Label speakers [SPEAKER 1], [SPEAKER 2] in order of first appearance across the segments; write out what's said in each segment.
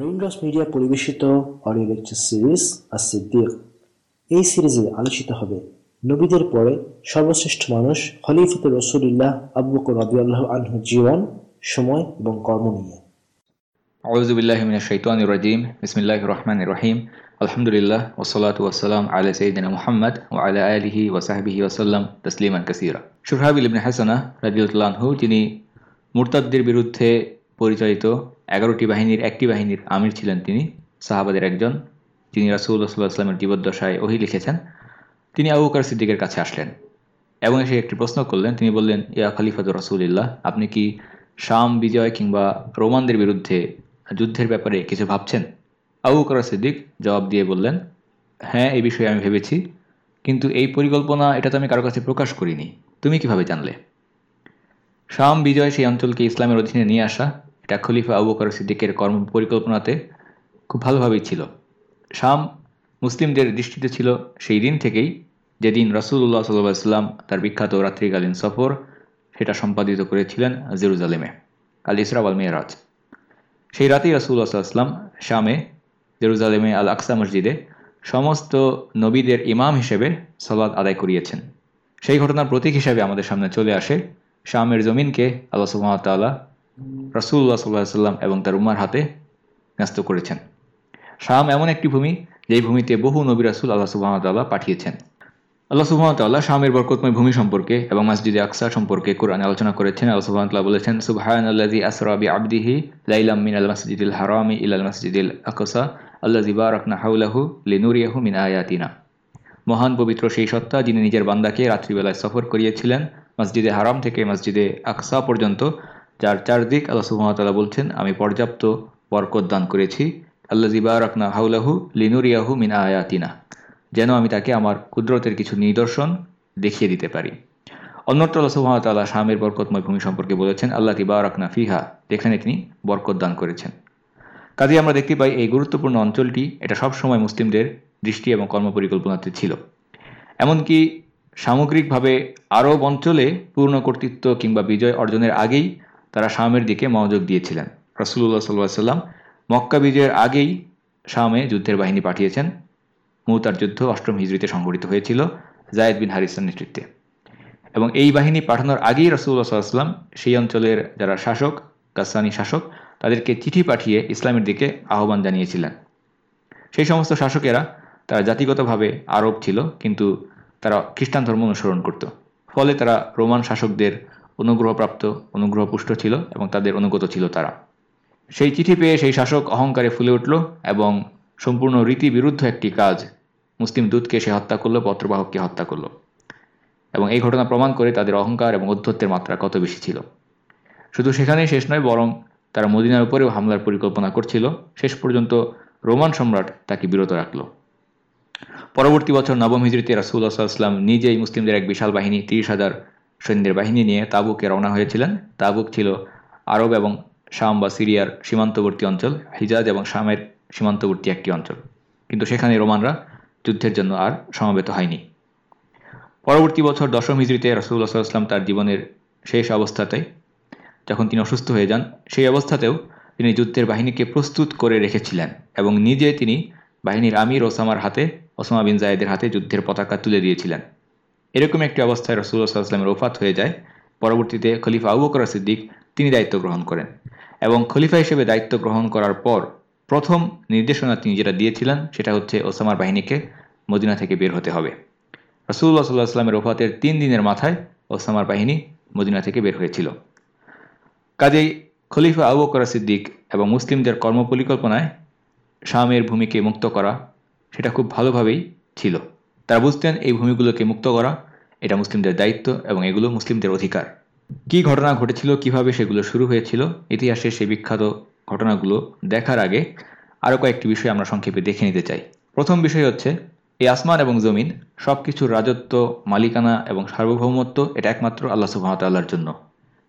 [SPEAKER 1] রেইনডস media পরিবেশিত audio lecture series আর এই সিরিজে আলোচিত হবে নবীদের পরে সর্বশ্রেষ্ঠ মানুষ খলিফত রসুলিল্লাহ আবু বকর রবিআল্লাহ আনহু জীবন, সময় এবং কর্ম নিয়ে।
[SPEAKER 2] আউজুবিল্লাহমিনাশাইতানিরাজিম বিসমিল্লাহ রহমান রহিম। আলহামদুলিল্লাহ ওসলাত ওয়াসালাম আলা সঈদিন মোহাম্মদ ও আলা আলহি ওসাহাবিহি ওসাল্লাম তসলিমান কাসীরা। সুহাবিল ইবনে হাসানা রাজিউল্লাহু তিনি মুরতাদ্দের বিরুদ্ধে পরিচালিত এগারোটি বাহিনীর একটি বাহিনীর আমির ছিলেন তিনি, সাহাবাদের একজন, যিনি রাসুল্লাহ সাল্লাহ আসলামের জীবদ্দশায় ওহি লিখেছেন। তিনি আবু বকর সিদ্দিকের কাছে আসলেন এবং এসে একটি প্রশ্ন করলেন। তিনি বললেন, ইয়া খালিফাত রসুলিল্লাহ, আপনি কি শাম বিজয় কিংবা রোমানদের বিরুদ্ধে যুদ্ধের ব্যাপারে কিছু ভাবছেন? আবু সিদ্দিক জবাব দিয়ে বললেন হ্যাঁ এই বিষয়ে আমি ভেবেছি, কিন্তু এই পরিকল্পনা, এটা তো আমি কারও কাছে প্রকাশ করিনি। তুমি কীভাবে জানলে? শাম বিজয় সেই অঞ্চলকে ইসলামের অধীনে নিয়ে আসা এটা খলিফা আবু বকর সিদ্দিকের কর্ম পরিকল্পনাতে খুব ভালোভাবেই ছিল। শাম মুসলিমদের দৃষ্টিতে ছিল সেই দিন থেকেই যেদিন রসুল্লাহ সাল্লাম তার বিখ্যাত রাত্রিকালীন সফর সেটা সম্পাদিত করেছিলেন জেরুজালেমে আল ইসরা আল মেয়েরাজ সেই রাতেই রসুল্লাহ সাল্লাম শামে জেরুজালেমে আল আকসা মসজিদে সমস্ত নবীদের ইমাম হিসেবে সলাদ আদায় করিয়েছেন। সেই ঘটনার প্রতীক হিসেবে আমাদের সামনে চলে আসে শামের জমিনকে আল্লাহ সুহামতাল্লাহ রসুল্লাহ সাল্লাহ সাল্লাম এবং তার উমার হাতে ন্যস্ত করেছেন। শাম এমন একটি ভূমি, যেই ভূমিতে বহু নবী রাসুল আল্লাহ সুবাহতাল্লাহ পাঠিয়েছেন। আল্লাহ সুবাহতাল্লাহ শামের বরকতময় ভূমি সম্পর্কে এবং মসজিদে আকসা সম্পর্কে কোরআন আলোচনা করেছেন। আল্লাহ সুবাহতাল্লাহ বলেছেন সুবাহান আল্লাহি আসরাবি আবদিহি লাইলাম মিন আল মসজিদুল হারামি ইল আল মসজিদুল আকসা আল্লাহ জিবা রকনা হাউলাহু লিনুরিয়াহু মিন আয়াতিনা। মহান পবিত্র সেই সত্তা, যিনি নিজের বান্দাকে রাত্রিবেলায় সফর করিয়েছিলেন, মসজিদে হারাম থেকে মসজিদে আকসা পর্যন্ত যার চারদিক আল্লাহ সুহামতাল্লাহ বলছেন, আমি পর্যাপ্ত বরকত দান করেছি। আল্লাহ জিবা রকনা হাউলাহু লিনুরিয়াহু মিনা আয়াতিনা। যেন আমি তাকে আমার কুদরতের কিছু নিদর্শন দেখিয়ে দিতে পারি। অন্যত্র আল্লাহ সুহামতাল্লাহ শামের বরকতময় ভূমি সম্পর্কে বলেছেন আল্লাহ তিবা রকনা ফিহা, যেখানে তিনি বরকত দান করেছেন। কাজে আমরা দেখতে পাই, এই গুরুত্বপূর্ণ অঞ্চলটি এটা সবসময় মুসলিমদের দৃষ্টি এবং কর্মপরিকল্পনাতে ছিল। এমনকি সামগ্রিকভাবে আরব অঞ্চলে পূর্ণ কর্তৃত্ব কিংবা বিজয় অর্জনের আগেই তারা শামের দিকে মনোযোগ দিয়েছিলেন। রসুল্লাহ সাল্লাহ সাল্লাম মক্কা বিজয়ের আগেই শামে যুদ্ধের বাহিনী পাঠিয়েছেন। মৌতার যুদ্ধ অষ্টম হিজড়িতে সংঘটিত হয়েছিল জায়দ বিন হারিসার নেতৃত্বে। এবং এই বাহিনী পাঠানোর আগেই রসুল্লাহ সাল্লাম সেই অঞ্চলের যারা শাসক কাসানি শাসক, তাদেরকে চিঠি পাঠিয়ে ইসলামের দিকে আহ্বান জানিয়েছিলেন। সেই সমস্ত শাসকেরা তারা জাতিগতভাবে আরব ছিল, কিন্তু তারা খ্রিস্টান ধর্ম অনুসরণ করত। ফলে তারা রোমান শাসকদের অনুগ্রহপ্রাপ্ত, অনুগ্রহপুষ্ট ছিল এবং তাদের অনুগত ছিল তারা। সেই চিঠি পেয়ে সেই শাসক অহংকারে ফুলে উঠল এবং সম্পূর্ণ রীতি বিরুদ্ধ একটি কাজ, মুসলিম দূতকে সে হত্যা করল, পত্রবাহককে হত্যা করল। এবং এই ঘটনা প্রমাণ করে তাদের অহংকার এবং অধ্যত্বের মাত্রা কত বেশি ছিল। শুধু সেখানেই শেষ নয়, বরং তারা মদিনার উপরেও হামলার পরিকল্পনা করছিল। শেষ পর্যন্ত রোমান সম্রাট তাকে বিরত রাখল। পরবর্তী বছর নবম হিজড়িতে রাসুল্লাহ সাল্লাম নিজেই মুসলিমদের এক বিশাল বাহিনী, তিরিশ হাজার সৈন্যের বাহিনী নিয়ে তাবুকে রওনা হয়েছিলেন। তাবুক ছিল আরব এবং শাম বা সিরিয়ার সীমান্তবর্তী অঞ্চল, হিজাজ এবং শামের সীমান্তবর্তী একটি অঞ্চল। কিন্তু সেখানে রোমানরা যুদ্ধের জন্য আর সমাবেত হয়নি। পরবর্তী বছর দশম হিজড়িতে রাসুল্লাহ সাল্লাম তার জীবনের শেষ অবস্থাতে যখন তিনি অসুস্থ হয়ে যান, সেই অবস্থাতেও তিনি যুদ্ধের বাহিনীকে প্রস্তুত করে রেখেছিলেন এবং নিজে তিনি বাহিনীর আমির ওসামার হাতে, ওসামা বিন জায়েদের হাতে যুদ্ধের পতাকা তুলে দিয়েছিলেন। এরকম একটি অবস্থায় রসুল্লাহ সাল্লামের ওফাত হয়ে যায়। পরবর্তীতে খলিফা আবু বকর সিদ্দিক তিনি দায়িত্ব গ্রহণ করেন এবং খলিফা হিসেবে দায়িত্ব গ্রহণ করার পর প্রথম নির্দেশনা তিনি যেটা দিয়েছিলেন সেটা হচ্ছে ওসামার বাহিনীকে মদিনা থেকে বের হতে হবে। রসুল্লাহ সাল্লাহ আসলামের ওফাতের তিন দিনের মাথায় ওসামার বাহিনী মদিনা থেকে বের হয়েছিল। কাজেই খলিফা আবু বকর সিদ্দিক এবং মুসলিমদের কর্মপরিকল্পনায় শামের ভূমিকে মুক্ত করা সেটা খুব ভালোভাবেই ছিল। তারা বুঝতেন এই ভূমিগুলোকে মুক্ত করা এটা মুসলিমদের দায়িত্ব এবং এগুলো মুসলিমদের অধিকার। কি ঘটনা ঘটেছিল, কীভাবে সেগুলো শুরু হয়েছিল, ইতিহাসে সেই বিখ্যাত ঘটনাগুলো দেখার আগে আরও কয়েকটি বিষয় আমরা সংক্ষেপে দেখে নিতে চাই। প্রথম বিষয় হচ্ছে, এই আসমান এবং জমিন সব কিছুর রাজত্ব, মালিকানা এবং সার্বভৌমত্ব এটা একমাত্র আল্লাহ সুহামতাল্লাহর জন্য।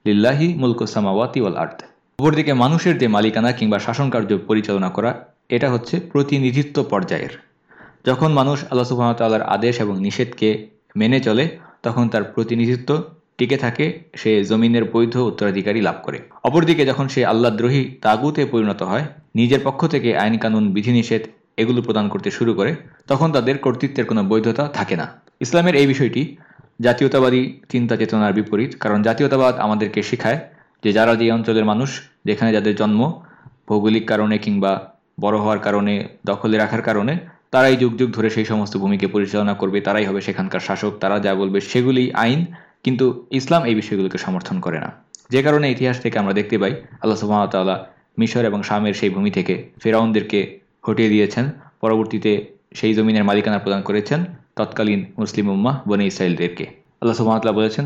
[SPEAKER 2] লিল্লাহি মুলকুসামাওয়াতি ওয়াল আর্থ অপরদিকে মানুষের যে মালিকানা কিংবা শাসন কার্য পরিচালনা করা, এটা হচ্ছে প্রতিনিধিত্ব পর্যায়ের। যখন মানুষ আল্লাহ সুহামতাল্লাহর আদেশ এবং নিষেধকে মেনে চলে, তখন তার প্রতিনিধিত্ব টিকে থাকে, সে জমিনের বৈধ উত্তরাধিকারী লাভ করে। অপরদিকে যখন সে আল্লাহদ্রোহী তাগুতে পরিণত হয়, নিজের পক্ষ থেকে আইন কানুন বিধিনিষেধ এগুলো প্রদান করতে শুরু করে, তখন তাদের কর্তৃত্বের কোনো বৈধতা থাকে না। ইসলামের এই বিষয়টি জাতীয়তাবাদী চিন্তা চেতনার বিপরীত, কারণ জাতীয়তাবাদ আমাদেরকে শেখায় যে যারা যে অঞ্চলের মানুষ, যেখানে যাদের জন্ম, ভৌগোলিক কারণে কিংবা বড় হওয়ার কারণে, দখলে রাখার কারণে তারাই যুগ যুগ ধরে সেই সমস্ত ভূমিকে পরিচালনা করবে, তারাই হবে সেখানকার শাসক, তারা যা বলবে সেগুলি আইন। কিন্তু ইসলাম এই বিষয়গুলোকে সমর্থন করে না। যে কারণে ইতিহাস থেকে আমরা দেখতে পাই, আল্লাহ সুহামতাল্লাহ মিশর এবং শামের সেই ভূমি থেকে ফেরাউনদেরকে হটিয়ে দিয়েছেন। পরবর্তীতে সেই জমিনের মালিকানা প্রদান করেছেন তৎকালীন মুসলিম উম্মাহ বনে ইসরায়েলদেরকে আল্লাহ সুহামতাল্লাহ বলেছেন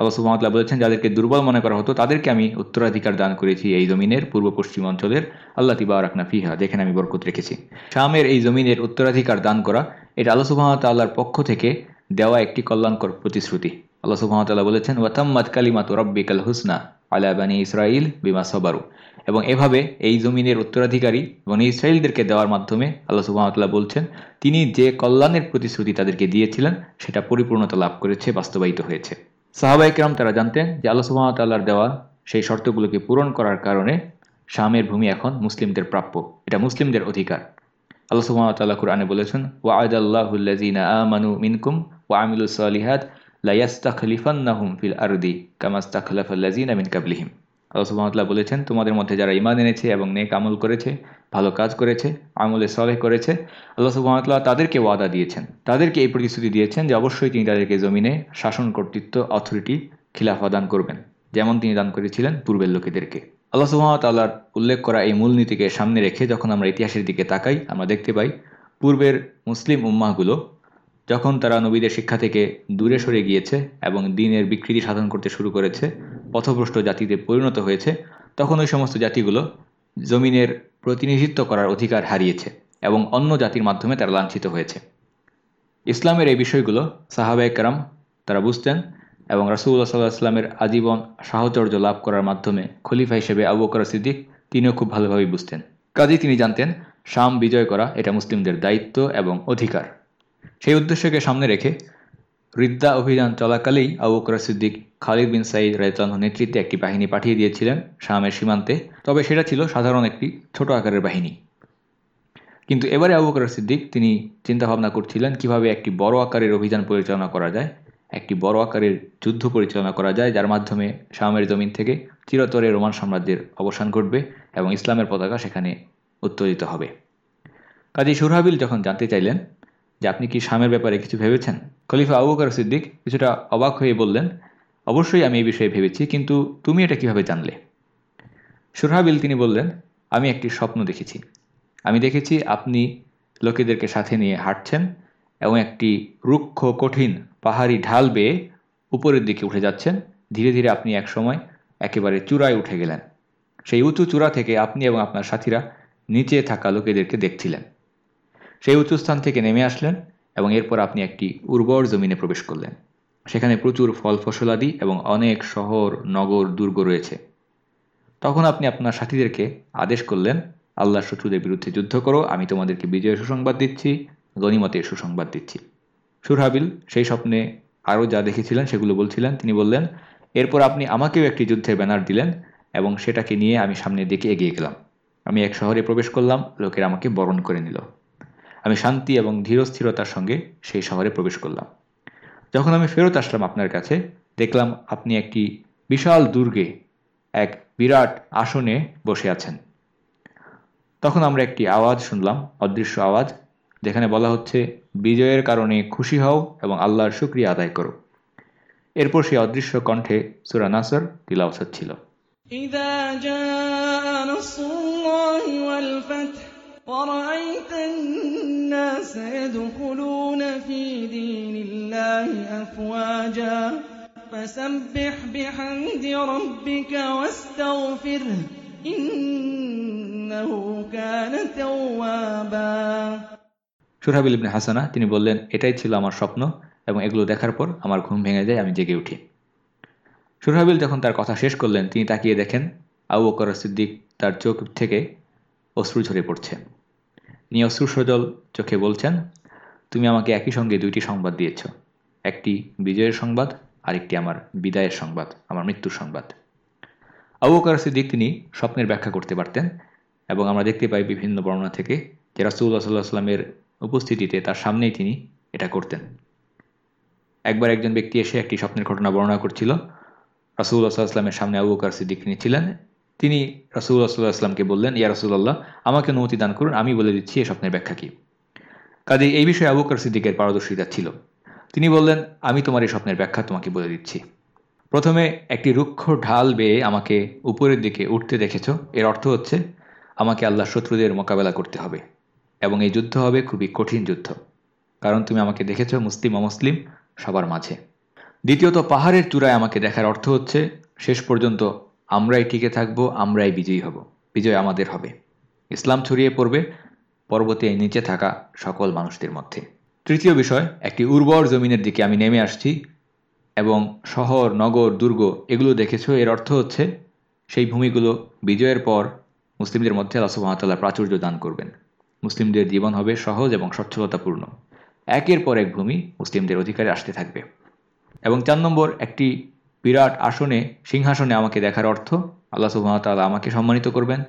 [SPEAKER 2] আল্লাহ সুহামতাল্লাহ বলেছেন, যাদেরকে দুর্বল মনে করা হতো, তাদেরকে আমি উত্তরাধিকার দান করেছি এই জমিনের পূর্ব পশ্চিম অঞ্চলের আল্লাহ তিবা রাখনা ফিহা, যেখানে আমি বরকত রেখেছি। শামের এই জমিনের উত্তরাধিকার দান করা, এটা আল্লাহ সুহামতাল্লাহর পক্ষ থেকে দেওয়া একটি কল্যাণকর প্রতিশ্রুতি। আল্লাহ সুহামতাল্লাহ বলেছেন ওয়াতাম্মাদ কালিমাত রব্বিকাল হুসনা আলা বানী ইসরাইল বিমা সবারু। এবং এভাবে এই জমিনের উত্তরাধিকারী এবং ইসরায়েলদেরকে দেওয়ার মাধ্যমে আল্লাহ সুহামতাল্লাহ বলছেন, তিনি যে কল্যাণের প্রতিশ্রুতি তাদেরকে দিয়েছিলেন, সেটা পরিপূর্ণতা লাভ করেছে, বাস্তবায়িত হয়েছে। সাহাবাইকেরাম তারা জানতেন যে আল্লাহ সুবাহতাল্লার দেওয়া সেই শর্তগুলোকে পূরণ করার কারণে শামের ভূমি এখন মুসলিমদের প্রাপ্য। এটা মুসলিমদের অধিকার। আল্লাহ সুবাহতাল্লাহ কুরআনে বলেছেন ওয়াদ আল্লাহুল্লাজিনা আমানু মিনকুম ওয়া আমিলুস সালিহাত লাইয়াস্তাখলিফান্নাহুম ফিল আরদি কামাস্তাখলাফাল্লাজিনা মিন কাবলিহিম। আল্লাহ সুহামতাল্লাহ বলেছেন, তোমাদের মধ্যে যারা ইমান এনেছে এবং নেক আমল করেছে, ভালো কাজ করেছে, আমলে সলেহ করেছে, আল্লাহ সুহামতাল্লাহ তাদেরকে ওয়াদা দিয়েছেন। তাদেরকে এই প্রতিশ্রুতি দিয়েছেন যে অবশ্যই তিনি তাদেরকে জমিনে শাসন কর্তৃত্ব, অথরিটি, খিলাফা দান করবেন, যেমন তিনি দান করেছিলেন পূর্বের লোকেদেরকে। আল্লাহ সুহামতাল্লাহর উল্লেখ করা এই মূলনীতিকে সামনে রেখে যখন আমরা ইতিহাসের দিকে তাকাই, আমরা দেখতে পাই পূর্বের মুসলিম উম্মাহগুলো যখন তারা নবীদের শিক্ষা থেকে দূরে সরে গিয়েছে এবং দিনের বিকৃতি সাধন করতে শুরু করেছে পথভ্রষ্ট জাতিতে পরিণত হয়েছে, তখন ওই সমস্ত জাতিগুলো জমিনের প্রতিনিধিত্ব করার অধিকার হারিয়েছে এবং অন্য জাতির মাধ্যমে তারা লাঞ্ছিত হয়েছে। ইসলামের এই বিষয়গুলো সাহাবা একরাম তারা বুঝতেন এবং রাসুল্লাহ সাল্লাহ ইসলামের আজীবন সাহচর্য লাভ করার মাধ্যমে খলিফা হিসেবে আবু বকর সিদ্দিক তিনিও খুব ভালোভাবেই বুঝতেন। কাজেই তিনি জানতেন, শাম বিজয় করা এটা মুসলিমদের দায়িত্ব এবং অধিকার। সেই উদ্দেশ্যকে সামনে রেখে রিদ্দা অভিযান চলাকালেই আবু বকর সিদ্দিক খালিদ বিন সাইদ রায়তান নেতৃত্বে একটি বাহিনী পাঠিয়ে দিয়েছিলেন শামের সীমান্তে। তবে সেটা ছিল সাধারণ একটি ছোট আকারের বাহিনী। কিন্তু এবারে আবু বকর সিদ্দিক তিনি চিন্তাভাবনা করছিলেন, কীভাবে একটি বড় আকারের অভিযান পরিচালনা করা যায়, একটি বড় আকারের যুদ্ধ পরিচালনা করা যায়, যার মাধ্যমে শামের জমিন থেকে চিরতরে রোমান সাম্রাজ্যের অবসান ঘটবে এবং ইসলামের পতাকা সেখানে উত্তোলিত হবে। কাজী সুরহাবিল যখন জানতে চাইলেন যে আপনি কি শামের ব্যাপারে কিছু ভেবেছেন? খলিফা আবু বকর সিদ্দিক কিছুটা অবাক হয়ে বললেন, অবশ্যই আমি এই বিষয়ে ভেবেছি, কিন্তু তুমি এটা কীভাবে জানলে? সুরহাবিল তিনি বললেন, আমি একটি স্বপ্ন দেখেছি। আমি দেখেছি আপনি লোকেদেরকে সাথে নিয়ে হাঁটছেন এবং একটি রুক্ষ, কঠিন পাহাড়ি ঢাল বেয়ে উপরের দিকে উঠে যাচ্ছেন। ধীরে ধীরে আপনি এক সময় একেবারে চূড়ায় উঠে গেলেন। সেই উঁচু চূড়া থেকে আপনি এবং আপনার সাথীরা নিচে থাকা লোকেদেরকে দেখছিলেন। সেই উঁচু স্থান থেকে নেমে আসলেন এবং এরপর আপনি একটি উর্বর জমিনে প্রবেশ করলেন। সেখানে প্রচুর ফল ফসলাদি এবং অনেক শহর, নগর, দুর্গ রয়েছে। তখন আপনি আপনার সাথীদেরকে আদেশ করলেন, আল্লাহ শত্রুদের বিরুদ্ধে যুদ্ধ করো, আমি তোমাদেরকে বিজয়ের সুসংবাদ দিচ্ছি গণিমতের সুসংবাদ দিচ্ছি। সুরহাবিল সেই স্বপ্নে আরও যা দেখেছিলেন সেগুলো বলছিলেন। তিনি বললেন, এরপর আপনি আমাকেও একটি যুদ্ধের ব্যানার দিলেন এবং সেটাকে নিয়ে আমি সামনের দিকে এগিয়ে গেলাম। আমি এক শহরে প্রবেশ করলাম, লোকের আমাকে বরণ করে নিল। আমি শান্তি এবং ধীরস্থিরতার সঙ্গে সেই শহরে প্রবেশ করলাম। যখন আমি ফেরত আসলাম আপনার কাছে, দেখলাম আপনি একটি বিশাল দুর্গে, এক বিরাট আসনে বসে আছেন। তখন আমরা একটি আওয়াজ শুনলাম, অদৃশ্য আওয়াজ, যেখানে বলা হচ্ছে, বিজয়ের কারণে খুশি হও এবং আল্লাহর শুক্রিয়া আদায় করো। এরপর সেই অদৃশ্য কণ্ঠে সুরা নাসর ছিল
[SPEAKER 3] ورأيت الناس يدخلون في دين الله أفواجا فسبح بحمد ربك واستغفره إنه كان توابا
[SPEAKER 2] সুরহাবিল ইবনে হাসানা তিনি বললেন এটাই ছিল আমার স্বপ্ন এবং এগুলো দেখার পর আমার ঘুম ভেঙে যায় আমি জেগে উঠি সুরহাবিল যখন তার কথা শেষ করলেন তিনি তাকিয়ে দেখেন আবু বকর সিদ্দিক তার চোখ থেকে অশ্রু ঝরে পড়ছে তিনি অশ্রু সজল চোখে বলছেন, তুমি আমাকে একই সঙ্গে দুইটি সংবাদ দিয়েছ। একটি বিজয়ের সংবাদ, আরেকটি আমার বিদায়ের সংবাদ, আমার মৃত্যুর সংবাদ। আবু বকর সিদ্দিক তিনি স্বপ্নের ব্যাখ্যা করতে পারতেন এবং আমরা দেখতে পাই বিভিন্ন বর্ণনা থেকে যে রাসুল্লাহ সাল্লাহ আসলামের উপস্থিতিতে তার সামনেই তিনি এটা করতেন। একবার একজন ব্যক্তি এসে একটি স্বপ্নের ঘটনা বর্ণনা করছিল। রাসুল্লাহ সাল্লাহামের সামনে আবু বকর সিদ্দিক তিনি ছিলেন তিনি রাসুল্লাহ সাল্লাহ আসলামকে বললেন, ইয়া রাসুল্লাহ আমাকে অনুমতি দান করুন, আমি বলে দিচ্ছি এই স্বপ্নের ব্যাখ্যা কি? কাজে এই বিষয়ে আবু বকর সিদ্দিকের পারদর্শিতা ছিল। তিনি বললেন, আমি তোমার এই স্বপ্নের ব্যাখ্যা তোমাকে বলে দিচ্ছি। প্রথমে একটি রুক্ষ ঢাল বেয়ে আমাকে উপরের দিকে উঠতে দেখেছ। এর অর্থ হচ্ছে, আমাকে আল্লাহ শত্রুদের মোকাবেলা করতে হবে এবং এই যুদ্ধ হবে খুবই কঠিন যুদ্ধ। কারণ তুমি আমাকে দেখেছ মুসলিম, অমুসলিম, সবার মাঝে। দ্বিতীয়ত, পাহাড়ের চূড়ায় আমাকে দেখার অর্থ হচ্ছে, শেষ পর্যন্ত আমরাই টিকে থাকব, আমরাই বিজয়ী হব। বিজয় আমাদের হবে। ইসলাম ছড়িয়ে পড়বে পর্বতে নিচে থাকা সকল মানুষদের মধ্যে। তৃতীয় বিষয়, একটি উর্বর জমিনের দিকে আমি নেমে আসছি এবং শহর, নগর, দুর্গ এগুলো দেখেছ। এর অর্থ হচ্ছে সেই ভূমিগুলো বিজয়ের পর মুসলিমদের মধ্যে আল্লাহ সুবাহতাল্লাহ প্রাচুর্য দান করবেন। মুসলিমদের জীবন হবে সহজ এবং স্বচ্ছলতাপূর্ণ একের পর এক ভূমি মুসলিমদের অধিকারে আসতে থাকবে। এবং চার নম্বর, একটি বিরাট আসনে, সিংহাসনে আমাকে দেখার অর্থ, আল্লাহ সুবাহতাল্লাহ আমাকে সম্মানিত করবেন,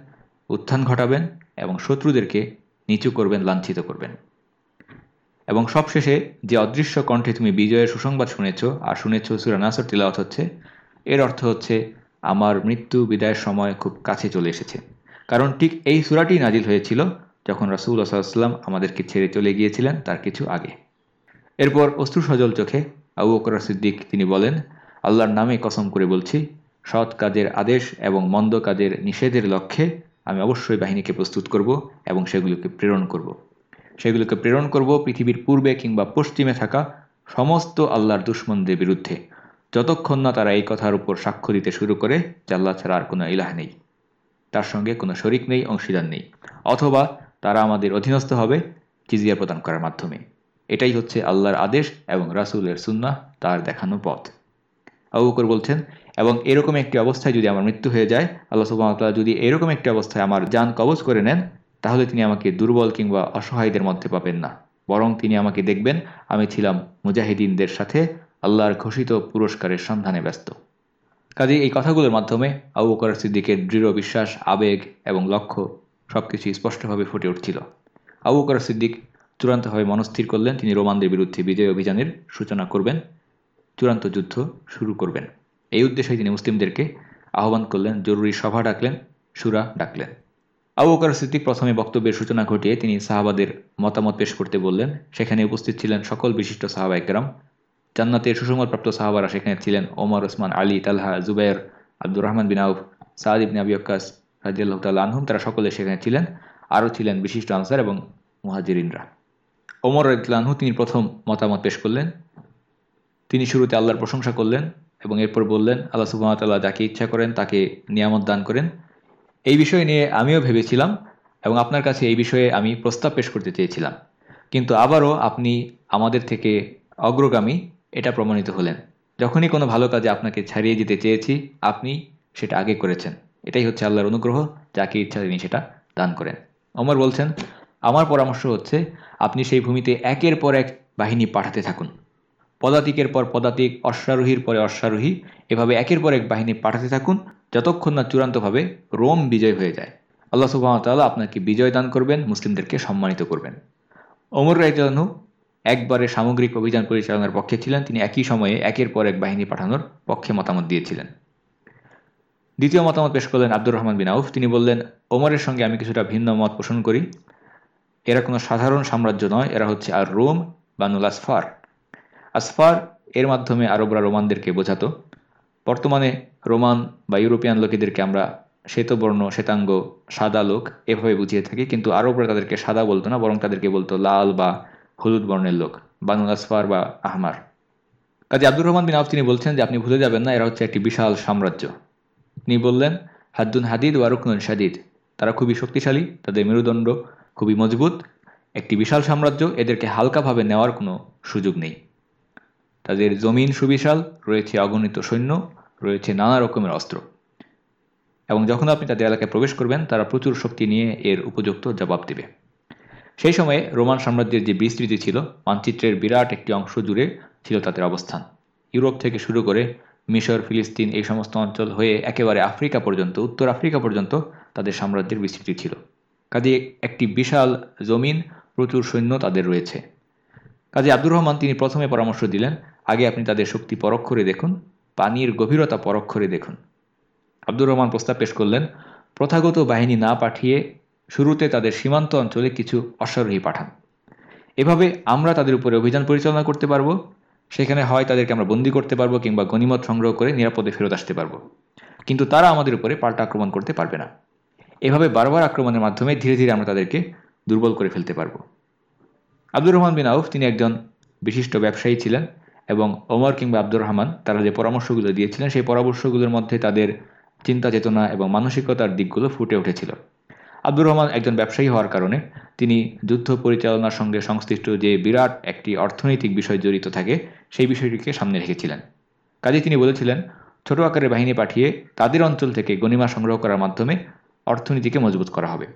[SPEAKER 2] উত্থান ঘটাবেন এবং শত্রুদেরকে নিচু করবেন, লাঞ্ছিত করবেন। এবং সবশেষে যে অদৃশ্য কণ্ঠে তুমি বিজয়ের সুসংবাদ শুনেছ আর শুনেছ সুরা নাসর তিলাওয়াত হচ্ছে, এর অর্থ হচ্ছে আমার মৃত্যু বিদায়ের সময় খুব কাছে চলে এসেছে। কারণ ঠিক এই সুরাটি নাজিল হয়েছিল যখন রাসুল আসাল্লাম আমাদেরকে ছেড়ে চলে গিয়েছিলেন তার কিছু আগে। এরপর অস্ত্র সজল চোখে আবু বকর সিদ্দিক তিনি বলেন আল্লাহর নামে কসম করে বলছি, সৎ কাজের আদেশ এবং মন্দ কাজের নিষেধের লক্ষ্যে আমি অবশ্যই বাহিনীকে প্রস্তুত করব এবং সেগুলোকে প্রেরণ করব। সেগুলোকে প্রেরণ করব পৃথিবীর পূর্বে কিংবা পশ্চিমে থাকা সমস্ত আল্লাহর দুশ্মনদের বিরুদ্ধে, যতক্ষণ না তারা এই কথার উপর সাক্ষ্য দিতে শুরু করে যে আল্লাহ ছাড়া আর কোনো ইলাহ নেই। তার সঙ্গে কোনো শরিক নেই, অংশীদার নেই, অথবা তারা আমাদের অধীনস্থ হবে জিজিয়া প্রদান করার মাধ্যমে। এটাই হচ্ছে আল্লাহর আদেশ এবং রাসুলের সুন্না তার দেখানো পথ। আবুকর বলছেন, এবং এরকম একটি অবস্থায় যদি আমার মৃত্যু হয়ে যায়, আল্লাহ সুবাহতাল্লাহ যদি এরকম একটি অবস্থায় আমার যান কবজ করে নেন, তাহলে তিনি আমাকে দুর্বল কিংবা অসহায়দের মধ্যে পাবেন না। বরং তিনি আমাকে দেখবেন, আমি ছিলাম মুজাহিদিনদের সাথে আল্লাহর ঘোষিত পুরস্কারের সন্ধানে ব্যস্ত। কাজে এই কথাগুলোর মাধ্যমে আবু বকর সিদ্দিকের দৃঢ় বিশ্বাস, আবেগ এবং লক্ষ্য সব কিছুই স্পষ্টভাবে ফুটে উঠছিল। আবু বকর সিদ্দিক চূড়ান্তভাবে মনস্থির করলেন, তিনি রোমানদের বিরুদ্ধে বিজয় অভিযানের সূচনা করবেন। চূড়ান্ত যুদ্ধ শুরু করবেন। এই উদ্দেশ্যে তিনি মুসলিমদেরকে আহ্বান করলেন, জরুরি সভা ডাকলেন, সুরা ডাকলেন। আবু বকর সিদ্দিক প্রথমে বক্তব্যের সূচনা ঘটিয়ে তিনি সাহাবাদের মতামত পেশ করতে বললেন, সেখানে উপস্থিত ছিলেন সকল বিশিষ্ট সাহাবা একরাম জান্নাতের সুসংবাদপ্রাপ্ত সাহাবারা সেখানে ছিলেন ওমর, ওসমান, আলী, তালহা, জুবাইর, আব্দুর রহমান বিন আউফ, সাদ ইবনে আবি আক্কাস রাজিয়াল্লাহ তাল আনহুম, তারা সকলে সেখানে ছিলেন। আরও ছিলেন বিশিষ্ট আনসার এবং মুহাজিরিনরা। ওমর রাজিয়াল্লাহু তিনি প্রথম মতামত পেশ করলেন তিনি শুরুতে আল্লাহর প্রশংসা করলেন এবং এরপর বললেন, আল্লাহ সুবাহতাল্লাহ যাকে ইচ্ছা করেন তাকে নিয়ামত দান করেন। এই বিষয় নিয়ে আমিও ভেবেছিলাম এবং আপনার কাছে এই বিষয়ে আমি প্রস্তাব পেশ করতে চেয়েছিলাম। কিন্তু আবারও আপনি আমাদের থেকে অগ্রগামী, এটা প্রমাণিত হলেন। যখনই কোনো ভালো কাজে আপনাকে ছাড়িয়ে যেতে চেয়েছি, আপনি সেটা আগে করেছেন। এটাই হচ্ছে আল্লাহর অনুগ্রহ, যাকে ইচ্ছা তিনি সেটা দান করেন। অমর বলছেন, আমার পরামর্শ হচ্ছে, আপনি সেই ভূমিতে একের পর এক বাহিনী পাঠাতে থাকুন। পদাতিকের পর পদাতিক, অশ্বারোহীর পরে অশ্বারোহী, এভাবে একের পর এক বাহিনী পাঠাতে থাকুন, যতক্ষণ না চূড়ান্তভাবে রোম বিজয় হয়ে যায়। আল্লাহ সুবাহতাল্লাহ আপনাকে বিজয় দান করবেন, মুসলিমদেরকে সম্মানিত করবেন। অমর রাইতানু একবারে সামগ্রিক অভিযান পরিচালনার পক্ষে ছিলেন, তিনি একই সময়ে একের পর এক বাহিনী পাঠানোর পক্ষে মতামত দিয়েছিলেন। দ্বিতীয় মতামত পেশ করলেন আব্দুর রহমান বিন আউফ। তিনি বললেন, ওমরের সঙ্গে আমি কিছুটা ভিন্ন মত পোষণ করি। এরা কোনো সাধারণ সাম্রাজ্য নয়, এরা হচ্ছে আর রোম বানুল আসফার। আসফার এর মাধ্যমে আরবরা রোমানদেরকে বোঝাতো। বর্তমানে রোমান বা ইউরোপিয়ান লোকেদেরকে আমরা শ্বেতবর্ণ, শ্বেতাঙ্গ, সাদা লোক এভাবে বুঝিয়ে থাকি, কিন্তু আরবরা তাদেরকে সাদা বলতো না, বরং তাদেরকে বলতো লাল বা হলুদ বর্ণের লোক, বানুল আসফার বা আহমার। কাজে আব্দুর রহমান বিন আফ তিনি বলছেন যে, আপনি ভুলে যাবেন না, এরা হচ্ছে একটি বিশাল সাম্রাজ্য। তিনি বললেন, হাদ্দুন হাদিদ ওয়ারুকনুন শাদিদ। তারা খুবই শক্তিশালী, তাদের মেরুদণ্ড খুবই মজবুত, একটি বিশাল সাম্রাজ্য, এদেরকে হালকাভাবে নেওয়ার কোনো সুযোগ নেই। তাদের জমিন সুবিশাল, রয়েছে অগণিত সৈন্য, রয়েছে নানা রকমের অস্ত্র। এবং যখন আপনি তাদের এলাকায় প্রবেশ করবেন, তারা প্রচুর শক্তি নিয়ে এর উপযুক্ত জবাব দেবে। সেই সময়ে রোমান সাম্রাজ্যের যে বিস্তৃতি ছিল, মানচিত্রের বিরাট একটি অংশ জুড়ে ছিল তাদের অবস্থান। ইউরোপ থেকে শুরু করে মিশর, ফিলিস্তিন এই সমস্ত অঞ্চল হয়ে একেবারে আফ্রিকা পর্যন্ত, উত্তর আফ্রিকা পর্যন্ত তাদের সাম্রাজ্যের বিস্তৃতি ছিল। কাজে একটি বিশাল জমিন, প্রচুর সৈন্য তাদের রয়েছে। কাজে আব্দুর রহমান তিনি প্রথমে পরামর্শ দিলেন আগে আপনি তাদের শক্তি পরখ করে দেখুন, পানির গভীরতা পরখ করে দেখুন। আব্দুর রহমান প্রস্তাব পেশ করলেন, প্রথাগত বাহিনী না পাঠিয়ে শুরুতে তাদের সীমান্ত অঞ্চলে কিছু অশ্বারোহী পাঠান। এভাবে আমরা তাদের উপরে অভিযান পরিচালনা করতে পারব, সেখানে হয় তাদেরকে আমরা বন্দি করতে পারব কিংবা গণিমত সংগ্রহ করে নিরাপদে ফেরত আসতে পারব। কিন্তু তারা আমাদের উপরে পাল্টা আক্রমণ করতে পারবে না। এভাবে বারবার আক্রমণের মাধ্যমে ধীরে ধীরে আমরা তাদেরকে দুর্বল করে ফেলতে পারব। আব্দুর রহমান বিন আউফ, তিনি একজন বিশিষ্ট ব্যবসায়ী ছিলেন। এবং ওমর কিংবা আব্দুর রহমান, তারা যে পরামর্শগুলো দিয়েছিলেন, সেই পরামর্শগুলোর মধ্যে তাদের চিন্তা চেতনা এবং মানসিকতার দিকগুলো ফুটে উঠেছিল। আব্দুর রহমান একজন ব্যবসায়ী হওয়ার কারণে তিনি যুদ্ধ পরিচালনার সঙ্গে সংশ্লিষ্ট যে বিরাট একটি অর্থনৈতিক বিষয় জড়িত থাকে, সেই বিষয়টিকে সামনে রেখেছিলেন। কাজে তিনি বলেছিলেন, ছোট আকারের বাহিনী পাঠিয়ে তাদের অঞ্চল থেকে গণিমা সংগ্রহ করার মাধ্যমে অর্থনীতিকে মজবুত করা হবে।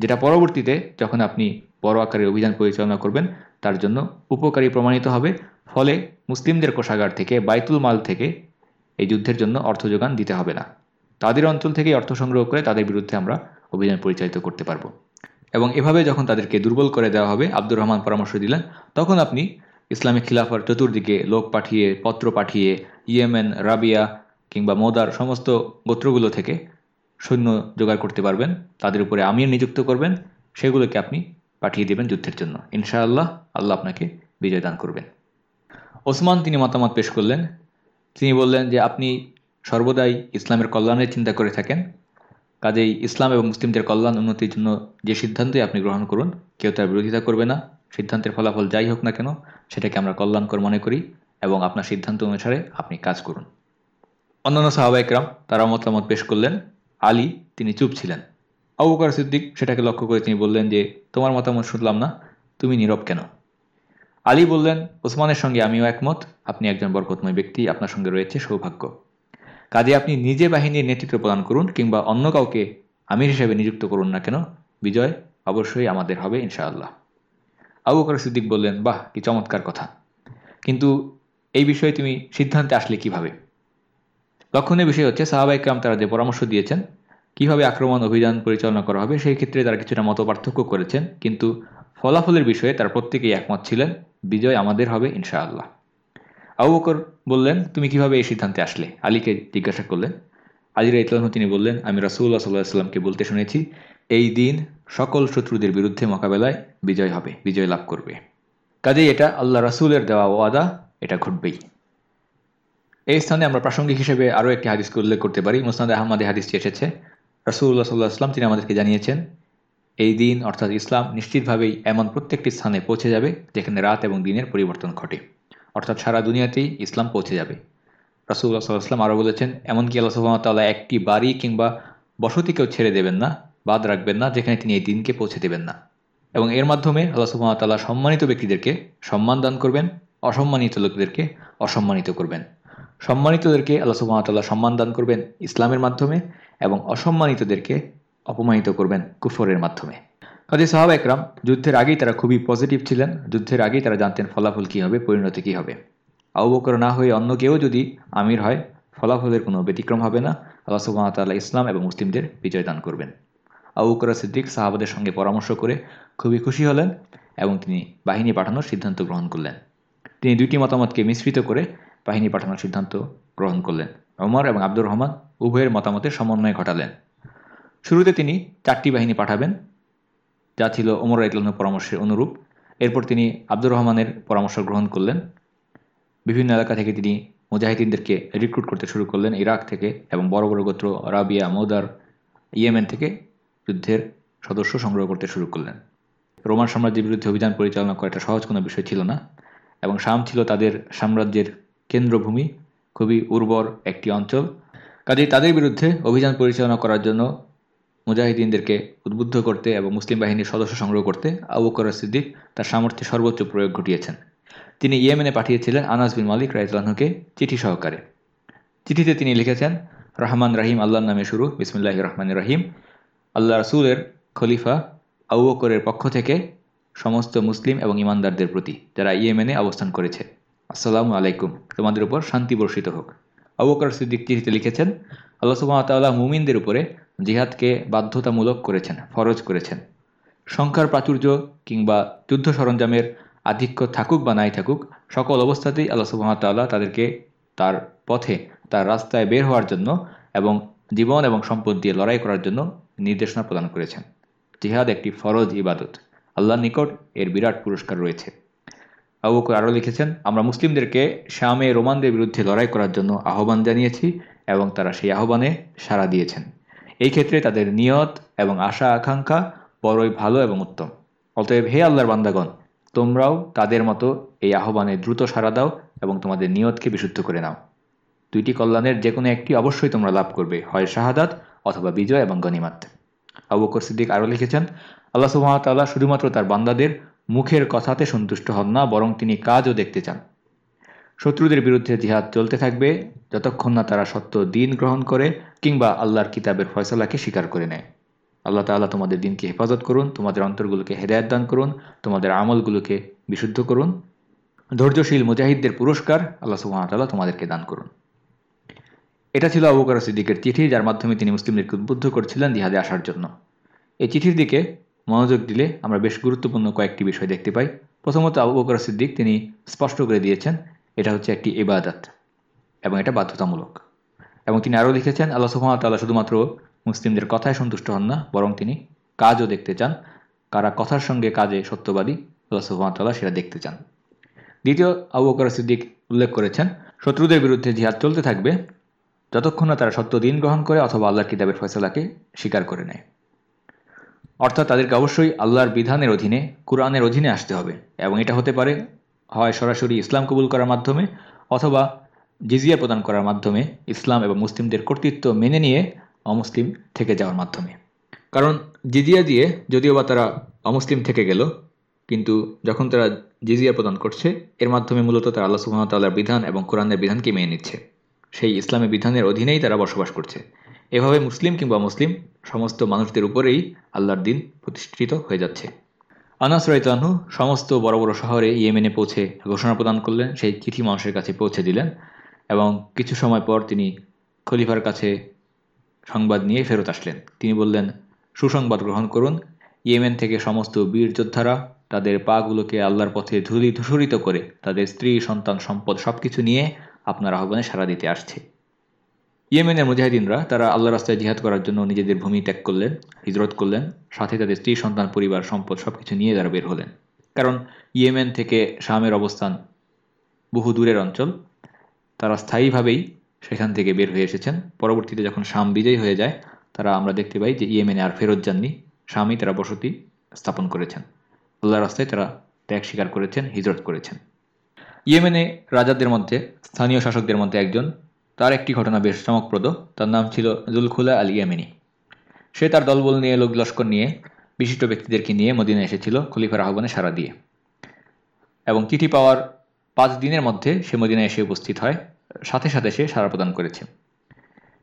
[SPEAKER 2] যেটা পরবর্তীতে যখন আপনি বড় আকারে অভিযান পরিচালনা করবেন, তার জন্য উপকারী প্রমাণিত হবে ফলে মুসলিমদের কোষাগার থেকে বাইতুল মাল থেকে এই যুদ্ধের জন্য অর্থ যোগান দিতে হবে না। তাদের অঞ্চল থেকেই অর্থ সংগ্রহ করে তাদের বিরুদ্ধে আমরা অভিযান পরিচালিত করতে পারব। এবং এভাবে যখন তাদেরকে দুর্বল করে দেওয়া হবে, আব্দুর রহমান পরামর্শ দিলেন, তখন আপনি ইসলামিক খিলাফার চতুর্দিকে লোক পাঠিয়ে, পত্র পাঠিয়ে, ইয়েমেন, রাবিয়া কিংবা মোদার সমস্ত গোত্রগুলো থেকে সৈন্য জোগাড় করতে পারবেন, তাদের উপরে আমির নিযুক্ত করবেন, সেগুলোকে আপনি পাঠিয়ে দেবেন যুদ্ধের জন্য। ইনশাআল্লাহ আল্লাহ আপনাকে বিজয় দান করবেন। ওসমান তিনি মতামত পেশ করলেন। তিনি বললেন যে, আপনি সর্বদাই ইসলামের কল্যাণের চিন্তা করে থাকেন। কাজেই ইসলাম এবং মুসলিমদের কল্যাণ উন্নতির জন্য যে সিদ্ধান্তই আপনি গ্রহণ করুন, কেউ তার বিরোধিতা করবে না। সিদ্ধান্তের ফলাফল যাই হোক না কেন, সেটাকে আমরা কল্যাণকর মনে করি এবং আপনার সিদ্ধান্ত অনুসারে আপনি কাজ করুন। অন্যান্য সাহাবাইকরাম তারা মতামত পেশ করলেন, আলী তিনি চুপ ছিলেন। আবুকার সিদ্দিক সেটাকে লক্ষ্য করে তিনি বললেন যে, তোমার মতামত শুনলাম না, তুমি নীরব কেন? আলী বললেন, ওসমানের সঙ্গে আমিও একমত। আপনি একজন বরকতময় ব্যক্তি, আপনার সঙ্গে রয়েছে সৌভাগ্য। কাজে আপনি নিজে বাহিনীর নেতৃত্ব প্রদান করুন কিংবা অন্য কাউকে আমির হিসেবে নিযুক্ত করুন না কেন, বিজয় অবশ্যই আমাদের হবে, ইনশাআল্লাহ। আবু বকর সিদ্দিক বললেন, বাহ, কি চমৎকার কথা। কিন্তু এই বিষয়ে তুমি সিদ্ধান্তে আসলে কীভাবে? লক্ষণীয় বিষয় হচ্ছে সাহাবাই সাহাবাইকরাম তারা যে পরামর্শ দিয়েছেন, কীভাবে আক্রমণ, অভিযান পরিচালনা করা হবে, সেই ক্ষেত্রে তারা কিছুটা মত পার্থক্য করেছেন। কিন্তু ফলাফলের বিষয়ে তারা প্রত্যেকেই একমত ছিলেন। বিজয় আমাদের হবে, ইনশাআল্লাহ। আবু বকর বললেন, তুমি কীভাবে এই সিদ্ধান্তে আসলে? আলীকে জিজ্ঞাসা করলেন। আলী রাইতলানহ তিনি বললেন, আমি রাসুল্লাহ সাল্লাহ সাল্লামকে বলতে শুনেছি, এই দিন সকল শত্রুদের বিরুদ্ধে মোকাবেলায় বিজয় হবে, বিজয় লাভ করবে। কাজেই এটা আল্লাহ রাসুলের দেওয়া ওয়াদা, এটা ঘটবেই। এই স্থানে আমরা প্রাসঙ্গিক হিসেবে আরও একটি হাদিস উল্লেখ করতে পারি। মুসনাদ আহমদে হাদিসটি এসেছে। রাসুল্লাহ সাল্লাহ আসলাম তিনি আমাদেরকে জানিয়েছেন এই দিন, অর্থাৎ ইসলাম, নিশ্চিতভাবেই এমন প্রত্যেকটি স্থানে পৌঁছে যাবে, যেখানে রাত এবং দিনের পরিবর্তন ঘটে। অর্থাৎ সারা দুনিয়াতেই ইসলাম পৌঁছে যাবে। রাসুল্লাহ সাল্লাহাম আরও বলেছেন, এমনকি আল্লাহ সুহামতাল্লাহ একটি বাড়ি কিংবা বসতিকেও ছেড়ে দেবেন না, বাদ রাখবেন না, যেখানে তিনি এই দিনকে পৌঁছে দেবেন না। এবং এর মাধ্যমে আল্লাহ সুহামতাল্লাহ সম্মানিত ব্যক্তিদেরকে সম্মান দান করবেন, অসম্মানিত লোকদেরকে অসম্মানিত করবেন। সম্মানিতদেরকে আল্লাহ সুহামতাল্লাহ সম্মান দান করবেন ইসলামের মাধ্যমে এবং অসম্মানিতদেরকে অপমানিত করবেন কুফরের মাধ্যমে। কাজে সাহাব একরাম, যুদ্ধের আগেই তারা খুবই পজিটিভ ছিলেন। যুদ্ধের আগেই তারা জানতেন ফলাফল কী হবে, পরিণতি কী হবে। আবু বকর না হয়ে অন্য কেউ যদি আমির হয়, ফলাফলের কোনো ব্যতিক্রম হবে না। আল্লাহ সুবাহতাল্লাহ ইসলাম এবং মুসলিমদের বিজয় দান করবেন। আবু বকর সিদ্দিক সাহাবাদের সঙ্গে পরামর্শ করে খুবই খুশি হলেন এবং তিনি বাহিনী পাঠানোর সিদ্ধান্ত গ্রহণ করলেন। তিনি দুইটি মতামতকে মিশ্রিত করে বাহিনী পাঠানোর সিদ্ধান্ত গ্রহণ করলেন। ওমর এবং আব্দুর রহমান উভয়ের মতামতের সমন্বয় ঘটালেন। শুরুতে তিনি চারটি বাহিনী পাঠাবেন, যা ছিল ওমর রাইতলানের পরামর্শের অনুরূপ। এরপর তিনি আব্দুর রহমানের পরামর্শ গ্রহণ করলেন। বিভিন্ন এলাকা থেকে তিনি মুজাহিদিনদেরকে রিক্রুট করতে শুরু করলেন, ইরাক থেকে এবং বড় বড় গোত্র রাবিয়া মৌদার, ইয়েমেন থেকে যুদ্ধের সদস্য সংগ্রহ করতে শুরু করলেন। রোমান সাম্রাজ্যের বিরুদ্ধে অভিযান পরিচালনা করা একটা সহজ কোনো বিষয় ছিল না এবং শাম ছিল তাদের সাম্রাজ্যের কেন্দ্রভূমি, খুবই উর্বর একটি অঞ্চল। কাজেই তাদের বিরুদ্ধে অভিযান পরিচালনা করার জন্য মুজাহিদিনদেরকে উদ্বুদ্ধ করতে এবং মুসলিম বাহিনীর সদস্য সংগ্রহ করতে আবু কর সিদ্দিক তার সামর্থ্যে সর্বোচ্চ প্রয়োগ ঘটিয়েছেন। তিনি ইয়েমেনে পাঠিয়েছিলেন আনাস বিন মালিক রাইজলানহকে চিঠি সহকারে। চিঠিতে তিনি লিখেছেন, রহমান রাহিম আল্লাহর নামে শুরু বিসমুল্লাহ রহমান রাহিম। আল্লাহ রসুলের খলিফা আউকরের পক্ষ থেকে সমস্ত মুসলিম এবং ইমানদারদের প্রতি যারা ইয়েমেনে অবস্থান করেছে। আসসালামু আলাইকুম। তোমাদের উপর শান্তি বর্ষিত হোক। আবুকর সিদ্দিক চিঠিতে লিখেছেন, আল্লাহ সুবাহতাল্লাহ মুমিনদের উপরে জিহাদকে বাধ্যতামূলক করেছেন, ফরজ করেছেন। সংখ্যার প্রাচুর্য কিংবা যুদ্ধ সরঞ্জামের আধিক্য থাকুক বা নাই থাকুক, সকল অবস্থাতেই আল্লাহ সুবাহতাল্লাহ তাদেরকে তার পথে, তার রাস্তায় বের হওয়ার জন্য এবং জীবন এবং সম্পদ দিয়ে লড়াই করার জন্য নির্দেশনা প্রদান করেছেন। জিহাদ একটি ফরজ ইবাদত। আল্লাহর নিকট এর বিরাট পুরস্কার রয়েছে। আবু আরও লিখেছেন, আমরা মুসলিমদেরকে শ্যামে রোমানদের বিরুদ্ধে লড়াই করার জন্য আহ্বান জানিয়েছি এবং তারা সেই আহ্বানে সাড়া দিয়েছেন। এই ক্ষেত্রে তাদের নিয়ত এবং আশা, আকাঙ্ক্ষা বড়ই ভালো এবং উত্তম। অতএব হে আল্লাহর বান্দাগণ, তোমরাও তাদের মতো এই আহ্বানে দ্রুত সাড়া দাও এবং তোমাদের নিয়তকে বিশুদ্ধ করে নাও। দুইটি কল্যাণের যে কোনো একটি অবশ্যই তোমরা লাভ করবে, হয় শাহাদাত অথবা বিজয় এবং গণিমাত। আবু বকর সিদ্দিক আরও লিখেছেন, আল্লাহ সুহামতাল্লাহ শুধুমাত্র তার বান্দাদের মুখের কথাতে সন্তুষ্ট হন না, বরং তিনি কাজও দেখতে চান। শত্রুদের বিরুদ্ধে জিহাদ চলতে থাকবে, যতক্ষণ না তারা সত্য দিন গ্রহণ করে কিংবা আল্লাহর কিতাবের ফয়সলাকে স্বীকার করে নেয়। আল্লাহ তাল্লাহ তোমাদের দিনকে হেফাজত করুন, তোমাদের অন্তরগুলোকে হেদায়ত দান করুন, তোমাদের আমলগুলোকে বিশুদ্ধ করুন। ধৈর্যশীল মুজাহিদদের পুরস্কার আল্লাহ সুহামতাল্লাহ তোমাদেরকে দান করুন। এটা ছিল আবুকার সিদ্দিকের চিঠি, যার মাধ্যমে তিনি মুসলিমদেরকে উদ্বুদ্ধ করছিলেন জিহাদে আসার জন্য। এই চিঠির দিকে মনোযোগ দিলে আমরা বেশ গুরুত্বপূর্ণ কয়েকটি বিষয় দেখতে পাই। প্রথমত আবু বকর সিদ্দিক, তিনি স্পষ্ট করে দিয়েছেন এটা হচ্ছে একটি ইবাদত এবং এটা বাধ্যতামূলক। এবং তিনি আরও লিখেছেন, আল্লাহ সুহামতাল্লাহ শুধুমাত্র মুসলিমদের কথায় সন্তুষ্ট হন না, বরং তিনি কাজও দেখতে চান। কারা কথার সঙ্গে কাজে সত্যবাদী, আল্লাহ সুহামতাল্লাহ সেটা দেখতে চান। দ্বিতীয়, আবু বকর সিদ্দিক উল্লেখ করেছেন, শত্রুদের বিরুদ্ধে জিহাদ চলতে থাকবে যতক্ষণ না তারা সত্য দিন গ্রহণ করে অথবা আল্লাহর কিতাবের ফয়সলাকে স্বীকার করে নেয়। অর্থাৎ তাদেরকে অবশ্যই আল্লাহর বিধানের অধীনে, কোরআনের অধীনে আসতে হবে এবং এটা হতে পারে হয় সরাসরি ইসলাম কবুল করার মাধ্যমে অথবা জিজিয়া প্রদান করার মাধ্যমে ইসলাম এবং মুসলিমদের কর্তৃত্ব মেনে নিয়ে অমুসলিম থেকে যাওয়ার মাধ্যমে। কারণ জিজিয়া দিয়ে যদিও বা তারা অমুসলিম থেকে গেল, কিন্তু যখন তারা জিজিয়া প্রদান করছে, এর মাধ্যমে মূলত তারা আল্লাহ সুহামতাল্লাহর বিধান এবং কোরআনের বিধানকে মেনে নিচ্ছে। সেই ইসলামী বিধানের অধীনেই তারা বসবাস করছে। এভাবে মুসলিম কিংবা মুসলিম সমস্ত মানুষদের উপরেই আল্লাহর দিন প্রতিষ্ঠিত হয়ে যাচ্ছে। আনাস রাইতানহু সমস্ত বড় বড় শহরে ইয়েমেনে পৌঁছে ঘোষণা প্রদান করলেন, সেই চিঠি মানুষের কাছে পৌঁছে দিলেন এবং কিছু সময় পর তিনি খলিফার কাছে সংবাদ নিয়ে ফেরত আসলেন। তিনি বললেন, সুসংবাদ গ্রহণ করুন। ইয়েমেন থেকে সমস্ত বীর যোদ্ধারা তাদের পাগুলোকে আল্লাহর পথে ধুলি ধূসরিত করে তাদের স্ত্রী, সন্তান, সম্পদ সব কিছু নিয়ে আপনার আহ্বানে সাড়া দিতে আসছে। ইয়েমেনের মুজাহিদিনরা, তারা আল্লাহ রাস্তায় জিহাদ করার জন্য নিজেদের ভূমি ত্যাগ করলেন, হিজরত করলেন, সাথে তাদের স্ত্রী, সন্তান, পরিবার, সম্পদ সব কিছু নিয়ে তারা বের হলেন। কারণ ইয়েমেন থেকে শামের অবস্থান বহু দূরের অঞ্চল, তারা স্থায়ীভাবেই সেখান থেকে বের হয়ে এসেছেন। পরবর্তীতে যখন শাম বিজয়ী হয়ে যায়, তারা আমরা দেখতে পাই যে ইয়েমেনে আর ফেরত যাননি স্বামী তারা বসতি স্থাপন করেছেন। আল্লাহ রাস্তায় তারা ত্যাগ স্বীকার করেছেন, হিজরত করেছেন। ইয়েমেনে রাজাদের মধ্যে, স্থানীয় শাসকদের মধ্যে একজন তার একটি ঘটনা বেশ চমকপ্রদ। তার নাম ছিল জুলখুলা আল ইয়ামিনী। সে তার দলবল নিয়ে, লোক লস্কর নিয়ে, বিশিষ্ট ব্যক্তিদেরকে নিয়ে মদিনা এসেছিল খলিফার আহ্বানে সাড়া দিয়ে। এবং চিঠি পাওয়ার পাঁচ দিনের মধ্যে সে মদিনা এসে উপস্থিত হয়। সাথে সাথে সে সাড়া প্রদান করেছে।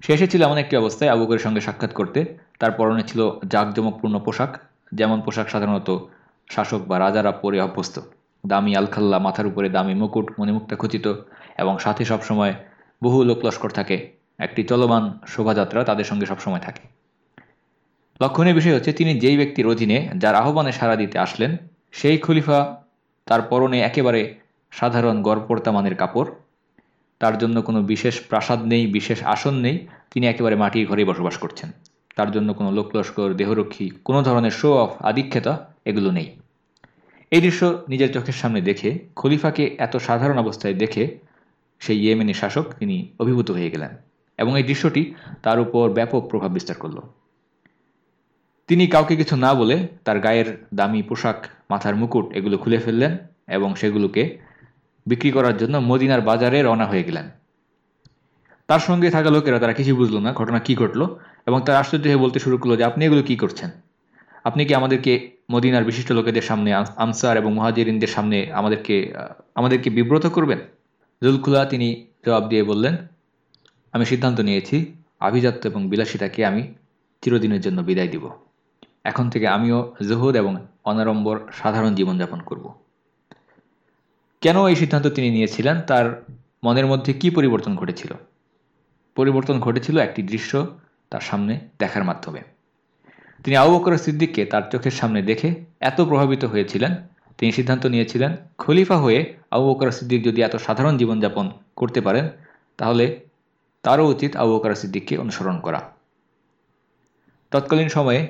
[SPEAKER 2] সে এসেছিল এমন একটি অবস্থায় আবুকের সঙ্গে সাক্ষাৎ করতে। তার পরনে ছিল জাঁকজমকপূর্ণ পোশাক। যেমন পোশাক সাধারণত শাসক বা রাজারা পরে অভ্যস্ত। দামি আলখাল্লা মাথার উপরে দামি মুকুট, মণিমুক্তা খচিত। এবং সাথে সবসময় বহু লোক লস্কর থাকে। একটি চলমান শোভাযাত্রা তাদের সঙ্গে সবসময় থাকে। লক্ষণীয় বিষয় হচ্ছে, তিনি যেই ব্যক্তির অধীনে যার আহ্বানে সাড়া দিতে আসলেন, সেই খলিফা তার পরনে একেবারে সাধারণ গড়পড়তা মানের কাপড়। তার জন্য কোনো বিশেষ প্রাসাদ নেই, বিশেষ আসন নেই। তিনি একেবারে মাটির ঘরেই বসবাস করছেন। তার জন্য কোনো লোকলস্কর, দেহরক্ষী, কোনো ধরনের শো অফ আধিক্ষেতা এগুলো নেই। এই দৃশ্য নিজের চোখের সামনে দেখে, খলিফাকে এত সাধারণ অবস্থায় দেখে সেই ইয়েমেনি শাসক তিনি অভিভূত হয়ে গেলেন এবং এই দৃশ্যটি তার উপর ব্যাপক প্রভাব বিস্তার করল। তিনি কাউকে কিছু না বলে তার গায়ের দামি পোশাক, মাথার মুকুট এগুলো খুলে ফেললেন এবং সেগুলোকে বিক্রি করার জন্য মদিনার বাজারে রওনা হয়ে গেলেন। তার সঙ্গে থাকা লোকেরা তারা কিছু বুঝলো না ঘটনা কি ঘটলো এবং তার আশ্চর্য হয়ে বলতে শুরু করল যে, আপনি এগুলো কি করছেন? আপনি কি আমাদেরকে মদিনার বিশিষ্ট লোকেদের সামনে আনসার এবং মহাজিরিনদের সামনে আমাদেরকে আমাদেরকে বিব্রত করবেন? জুলখুলা তিনি জবাব দিয়ে বললেন, আমি সিদ্ধান্ত নিয়েছি, আভিজাত্য এবং বিলাসিতাকে আমি চিরদিনের জন্য বিদায় দিব। এখন থেকে আমিও জহুদ এবং অনারম্বর সাধারণ জীবনযাপন করব। কেন এই সিদ্ধান্ত তিনি নিয়েছিলেন? তার মনের মধ্যে কি পরিবর্তন ঘটেছিল? পরিবর্তন ঘটেছিল একটি দৃশ্য তার সামনে দেখার মাধ্যমে। তিনি আবু বকর সিদ্দিককে তার চোখের সামনে দেখে এত প্রভাবিত হয়েছিলেন তিনি সিদ্ধান্ত নিয়েছিলেন, খলিফা হয়ে আবু বকর সিদ্দিক যদি এত সাধারণ জীবনযাপন করতে পারেন, তাহলে তারও উচিত আবু বকর সিদ্দিককে অনুসরণ করা। তৎকালীন সময়ে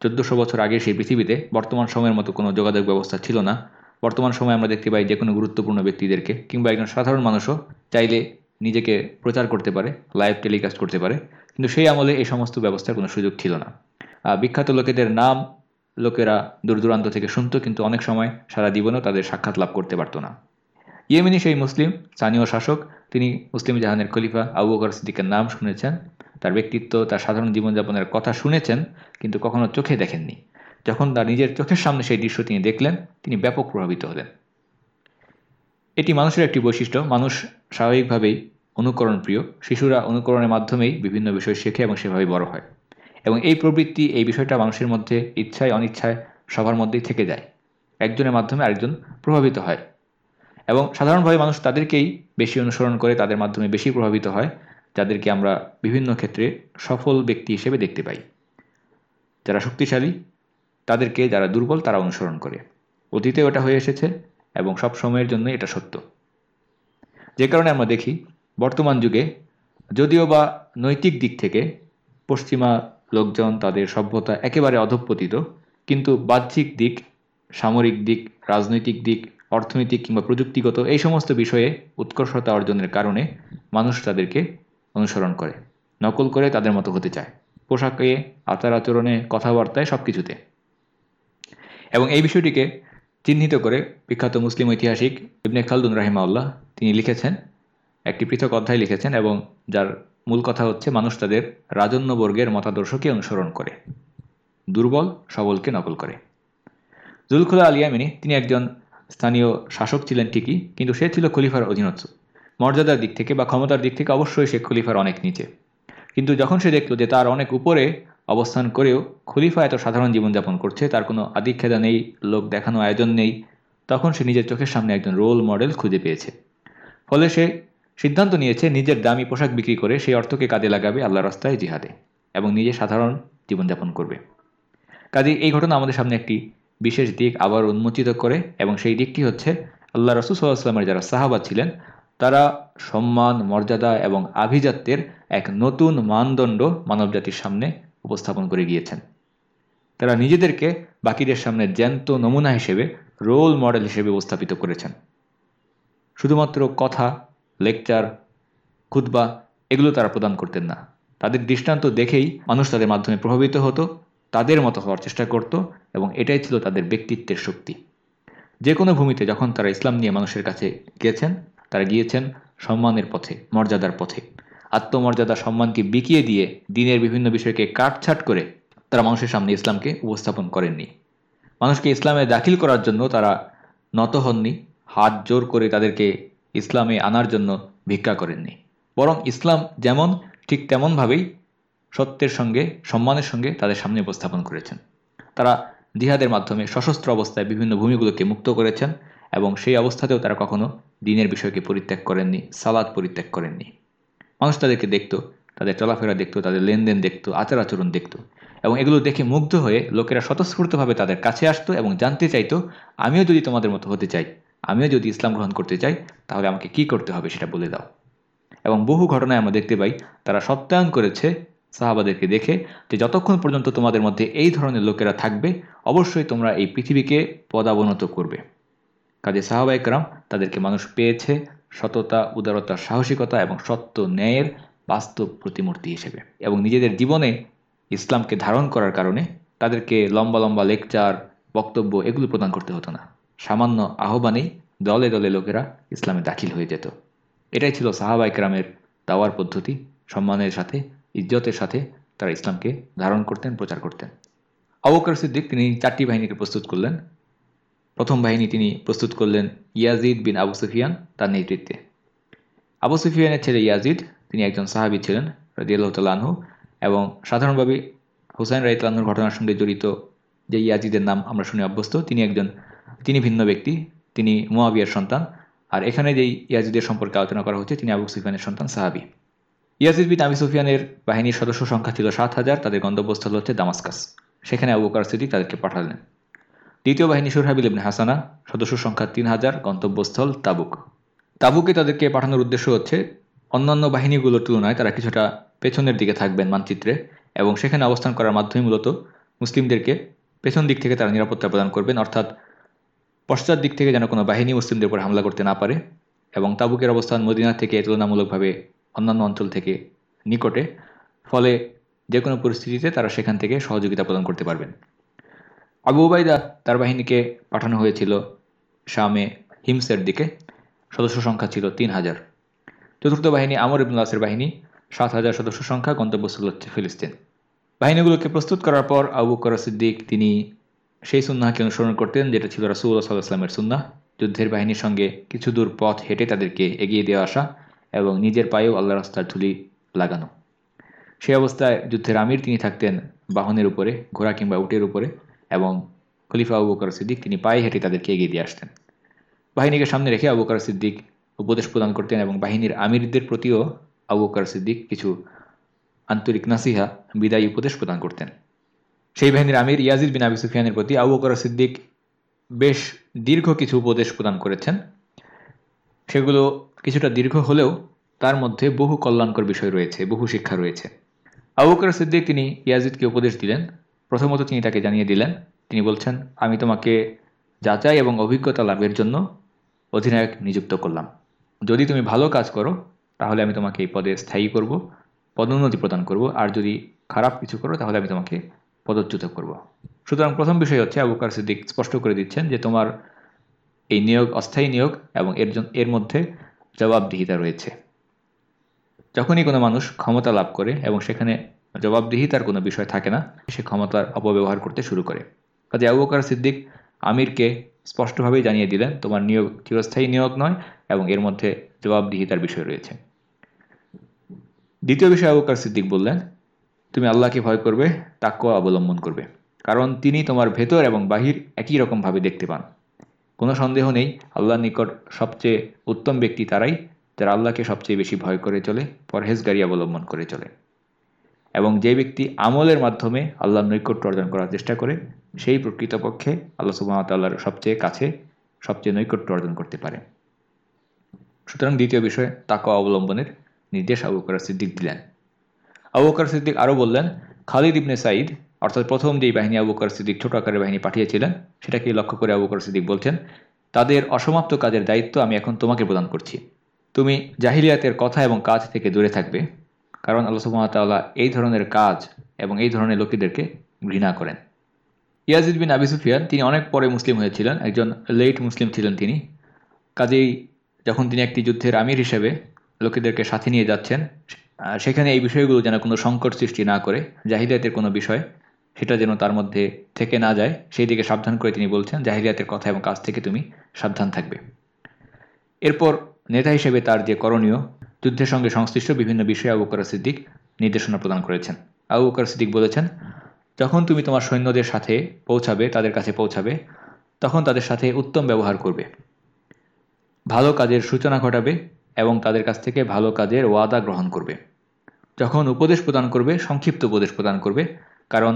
[SPEAKER 2] চোদ্দশো বছর আগে সেই পৃথিবীতে বর্তমান সময়ের মতো কোনো যোগাযোগ ব্যবস্থা ছিল না। বর্তমান সময়ে আমরা দেখতে পাই যে কোনো গুরুত্বপূর্ণ ব্যক্তিদেরকে কিংবা একজন সাধারণ মানুষও চাইলে নিজেকে প্রচার করতে পারে, লাইভ টেলিকাস্ট করতে পারে, কিন্তু সেই আমলে এই সমস্ত ব্যবস্থার কোনো সুযোগ ছিল না। বিখ্যাত লোকেদের নাম লোকেরা দূর দূরান্ত থেকে শুনত, কিন্তু অনেক সময় সারা জীবনেও তাদের সাক্ষাৎ লাভ করতে পারত না। ইয়েমিনি সেই মুসলিম, স্থানীয় শাসক, তিনি মুসলিম জাহানের খলিফা আবু বকর সিদ্দিকের নাম শুনেছেন। তার ব্যক্তিত্ব, তার সাধারণ জীবনযাপনের কথা শুনেছেন, কিন্তু কখনো চোখে দেখেননি। যখন তার নিজের চোখের সামনে সেই দৃশ্য তিনি দেখলেন, তিনি ব্যাপক প্রভাবিত হলেন। এটি মানুষের একটি বৈশিষ্ট্য। মানুষ স্বাভাবিকভাবেই অনুকরণ প্রিয় শিশুরা অনুকরণের মাধ্যমেই বিভিন্ন বিষয় শেখে এবং সেভাবেই বড় হয়। এবং এই প্রবৃত্তি এই বিষয়টা মানুষের মধ্যে ইচ্ছায়, অনিচ্ছায় সবার মধ্যেই থেকে যায়। একজনের মাধ্যমে আরেকজন প্রভাবিত হয়। এবং সাধারণভাবে মানুষ তাদেরকেই বেশি অনুসরণ করে, তাদের মাধ্যমে বেশি প্রভাবিত হয়, যাদেরকে আমরা বিভিন্ন ক্ষেত্রে সফল ব্যক্তি হিসেবে দেখতে পাই। যারা শক্তিশালী, তাদেরকে যারা দুর্বল, তারা অনুসরণ করে। অতীতে ওটা হয়ে এসেছে এবং সব সময়ের জন্য এটা সত্য। যে কারণে আমরা দেখি, বর্তমান যুগে যদিও বা নৈতিক দিক থেকে পশ্চিমা লোকজন তাদের সভ্যতা একেবারে অধঃপতিত, কিন্তু বাহ্যিক দিক, সামরিক দিক, রাজনৈতিক দিক, অর্থনৈতিক কিংবা প্রযুক্তিগত এই সমস্ত বিষয়ে উৎকর্ষতা অর্জনের কারণে মানুষ তাদেরকে অনুসরণ করে, নকল করে তাদের মতো হতে চায়। পোশাকে, আচার আচরণে, কথাবার্তায় সব কিছুতে এবং এই বিষয়টিকে চিহ্নিত করে বিখ্যাত মুসলিম ঐতিহাসিক ইবনে খালদুন রাহিমাউল্লাহ তিনি লিখেছেন, একটি পৃথক অধ্যায় লিখেছেন এবং যার মূল কথা হচ্ছে মানুষ তাদের রাজন্যবর্গের মতাদর্শকে অনুসরণ করে, দুর্বল, সবলকে নকল করে। জুলখুলা আলিয়ামিনী তিনি একজন স্থানীয় শাসক ছিলেন ঠিকই, কিন্তু সে ছিল খলিফার অধীনস্থ। মর্যাদার দিক থেকে বা ক্ষমতার দিক থেকে অবশ্যই সে খলিফার অনেক নিচে। কিন্তু যখন সে দেখল যে তার অনেক উপরে অবস্থান করেও খলিফা এত সাধারণ জীবনযাপন করছে, তার কোনো আদিক্ষেদা নেই, লোক দেখানো আয়োজন নেই, তখন সে নিজের চোখের সামনে একজন রোল মডেল খুঁজে পেয়েছে। ফলে সে সিদ্ধান্ত নিয়েছে নিজের দামি পোশাক বিক্রি করে সেই অর্থকে কাজে লাগাবে আল্লাহ রাস্তায় জিহাদে এবং নিজে সাধারণ জীবনযাপন করবে। কাজে এই ঘটনা আমাদের সামনে একটি বিশেষ দিক আবার উন্মোচিত করে এবং সেই দিকটি হচ্ছে আল্লাহ রসুল সাল্লাহামের যারা সাহাবা ছিলেন, তারা সম্মান, মর্যাদা এবং আভিজাত্যের এক নতুন মানদণ্ড মানবজাতির সামনে উপস্থাপন করে গিয়েছেন। তারা নিজেদেরকে বাকিদের সামনে জ্যান্ত নমুনা হিসেবে রোল মডেল হিসেবে উপস্থাপিত করেছেন। শুধুমাত্র কথা লেকচার খুতবা এগুলো তারা প্রদান করতেন না। তাদের দৃষ্টান্ত দেখেই মানুষ তাদের মাধ্যমে প্রভাবিত হতো, তাদের মতো হওয়ার চেষ্টা করত এবং এটাই ছিল তাদের ব্যক্তিত্বের শক্তি। যে কোনো ভূমিতে যখন তারা ইসলাম নিয়ে মানুষের কাছে গিয়েছেন, তারা গিয়েছেন সম্মানের পথে, মর্যাদার পথে। আত্মমর্যাদা, সম্মানকে বিকিয়ে দিয়ে দিনের বিভিন্ন বিষয়কে কাটছাট করে তারা মানুষের সামনে ইসলামকে উপস্থাপন করেননি। মানুষকে ইসলামে দাখিল করার জন্য তারা নত হননি, হাত জোর করে তাদেরকে ইসলামে আনার জন্য ভিক্ষা করেননি। বরং ইসলাম যেমন, ঠিক তেমনভাবেই সত্যের সঙ্গে, সম্মানের সঙ্গে তাদের সামনে উপস্থাপন করেছেন। তারা জিহাদের মাধ্যমে সশস্ত্র অবস্থায় বিভিন্ন ভূমিগুলোকে মুক্ত করেছেন এবং সেই অবস্থাতেও তারা কখনো দিনের বিষয়কে পরিত্যাগ করেননি, সালাদ পরিত্যাগ করেননি। মানুষ তাদেরকে দেখত, তাদের চলাফেরা দেখত, তাদের লেনদেন দেখত, আচার আচরণ দেখত এবং এগুলো দেখে মুগ্ধ হয়ে লোকেরা স্বতঃস্ফূর্তভাবে তাদের কাছে আসতো এবং জানতে চাইতো, আমিও যদি তোমাদের মতো হতে চাই আমিও যদি ইসলাম গ্রহণ করতে চাই, তাহলে আমাকে কি করতে হবে সেটা বলে দাও। এবং বহু ঘটনায় আমরা দেখতে পাই, তারা সত্যায়ন করেছে সাহাবাদেরকে দেখে যে যতক্ষণ পর্যন্ত তোমাদের মধ্যে এই ধরনের লোকেরা থাকবে, অবশ্যই তোমরা এই পৃথিবীকে পদাবনত করবে। কাজে সাহাবা একরাম তাদেরকে মানুষ পেয়েছে সততা, উদারতা, সাহসিকতা এবং সত্য ন্যায়ের বাস্তব প্রতিমূর্তি হিসেবে। এবং নিজেদের জীবনে ইসলামকে ধারণ করার কারণে তাদেরকে লম্বা লম্বা লেকচার, বক্তব্য এগুলো প্রদান করতে হতো না। সামান্য আহ্বানেই দলে দলে লোকেরা ইসলামে দাখিল হয়ে যেত। এটাই ছিল সাহাবা একরামের দাওয়ার পদ্ধতি। সম্মানের সাথে, ইজ্জতের সাথে তারা ইসলামকে ধারণ করতেন, প্রচার করতেন। আবুকর সিদ্দিক তিনি চারটি বাহিনীকে প্রস্তুত করলেন। প্রথম বাহিনী তিনি প্রস্তুত করলেন ইয়াজিদ বিন আবু সুফিয়ান, তার নেতৃত্বে। আবু সুফিয়ানের ছেলে ইয়াজিদ, তিনি একজন সাহাবি ছিলেন রাজিয়াল্লাহ তাল্লাহু এবং সাধারণভাবে হুসাইন রাইতলানুর ঘটনার সঙ্গে জড়িত যে ইয়াজিদের নাম আমরা শুনে অভ্যস্ত, তিনি একজন তিনি ভিন্ন ব্যক্তি, তিনি মোয়াবিয়ার সন্তান। আর এখানে যেই ইয়াজিদের সম্পর্কে আলোচনা করা হচ্ছে, তিনি আবু সুফিয়ানের সন্তান, সাহাবি। ইয়াজিদ বিন আবি সুফিয়ানের বাহিনীর সদস্য সংখ্যা ছিল সাত হাজার, তাদের গন্তব্যস্থল হচ্ছে দামাস্কাস। সেখানে আবু বকর সিদ্দিক তাদেরকে পাঠালেন। দ্বিতীয় বাহিনী সুরহাবিল ইবনে হাসানা, সদস্য সংখ্যা তিন হাজার, গন্তব্যস্থল তাবুক। তাবুকে তাদেরকে পাঠানোর উদ্দেশ্য হচ্ছে, অন্যান্য বাহিনীগুলোর তুলনায় তারা কিছুটা পেছনের দিকে থাকবেন মানচিত্রে এবং সেখানে অবস্থান করার মাধ্যমে মূলত মুসলিমদেরকে পেছন দিক থেকে তারা নিরাপত্তা প্রদান করবেন। অর্থাৎ পশ্চাৎ দিক থেকে যেন কোনো বাহিনী মুসলিমদের উপর হামলা করতে না পারে এবং তাবুকের অবস্থান মদিনা থেকে তুলনামূলকভাবে অন্যান্য অঞ্চল থেকে নিকটে, ফলে যে কোনো পরিস্থিতিতে তারা সেখান থেকে সহযোগিতা প্রদান করতে পারবেন। আবু উবাইদা তার বাহিনীকে পাঠানো হয়েছিল শামে হিমসের দিকে। সদস্য সংখ্যা ছিল তিন হাজার। চতুর্থ বাহিনী আমর ইবনুল্লাসের বাহিনী, সাত হাজার সদস্য সংখ্যা, গন্তব্যস্থল হচ্ছে ফিলিস্তিন। বাহিনীগুলোকে প্রস্তুত করার পর আবু কর সিদ্দিক, তিনি সেই সুন্নাহকে অনুসরণ করতেন, যেটা ছিল রাসুল্লাহ সাল্লাহামের সুন্নাহ। যুদ্ধের বাহিনীর সঙ্গে কিছু দূর পথ হেঁটে তাদেরকে এগিয়ে দিয়ে আসা এবং নিজের পায়েও আল্লাহ রাস্তার ধুলি লাগানো। সেই অবস্থায় যুদ্ধের আমির তিনি থাকতেন বাহনের উপরে, ঘোড়া কিংবা উটের উপরে এবং খলিফা আবু বকর সিদ্দিক তিনি পায়ে হেঁটে তাদেরকে এগিয়ে দিয়ে আসতেন। বাহিনীকে সামনে রেখে আবু সিদ্দিক উপদেশ প্রদান করতেন এবং বাহিনীর আমিরদের প্রতিও আবু বকর সিদ্দিক কিছু আন্তরিক নাসিহা, বিদায়ী উপদেশ প্রদান করতেন। সেই বাহিনীর আমির ইয়াজিদ বিন আবি সুফিয়ানের প্রতি আবু বকর সিদ্দিক বেশ দীর্ঘ কিছু উপদেশ প্রদান করেছেন। সেগুলো কিছুটা দীর্ঘ হলেও তার মধ্যে বহু কল্যাণকর বিষয় রয়েছে, বহু শিক্ষা রয়েছে। আবু বকর সিদ্দিক তিনি ইয়াজিদকে উপদেশ দিলেন। প্রথমত তিনি তাকে জানিয়ে দিলেন, তিনি বলছেন, আমি তোমাকে যাচাই এবং অভিজ্ঞতা লাভের জন্য অধিনায়ক নিযুক্ত করলাম। যদি তুমি ভালো কাজ করো, তাহলে আমি তোমাকে এই পদে স্থায়ী করব, পদোন্নতি প্রদান করব। আর যদি খারাপ কিছু করো, তাহলে আমি তোমাকে পদচ্যুত করব। সুতরাং প্রথম বিষয় হচ্ছে আবুকার সিদ্দিক স্পষ্ট করে দিচ্ছেন যে তোমার এই নিয়োগ অস্থায়ী নিয়োগ এবং এর এর মধ্যে জবাবদিহিতা রয়েছে। যখনই কোনো মানুষ ক্ষমতা লাভ করে এবং সেখানে জবাবদিহিতার কোনো বিষয় থাকে না, সে ক্ষমতার অপব্যবহার করতে শুরু করে। কাজে আবুকার সিদ্দিক আমিরকে স্পষ্টভাবেই জানিয়ে দিলেন, তোমার নিয়োগ চিরস্থায়ী নিয়োগ নয় এবং এর মধ্যে জবাবদিহিতার বিষয় রয়েছে। দ্বিতীয় বিষয় আবুকার সিদ্দিক বললেন তুমি আল্লাহকে ভয় করবে তাকেও অবলম্বন করবে। কারণ তিনি তোমার ভেতর এবং বাহির একই রকমভাবে দেখতে পান। কোনো সন্দেহ নেই, আল্লাহর নিকট সবচেয়ে উত্তম ব্যক্তি তারাই, যারা আল্লাহকে সবচেয়ে বেশি ভয় করে চলে, পরহেজগারি অবলম্বন করে চলে। এবং যে ব্যক্তি আমলের মাধ্যমে আল্লাহর নৈকট্য অর্জন করার চেষ্টা করে, সেই প্রকৃতপক্ষে আল্লাহ সুবাহতাল্লাহর সবচেয়ে কাছে সবচেয়ে নৈকট্য অর্জন করতে পারে। সুতরাং দ্বিতীয় বিষয় তাকে অবলম্বনের নির্দেশ আবু বকর সিদ্দিক দিলেন। আবু বকর সিদ্দিক আরও বললেন, খালিদ ইবনে সাইদ অর্থাৎ প্রথম যেই বাহিনী আবু বকর সিদ্দিক ছোট আকারের বাহিনী পাঠিয়েছিলেন, সেটাকে লক্ষ্য করে আবু বকর সিদ্দিক বলছেন, তাদের অসমাপ্ত কাজের দায়িত্ব আমি এখন তোমাকে প্রদান করছি। তুমি জাহিলিয়াতের কথা এবং কাজ থেকে দূরে থাকবে, কারণ আল্লাহ সুবাহতাল্লাহ এই ধরনের কাজ এবং এই ধরনের লোকেদেরকে ঘৃণা করেন। ইয়াজিদ বিন আবি সুফিয়ান, তিনি অনেক পরে মুসলিম হয়েছিলেন, একজন লেট মুসলিম ছিলেন তিনি। কাজেই যখন তিনি একটি যুদ্ধের আমির হিসেবে লোকেদেরকে সাথে নিয়ে যাচ্ছেন সেখানে এই বিষয়গুলো যেন কোনো সংকট সৃষ্টি না করে, জাহিলিয়াতের কোনো বিষয়, সেটা যেন তার মধ্যে থেকে না যায়, সেই দিকে সাবধান করে তিনি বলছেন, জাহিলিয়াতের কথা এবং কাজ থেকে তুমি সাবধান থাকবে। এরপর নেতা হিসেবে তার যে করণীয়, যুদ্ধের সঙ্গে সংশ্লিষ্ট বিভিন্ন বিষয়ে আবু বকর সিদ্দিক নির্দেশনা প্রদান করেছেন। আবু বকর সিদ্দিক বলেছেন, যখন তুমি তোমার সৈন্যদের সাথে পৌঁছাবে, তাদের কাছে পৌঁছাবে, তখন তাদের সাথে উত্তম ব্যবহার করবে। ভালো কাজের সূচনা ঘটাবে এবং তাদের কাছ থেকে ভালো কাজের ওয়াদা গ্রহণ করবে। যখন উপদেশ প্রদান করবে, সংক্ষিপ্ত উপদেশ প্রদান করবে, কারণ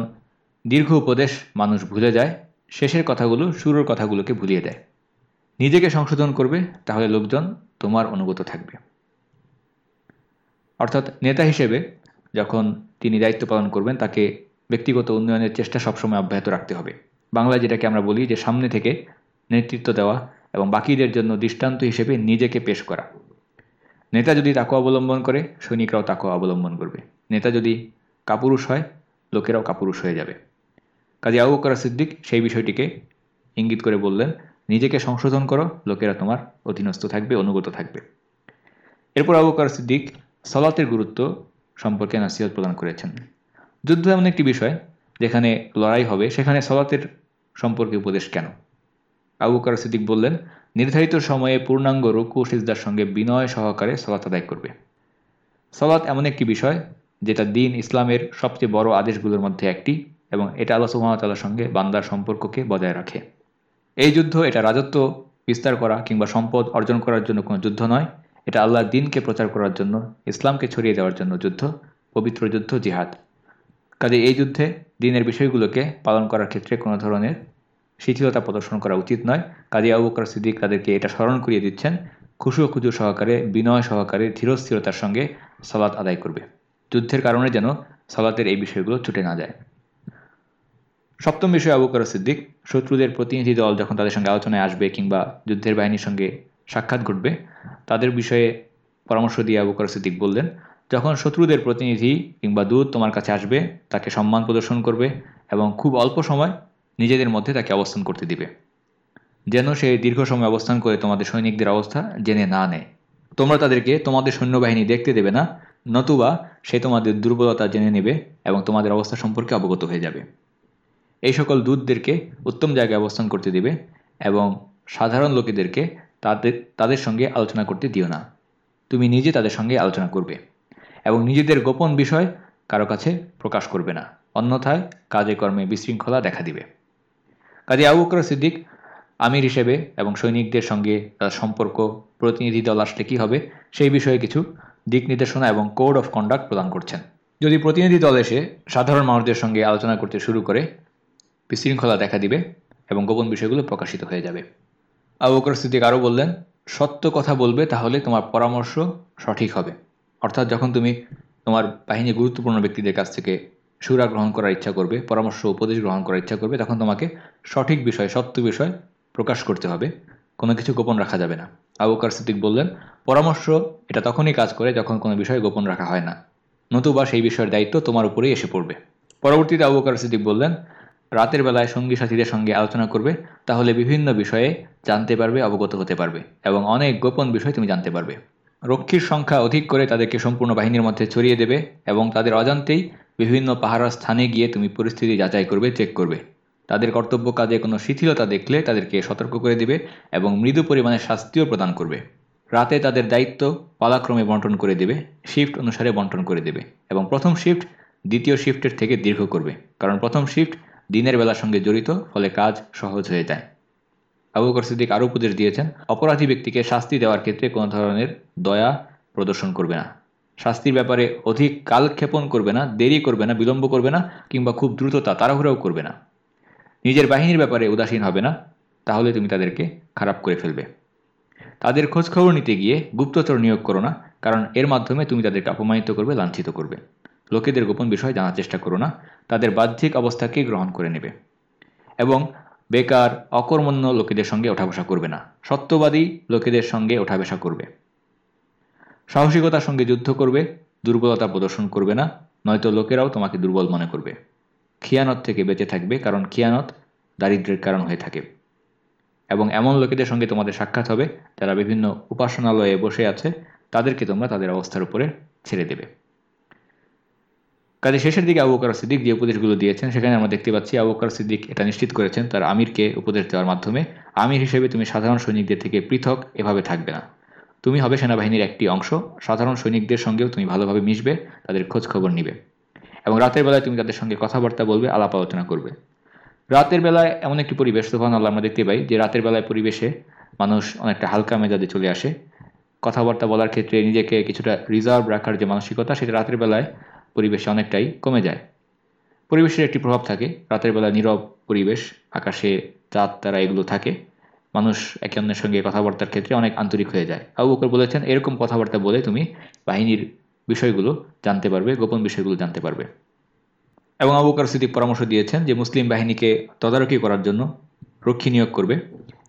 [SPEAKER 2] দীর্ঘ উপদেশ মানুষ ভুলে যায়, শেষের কথাগুলো শুরুর কথাগুলোকে ভুলিয়ে দেয়। নিজেকে সংশোধন করবে, তাহলে লোকজন তোমার অনুগত থাকবে। অর্থাৎ নেতা হিসেবে যখন তিনি দায়িত্ব পালন করবেন, তাকে ব্যক্তিগত উন্নয়নের চেষ্টা সবসময় অব্যাহত রাখতে হবে। বাংলায় যেটাকে আমরা বলি যে সামনে থেকে নেতৃত্ব দেওয়া এবং বাকিদের জন্য দৃষ্টান্ত হিসেবে নিজেকে পেশ করা। নেতা যদি তাকে অবলম্বন করে, সৈনিকরাও তাকে অবলম্বন করবে। নেতা যদি কাপুরুষ হয়, লোকেরাও কাপুরুষ হয়ে যাবে। কাজে আবু বকর সিদ্দিক সেই বিষয়টিকে ইঙ্গিত করে বললেন, নিজেকে সংশোধন করো, লোকেরা তোমার অধীনস্থ থাকবে, অনুগত থাকবে। এরপর আবু বকর সিদ্দিক সলাতের গুরুত্ব সম্পর্কে নাসিহত প্রদান করেছেন। যুদ্ধ এমন একটি বিষয়, যেখানে লড়াই হবে, সেখানে সলাতের সম্পর্কে উপদেশ কেন? আবু বকর সিদ্দিক বললেন নির্ধারিত সময়ে পূর্ণাঙ্গ রুকু সিজদার সঙ্গে বিনয় সহকারে সলাত আদায় করবে। সলাৎ এমন একটি বিষয়, যেটা দিন ইসলামের সবচেয়ে বড় আদেশগুলোর মধ্যে একটি এবং এটা আল্লাহ সুহামতাল্লার সঙ্গে বান্দার সম্পর্ককে বজায় রাখে। এই যুদ্ধ এটা রাজত্ব, বিস্তার করা কিংবা সম্পদ অর্জন করার জন্য কোনো যুদ্ধ নয়। এটা আল্লাহর দিনকে প্রচার করার জন্য, ইসলামকে ছড়িয়ে দেওয়ার জন্য যুদ্ধ, পবিত্র যুদ্ধ, জিহাদ। কাজে এই যুদ্ধে দিনের বিষয়গুলোকে পালন করার ক্ষেত্রে কোনো ধরনের শিথিলতা প্রদর্শন করা উচিত নয়। কাজী আবু সিদ্দিক তাদেরকে এটা স্মরণ করিয়ে দিচ্ছেন, খুশু খুজু সহকারে, বিনয় সহকারে, ধীরস্থিরতার সঙ্গে সালাত আদায় করবে। যুদ্ধের কারণে যেন সালাতের এই বিষয়গুলো ছুটে না যায়। সপ্তম বিষয় আবু সিদ্দিক, শত্রুদের প্রতিনিধি দল যখন তাদের সঙ্গে আলোচনায় আসবে কিংবা যুদ্ধের বাহিনীর সঙ্গে সাক্ষাৎ ঘটবে, তাদের বিষয়ে পরামর্শ দিয়ে আবু সিদ্দিক বললেন, যখন শত্রুদের প্রতিনিধি কিংবা দূত তোমার কাছে আসবে, তাকে সম্মান প্রদর্শন করবে এবং খুব অল্প সময় নিজেদের মধ্যে তাকে অবস্থান করতে দিবে। যেন সে দীর্ঘ সময় অবস্থান করে তোমাদের সৈনিকদের অবস্থা জেনে না নেয়। তোমরা তাদেরকে তোমাদের সৈন্যবাহিনী দেখতে দেবে না, নতুবা সে তোমাদের দুর্বলতা জেনে নেবে এবং তোমাদের অবস্থা সম্পর্কে অবগত হয়ে যাবে। এই সকল দূতদেরকে উত্তম জায়গায় অবস্থান করতে দিবে এবং সাধারণ লোকেদেরকে তাদের তাদের সঙ্গে আলোচনা করতে দিও না। তুমি নিজে তাদের সঙ্গে আলোচনা করবে এবং নিজেদের গোপন বিষয় কারও কাছে প্রকাশ করবে না। অন্যথায় কাজে কর্মে বিশৃঙ্খলা দেখা দিবে। কাজে আবু বকর সিদ্দিক আমির হিসেবে এবং সৈনিকদের সঙ্গে তার সম্পর্ক, প্রতিনিধি দল আসলে কী হবে সেই বিষয়ে কিছু দিক নির্দেশনা এবং কোড অফ কন্ডাক্ট প্রদান করছেন। যদি প্রতিনিধি দল এসে সাধারণ মানুষদের সঙ্গে আলোচনা করতে শুরু করে, বিশৃঙ্খলা দেখা দিবে এবং গোপন বিষয়গুলো প্রকাশিত হয়ে যাবে। আবু বকর সিদ্দিক আরও বললেন, সত্য কথা বলবে তাহলে তোমার পরামর্শ সঠিক হবে। অর্থাৎ যখন তুমি তোমার বাহিনীর গুরুত্বপূর্ণ ব্যক্তিদের কাছ থেকে সুরা গ্রহণ করার ইচ্ছা করবে, পরামর্শ, উপদেশ গ্রহণ করার ইচ্ছা করবে, তখন তোমাকে সঠিক বিষয়, সত্য বিষয় প্রকাশ করতে হবে। কোনো কিছু গোপন রাখা যাবে না। আবু বকর সিদ্দিক বললেন, পরামর্শ, এটা তখনই কাজ করে যখন কোনো বিষয় গোপন রাখা হয় না। নতুবা সেই বিষয়ের দায়িত্ব তোমার উপরেই এসে পড়বে। পরবর্তীতে আবু বকর সিদ্দিক বললেন, রাতের বেলায় সঙ্গী সাথীদের সঙ্গে আলোচনা করবে, তাহলে বিভিন্ন বিষয়ে জানতে পারবে, অবগত হতে পারবে এবং অনেক গোপন বিষয় তুমি জানতে পারবে। রক্ষীর সংখ্যা অধিক করে তাদেরকে সম্পূর্ণ বাহিনীর মধ্যে ছড়িয়ে দেবে এবং তাদের অজান্তেই বিভিন্ন পাহারার স্থানে গিয়ে তুমি পরিস্থিতি যাচাই করবে চেক করবে। তাদের কর্তব্য কাজে কোনো শিথিলতা দেখলে তাদেরকে সতর্ক করে দিবে এবং মৃদু পরিমাণে শাস্তিও প্রদান করবে। রাতে তাদের দায়িত্ব পালাক্রমে বন্টন করে দেবে শিফট অনুসারে বন্টন করে দেবে এবং প্রথম শিফট দ্বিতীয় শিফটের থেকে দীর্ঘ করবে, কারণ প্রথম শিফট দিনের বেলার সঙ্গে জড়িত, ফলে কাজ সহজ হয়ে যায়। আবু সিদ্দিক আরও উপদেশ দিয়েছেন, অপরাধী ব্যক্তিকে শাস্তি দেওয়ার ক্ষেত্রে কোনো ধরনের দয়া প্রদর্শন করবে না। শাস্তির ব্যাপারে অধিক কালক্ষেপণ করবে না, দেরি করবে না, বিলম্ব করবে না, কিংবা খুব দ্রুততা তাড়াহুড়াও করবে না। নিজের বাহিনীর ব্যাপারে উদাসীন হবে না, তাহলে তুমি তাদেরকে খারাপ করে ফেলবে। তাদের খোঁজখবর নিতে গিয়ে গুপ্তচর নিয়োগ করো না, কারণ এর মাধ্যমে তুমি তাদেরকে অপমানিত করবে, লাঞ্ছিত করবে। লোকেদের গোপন বিষয় জানার চেষ্টা করো না, তাদের বাহ্যিক অবস্থাকে গ্রহণ করে নেবে। এবং বেকার, অকর্মণ্য লোকেদের সঙ্গে ওঠা বসা করবে না, সত্যবাদী লোকেদের সঙ্গে ওঠা বসা করবে। সাহসিকতার সঙ্গে যুদ্ধ করবে, দুর্বলতা প্রদর্শন করবে না, নয়তো লোকেরাও তোমাকে দুর্বল মনে করবে। খিয়ানত থেকে বেঁচে থাকবে, কারণ খিয়ানত দারিদ্রের কারণ হয়ে থাকে। এবং এমন লোকেদের সঙ্গে তোমাদের সাক্ষাৎ হবে, যারা বিভিন্ন উপাসনালয়ে বসে আছে, তাদেরকে তোমরা তাদের অবস্থার উপরে ছেড়ে দেবে। কাজে শেষের দিকে আবু বকর সিদ্দিক যে উপদেশগুলো দিয়েছেন, সেখানে আমরা দেখতে পাচ্ছি আবু বকর সিদ্দিক এটা নিশ্চিত করেছেন, তার আমিরকে উপদেশ দেওয়ার মাধ্যমে, আমির হিসেবে তুমি সাধারণ সৈনিকদের থেকে পৃথক, এভাবে থাকবে না। তুমি হবে সেনাবাহিনীর একটি অংশ। সাধারণ সৈনিকদের সঙ্গেও তুমি ভালোভাবে মিশবে, তাদের খোঁজ খবর নিবে। এবং রাতের বেলায় তুমি তাদের সঙ্গে কথাবার্তা বলবে, আলাপ আলোচনা করবে। রাতের বেলায় এমন একটি পরিবেশ সোহান আল্লাহ আমরা দেখতে পাই যে রাতের বেলায় পরিবেশে মানুষ অনেকটা হালকা মেজাজে চলে আসে। কথাবার্তা বলার ক্ষেত্রে নিজেকে কিছুটা রিজার্ভ রাখার যে মানসিকতা, সেটা রাতের বেলায় পরিবেশে অনেকটাই কমে যায়। পরিবেশের একটি প্রভাব থাকে। রাতের বেলা নীরব পরিবেশ, আকাশে চাঁদ, তারা এগুলো থাকে। মানুষ একে অন্যের সঙ্গে কথাবার্তার ক্ষেত্রে অনেক আন্তরিক হয়ে যায়। আবু বকর বলেছেন, এরকম কথাবার্তা বলে তুমি বাহিনীর বিষয়গুলো জানতে পারবে, গোপন বিষয়গুলো জানতে পারবে। এবং আবু বকর সিদ্দিক পরামর্শ দিয়েছেন যে, মুসলিম বাহিনীকে তদারকি করার জন্য রক্ষী নিয়োগ করবে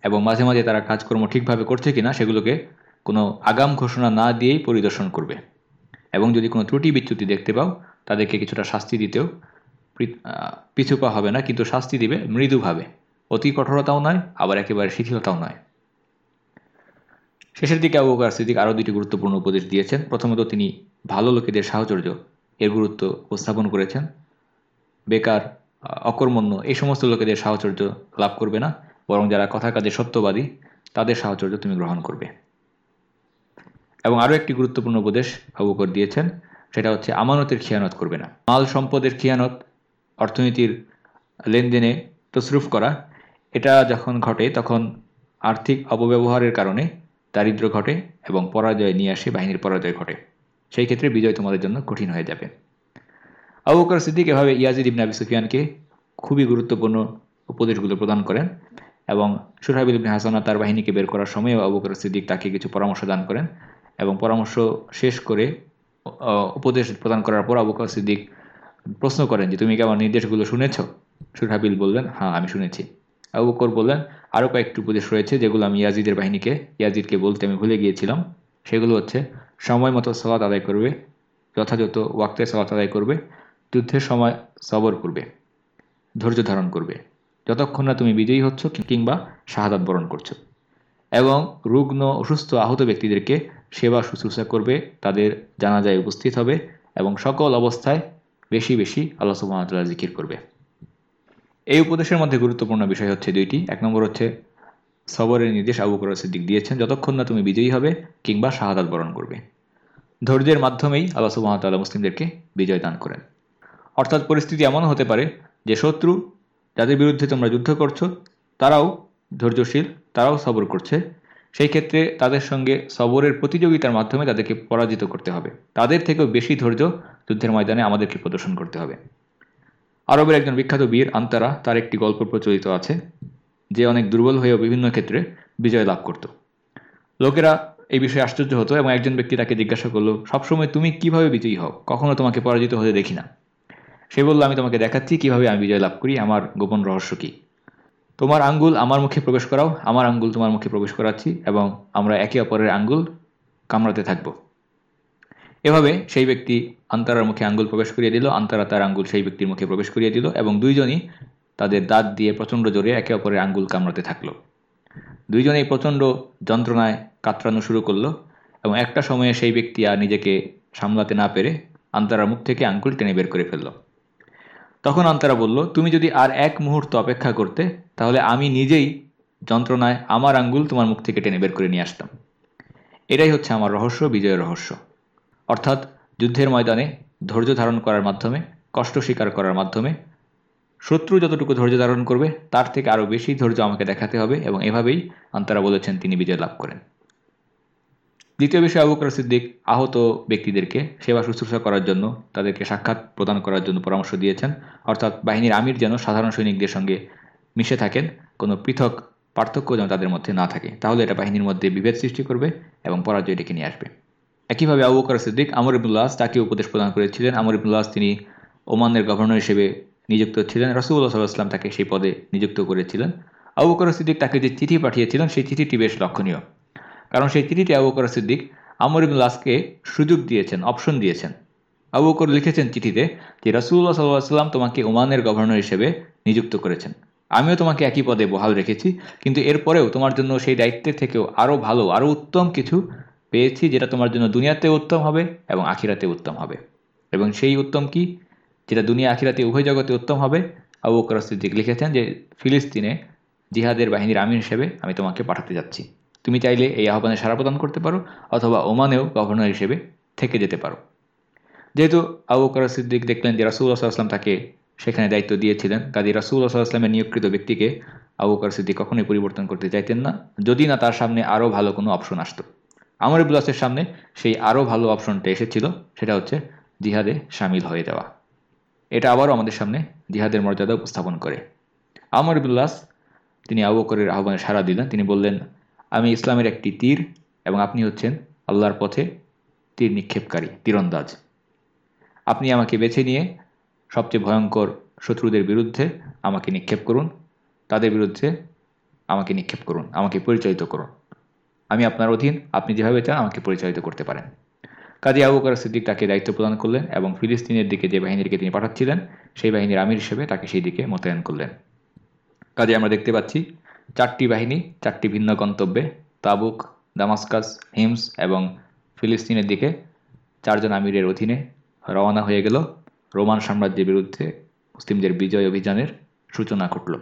[SPEAKER 2] এবং মাঝে মাঝে তারা কাজকর্ম ঠিকভাবে করছে কিনা সেগুলোকে কোনো আগাম ঘোষণা না দিয়েই পরিদর্শন করবে। এবং যদি কোনো ত্রুটি বিচ্যুতি দেখতে পাও, তাদেরকে কিছুটা শাস্তি দিতেও পিছু পা হবে না, কিন্তু শাস্তি দিবে মৃদুভাবে। অতি কঠোরতাও নয় আবার একেবারে শিথিলতাও নয় শেষের দিকে আবু বকর সিদ্দিক আরও দুটি গুরুত্বপূর্ণ উপদেশ দিয়েছেন। প্রথমত, তিনি ভালো লোকেদের সাহচর্য, এর গুরুত্ব উপস্থাপন করেছেন। বেকার অকর্মণ্য, এই সমস্ত লোকেদের সাহচর্য লাভ করবে না, বরং যারা কথা কাজে সত্যবাদী, তাদের সাহচর্য তুমি গ্রহণ করবে। এবং আরও একটি গুরুত্বপূর্ণ উপদেশ আবু বকর দিয়েছেন, সেটা হচ্ছে আমানতের খেয়ানত করবে না। মাল সম্পদের খিয়ানত অর্থনীতির লেনদেনে তসরুফ করা এটা যখন ঘটে, তখন আর্থিক অপব্যবহারের কারণে দারিদ্র ঘটে এবং পরাজয় নিয়ে আসে, বাহিনীর পরাজয় ঘটে। সেই ক্ষেত্রে বিজয় তোমাদের জন্য কঠিন হয়ে যাবে। আবু বকর সিদ্দিক এভাবে ইয়াজিদ ইবনে আবি সুফিয়ানকে খুবই গুরুত্বপূর্ণ উপদেশগুলো প্রদান করেন এবং সুরহাবিল ইবনে হাসানা তার বাহিনীকে বের করার সময়ও আবু বকর সিদ্দিক তাকে কিছু পরামর্শ দান করেন এবং পরামর্শ শেষ করে উপদেশ প্রদান করার পর আবু বকর সিদ্দিক প্রশ্ন করেন যে, তুমি কি আমার নির্দেশগুলো শুনেছ? সুরহাবিল বললেন হ্যাঁ আমি শুনেছি। আবু বকর বললেন আরও কয়েকটি উপদেশ রয়েছে যেগুলো আমি ইয়াজিদের বাহিনীকে, ইয়াজিদকে বলতে আমি ভুলে গিয়েছিলাম। সেগুলো হচ্ছে, সময় মতো সালাত আদায় করবে, যথাযথ ওয়াক্তে সালাত আদায় করবে, যুদ্ধের সময় সবর করবে, ধৈর্য ধারণ করবে। যতক্ষণ না তুমি বিজয়ী হচ্ছ কিংবা শাহাদাত বরণ করছ। এবং রুগ্ন, অসুস্থ, আহত ব্যক্তিদেরকে সেবা শুশ্রূষা করবে, তাদের জানাজায় উপস্থিত হবে এবং সকল অবস্থায় বেশি বেশি আল্লাহ সুবাহতাল্লাহ জিকির করবে। এই উপদেশের মধ্যে গুরুত্বপূর্ণ বিষয় হচ্ছে দুইটি। এক নম্বর হচ্ছে, সবরের নির্দেশ আবু বকর সিদ্দিক দিয়েছেন, যতক্ষণ না তুমি বিজয়ী হবে কিংবা শাহাদাত বরণ করবে। ধৈর্যের মাধ্যমেই আল্লাহ সুবাহতাল্লাহ মুসলিমদেরকে বিজয় দান করেন। অর্থাৎ পরিস্থিতি এমনও হতে পারে যে শত্রু যাদের বিরুদ্ধে তোমরা যুদ্ধ করছ, তারাও ধৈর্যশীল, তারাও সবর করছে। সেই ক্ষেত্রে তাদের সঙ্গে সবরের প্রতিযোগিতার মাধ্যমে তাদেরকে পরাজিত করতে হবে। তাদের থেকেও বেশি ধৈর্য যুদ্ধের ময়দানে আমাদেরকে প্রদর্শন করতে হবে। আরবের একজন বিখ্যাত বীর আন্তারা, তার একটি গল্প প্রচলিত আছে, যে অনেক দুর্বল হয়েও বিভিন্ন ক্ষেত্রে বিজয় লাভ করত। লোকেরা এই বিষয়ে আশ্চর্য হতো এবং একজন ব্যক্তি তাকে জিজ্ঞাসা করল, সবসময় তুমি কীভাবে বিজয়ী হও? কখনো তোমাকে পরাজিত হতে দেখি না। সে বলল, আমি তোমাকে দেখাচ্ছি কীভাবে আমি বিজয় লাভ করি। আমার গোপন রহস্য কি? তোমার আঙ্গুল আমার মুখে প্রবেশ করাও, আমার আঙ্গুল তোমার মুখে প্রবেশ করাচ্ছি এবং আমরা একে অপরের আঙ্গুল কামড়াতে থাকব। এভাবে সেই ব্যক্তি আন্তারার মুখে আঙ্গুল প্রবেশ করিয়ে দিল, আন্তারা তার আঙ্গুল সেই ব্যক্তির মুখে প্রবেশ করিয়ে দিল এবং দুইজনই তাদের দাঁত দিয়ে প্রচণ্ড জোরে একে অপরের আঙ্গুল কামড়াতে থাকল। দুইজনেই প্রচণ্ড যন্ত্রণায় কাতরানো শুরু করল এবং একটা সময়ে সেই ব্যক্তি আর নিজেকে সামলাতে না পেরে আন্তারার মুখ থেকে আঙ্গুল টেনে বের করে ফেলল। তখন আন্তারা বলল, তুমি যদি আর এক মুহূর্ত অপেক্ষা করতে, তাহলে আমি নিজেই যন্ত্রণায় আমার আঙ্গুল তোমার মুখ থেকে টেনে বের করে নিয়ে আসতাম। এটাই হচ্ছে আমার রহস্য, বিজয়ের রহস্য। অর্থাৎ যুদ্ধের ময়দানে ধৈর্য ধারণ করার মাধ্যমে, কষ্ট স্বীকার করার মাধ্যমে, শত্রু যতটুকু ধৈর্য ধারণ করবে, তার থেকে আরও বেশি ধৈর্য আমাকে দেখাতে হবে এবং এভাবেই আন্তরা বলেছেন তিনি বিজয় লাভ করেন। দ্বিতীয় বিষয়, আবু বকর সিদ্দিক আহত ব্যক্তিদেরকে সেবা শুশ্রূষা করার জন্য তাদেরকে সাক্ষাৎ প্রদান করার জন্য পরামর্শ দিয়েছেন। অর্থাৎ বাহিনীর আমির যেন সাধারণ সৈনিকদের সঙ্গে মিশে থাকেন, কোনো পৃথক পার্থক্য যেন তাদের মধ্যে না থাকে। তাহলে এটা বাহিনীর মধ্যে বিভেদ সৃষ্টি করবে এবং পরাজয় ডেকে নিয়ে আসবে। একইভাবে আবু বকর সিদ্দিক আমর ইবুল্লাহ তাকে উপদেশ প্রদান করেছিলেন। আমর ইবুল্লাহ তিনি ওমানের গভর্নর হিসেবে নিযুক্ত ছিলেন। রসুল্লাহ সাল্লাহাম তাকে সেই পদে নিযুক্ত করেছিলেন। আবু বকর সিদ্দিক তাকে যে চিঠি পাঠিয়েছিলেন, সেই চিঠিটি বেশ লক্ষণীয়। কারণ সেই চিঠিটি আবু বকর সিদ্দিক আমর ইবুল আসকে সুযোগ দিয়েছেন অপশন দিয়েছেন। আবু বকর লিখেছেন চিঠিতে যে রাসুল্লাহ সাল্লাহ তোমাকে ওমানের গভর্নর হিসেবে নিযুক্ত করেছেন। আমিও তোমাকে একই পদে বহাল রেখেছি, কিন্তু এরপরেও তোমার জন্য সেই দায়িত্বের থেকেও আরও ভালো আরও উত্তম কিছু পেয়েছি যেটা তোমার জন্য দুনিয়াতে উত্তম হবে এবং আখিরাতে উত্তম হবে। এবং সেই উত্তম কি? যেটা দুনিয়া, আখিরাতে, উভয় জগতে উত্তম হবে। আবু বকর সিদ্দিক লিখেছেন যে, ফিলিস্তিনে জিহাদের বাহিনীর আমির হিসেবে আমি তোমাকে পাঠাতে যাচ্ছি। তুমি চাইলে এই আহ্বানে সারা প্রদান করতে পারো অথবা ওমানেও গভর্নর হিসেবে থেকে যেতে পারো। যেহেতু আবু বকর সিদ্দিক দেখলেন যে রাসুল্লাহ আসলাম তাকে সেখানে দায়িত্ব দিয়েছিলেন কাজী রাসুল্লাহ আসলামের নিয়োগকৃত ব্যক্তিকে আবু বকর সিদ্দিক কখনোই পরিবর্তন করতে চাইতেন না, যদি না তার সামনে আরও ভালো কোনো অপশন আসতো। আমর ইবুল্লাসের সামনে সেই আরও ভালো অপশনটা এসেছিল, সেটা হচ্ছে জিহাদে সামিল হয়ে যাওয়া। এটা আবারও আমাদের সামনে জিহাদের মর্যাদা উপস্থাপন করে। আমর ইবুল্লাস তিনি আবু বকরের আহ্বানে সাড়া দিলেন। তিনি বললেন, আমি ইসলামের একটি তীর এবং আপনি হচ্ছেন আল্লাহর পথে তীর নিক্ষেপকারী, তীরন্দাজ। আপনি আমাকে বেছে নিয়ে সবচেয়ে ভয়ঙ্কর শত্রুদের বিরুদ্ধে আমাকে নিক্ষেপ করুন, তাদের বিরুদ্ধে আমাকে নিক্ষেপ করুন, আমাকে পরিচালিত করুন। আমি আপনার অধীন, আপনি যেভাবে চান আমাকে পরিচালিত করতে পারেন। কাজী আবু বকর সিদ্দিক তাকে দায়িত্ব প্রদান করলেন এবং ফিলিস্তিনের দিকে যে বাহিনীকে তিনি পাঠাচ্ছিলেন, সেই বাহিনীর আমির হিসেবে তাকে সেই দিকে মোতায়েন করলেন। কাজে, আমরা দেখতে পাচ্ছি চারটি বাহিনী, চারটি ভিন্ন গন্তব্যে, তাবুক, দামাস্কাস, হিমস এবং ফিলিস্তিনের দিকে চারজন আমিরের অধীনে রওনা হয়ে গেল। রোমান সাম্রাজ্যের বিরুদ্ধে মুসলিমদের বিজয় অভিযানের সূচনা ঘটল।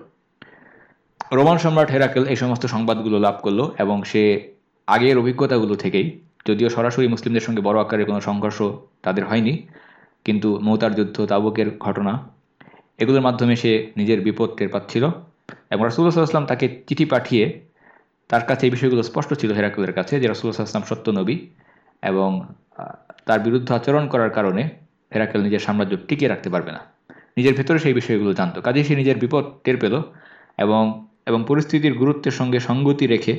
[SPEAKER 2] রোমান সম্রাট হেরাকেল এই সমস্ত সংবাদগুলো লাভ করল এবং সে আগের অভিজ্ঞতাগুলো থেকেই, যদিও সরাসরি মুসলিমদের সঙ্গে বড় আকারের কোনো সংঘর্ষ তাদের হয়নি, কিন্তু মৌতার যুদ্ধ, তাবুকের ঘটনা, এগুলোর মাধ্যমে সে নিজের বিপদ টের পাচ্ছিল এবং রাসুল্লাহ সাল্লাম তাকে চিঠি পাঠিয়ে তার কাছে এই বিষয়গুলো স্পষ্ট ছিল হেরাকুলের কাছে যে রাসুল্লাহ সাল্লাম সত্য নবী এবং তার বিরুদ্ধে আচরণ করার কারণে হেরাকেল নিজের সাম্রাজ্য টিকিয়ে রাখতে পারবে না। নিজের ভেতরে সেই বিষয়গুলো জানতো। কাজেই সে নিজের বিপদ টের পেল এবং এবং পরিস্থিতির গুরুত্বের সঙ্গে সঙ্গতি রেখে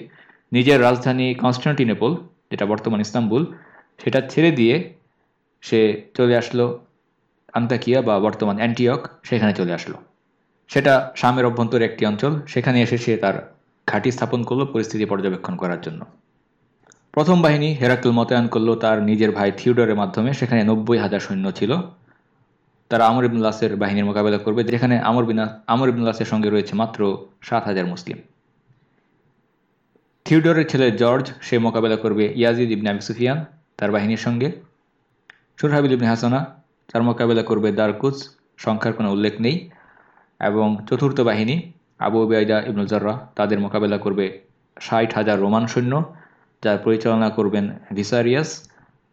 [SPEAKER 2] নিজের রাজধানী কনস্টান্টিনেপল, যেটা বর্তমান ইস্তাম্বুল, সেটা ছেড়ে দিয়ে সে চলে আসলো আন্তাকিয়া বা বর্তমান অ্যান্টিয়ক, সেখানে চলে আসলো। সেটা শামের অভ্যন্তরে একটি অঞ্চল, সেখানে এসে সে তার ঘাঁটি স্থাপন করল পরিস্থিতি পর্যবেক্ষণ করার জন্য। প্রথম বাহিনী হেরাকল মোতায়েন করল তার নিজের ভাই থিউডরের মাধ্যমে, সেখানে নব্বই হাজার সৈন্য ছিল। তারা আমর ইবনুল্লাসের বাহিনীর মোকাবেলা করবে, যেখানে আমর বিনা আমর ইবনুল্লাসের সঙ্গে রয়েছে মাত্র সাত হাজার মুসলিম। থিউডরের ছেলে জর্জ সে মোকাবেলা করবে ইয়াজিদ ইবনে আবি সুফিয়ান তার বাহিনীর সঙ্গে। সুরহাবিল ইবনে হাসানা তার মোকাবেলা করবে দারকুজ, সংখ্যার কোনো উল্লেখ নেই। এবং চতুর্থ বাহিনী আবু বেয়দা ইবনুল জার্রা তাদের মোকাবেলা করবে ষাট হাজার রোমান সৈন্য, যার পরিচালনা করবেন ভিসারিয়াস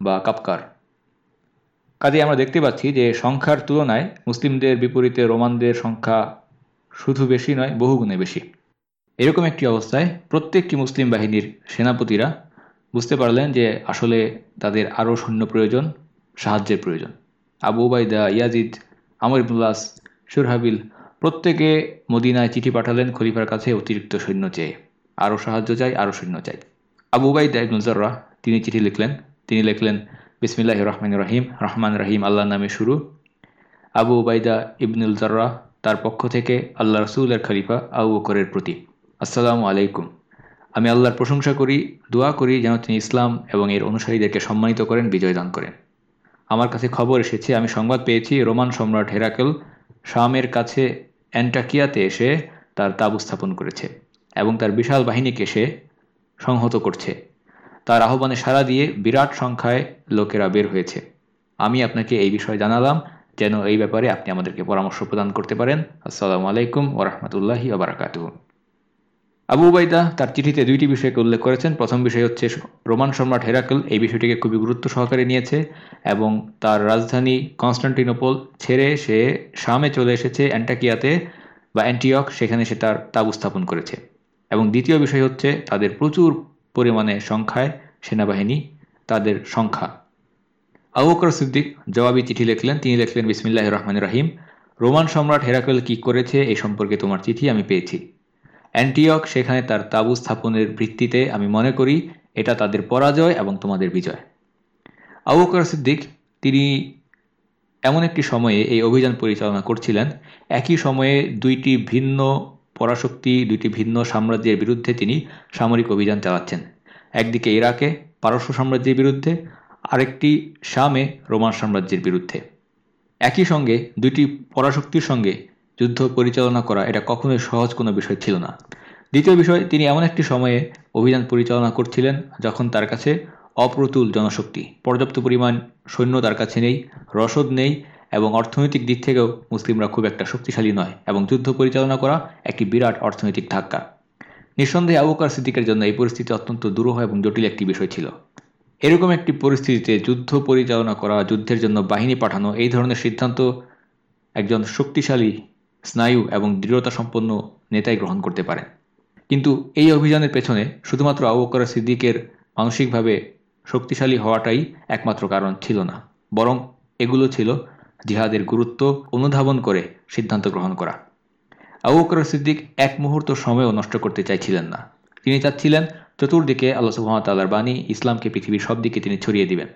[SPEAKER 2] বা কাপকার। কাজে আমরা দেখতে পাচ্ছি যে সংখ্যার তুলনায় মুসলিমদের বিপরীতে রোমানদের সংখ্যা শুধু বেশি নয়, বহুগুণে বেশি। এরকম একটি অবস্থায় প্রত্যেকটি মুসলিম বাহিনীর সেনাপতিরা বুঝতে পারলেন যে আসলে তাদের আরও সৈন্য প্রয়োজন, সাহায্যের প্রয়োজন। আবু উবাইদা ইয়াজিদ, আমর ইবুল্লাস সুরহাবিল প্রত্যেকে মদিনায় চিঠি পাঠালেন খলিফার কাছে অতিরিক্ত সৈন্য চেয়ে। আরও সাহায্য চাই, আরও সৈন্য চাই। আবু উবাইদা ইবনুজর্রা তিনি চিঠি লিখলেন। তিনি লিখলেন বিসমিল্লাহ রহমান রাহিম রহমান রাহিম আল্লাহ নামে শুরু। আবু উবাইদা ইবনুল জর্রা তার পক্ষ থেকে আল্লাহ রসুলের খলিফা আবু বকরের প্রতি আসসালামু আলাইকুম। আমি আল্লাহর প্রশংসা করি, দোয়া করি যেন তিনি ইসলাম এবং এর অনুসারীদেরকে সম্মানিত করেন, বিজয় দান করেন। আমার কাছে খবর এসেছে, আমি সংবাদ পেয়েছি, রোমান সম্রাট হেরাকেল শামের কাছে অ্যান্টাকিয়াতে এসে তার তাবু স্থাপন করেছে এবং তার বিশাল বাহিনীকে সে সংহত করছে। তার আহ্বানে সাড়া দিয়ে বিরাট সংখ্যায় লোকেরা বের হয়েছে। আমি আপনাকে এই বিষয় জানালাম, যেন এই ব্যাপারে আপনি আমাদেরকে পরামর্শ প্রদান করতে পারেন। আসসালামু আলাইকুম ওরহমতুল্লাহি আবরাকাত আবু উবাইদা তার চিঠিতে দুইটি বিষয়কে উল্লেখ করেছেন। প্রথম বিষয় হচ্ছে, রোমান সম্রাট হেরাকল এই বিষয়টিকে খুবই গুরুত্ব সহকারে নিয়েছে এবং তার রাজধানী কনস্টান্টিনোপল ছেড়ে সে শামে চলে এসেছে অ্যান্টাকিয়াতে বা অ্যান্টিয়ক, সেখানে সে তার তাবু স্থাপন করেছে। এবং দ্বিতীয় বিষয় হচ্ছে, তাদের প্রচুর পরিমাণে সংখ্যায় সেনাবাহিনী, তাদের সংখ্যা। আবুকর সিদ্দিক জবাবি চিঠি লিখলেন, তিনি লিখলেন বিসমিল্লাহ রহমান রাহিম, রোমান সম্রাট হেরাকল কি করেছে এই সম্পর্কে তোমার চিঠি আমি পেয়েছি। অ্যান্টিয়ক সেখানে তার তাবু স্থাপনের ভিত্তিতে আমি মনে করি এটা তাদের পরাজয় এবং তোমাদের বিজয়। আবুকর সিদ্দিক, তিনি এমন একটি সময়ে এই অভিযান পরিচালনা করছিলেন। একই সময়ে দুইটি ভিন্ন পরাশক্তি, দুইটি ভিন্ন সাম্রাজ্যের বিরুদ্ধে তিনি সামরিক অভিযান চালাচ্ছেন। একদিকে ইরাকে পারস্য সাম্রাজ্যের বিরুদ্ধে, আরেকটি শামে রোমান সাম্রাজ্যের বিরুদ্ধে। একই সঙ্গে দুইটি পরাশক্তির সঙ্গে যুদ্ধ পরিচালনা করা এটা কখনোই সহজ কোনো বিষয় ছিল না। দ্বিতীয় বিষয়, তিনি এমন একটি সময়ে অভিযান পরিচালনা করছিলেন যখন তার কাছে অপ্রতুল জনশক্তি, পর্যাপ্ত পরিমাণ সৈন্য তার কাছে নেই, রসদ নেই এবং অর্থনৈতিক দিক থেকেও মুসলিমরা খুব একটা শক্তিশালী নয় এবং যুদ্ধ পরিচালনা করা একটি বিরাট অর্থনৈতিক ধাক্কা। নিঃসন্দেহে আবুকার সিদ্দিকের জন্য এই পরিস্থিতি অত্যন্ত দুরূহ এবং জটিল একটি বিষয় ছিল। এরকম একটি পরিস্থিতিতে যুদ্ধ পরিচালনা করা, যুদ্ধের জন্য বাহিনী পাঠানো, এই ধরনের সিদ্ধান্ত একজন শক্তিশালী স্নায়ু এবং দৃঢ়তা সম্পন্ন নেতাই গ্রহণ করতে পারেন। কিন্তু এই অভিযানের পেছনে শুধুমাত্র আবুকর সিদ্দিকের মানসিকভাবে শক্তিশালী হওয়াটাই একমাত্র কারণ ছিল না, বরং এগুলো ছিল জিহাদের গুরুত্ব অনুধাবন করে সিদ্ধান্ত গ্রহণ করা। আবু সিদ্দিক এক মুহূর্ত সময়ও নষ্ট করতে চাইছিলেন না। তিনি চাচ্ছিলেন চতুর্দিকে আল্লাহ সুহামতাল্লার বাণী, ইসলামকে পৃথিবীর সব দিকে তিনি ছড়িয়ে দিবেন।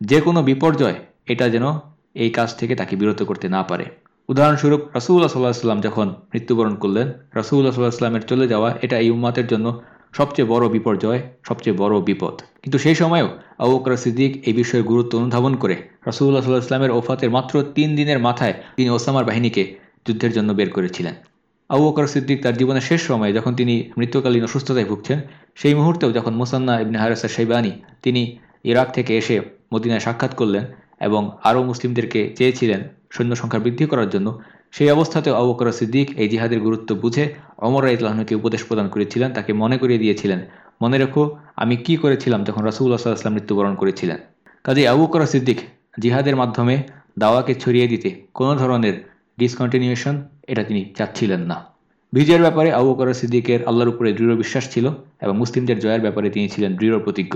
[SPEAKER 2] যে কোনো বিপর্যয় এটা যেন এই কাজ থেকে তাকে বিরত করতে না পারে। উদাহরণস্বরূপ রাসুল্লাহ সাল্লাহ সাল্লাম যখন মৃত্যুবরণ করলেন রাসুল্লাহ সাল্লাহ সাল্লামের চলে যাওয়া এটা এই উম্মাতের জন্য সবচেয়ে বড় বিপর্যয়, সবচেয়ে বড় বিপদ। কিন্তু সেই সময়েও আবু বকর সিদ্দিক এই বিষয়ের গুরুত্ব অনুধাবন করে। রাসুল্লাহ সাল্লাহ ইসলামের ওফাতের মাত্র তিন দিনের মাথায় তিনি ওসামার বাহিনীকে যুদ্ধের জন্য বের করেছিলেন। আবু বকর সিদ্দিক তার জীবনের শেষ সময়ে যখন তিনি মৃত্যুকালীন অসুস্থতায় ভুগছেন, সেই মুহূর্তেও যখন মুসান্না ইবনে হারাসা সাইবানি তিনি ইরাক থেকে এসে মদিনায় সাক্ষাৎ করলেন এবং আরও মুসলিমদেরকে চেয়েছিলেন সৈন্য সংখ্যা বৃদ্ধি করার জন্য, সেই অবস্থাতেও আবু বকর সিদ্দিক এই জিহাদের গুরুত্ব বুঝে অমর ইতলাহনুকে উপদেশ প্রদান করেছিলেন, তাকে মনে করিয়ে দিয়েছিলেন, মনে রেখো, আমি কি করেছিলাম যখন রাসুল্লাহ সাল্লাম মৃত্যুবরণ করেছিলেন? কাজে আবু বকর সিদ্দিক জিহাদের মাধ্যমে দাওয়াকে ছড়িয়ে দিতে কোনো ধরনের ডিসকন্টিনিউশন এটা তিনি চাচ্ছিলেন না। বিজয়ের ব্যাপারে আবু বকর সিদ্দিকের আল্লাহর উপরে দৃঢ় বিশ্বাস ছিল এবং মুসলিমদের জয়ের ব্যাপারে তিনি ছিলেন দৃঢ় প্রতিজ্ঞ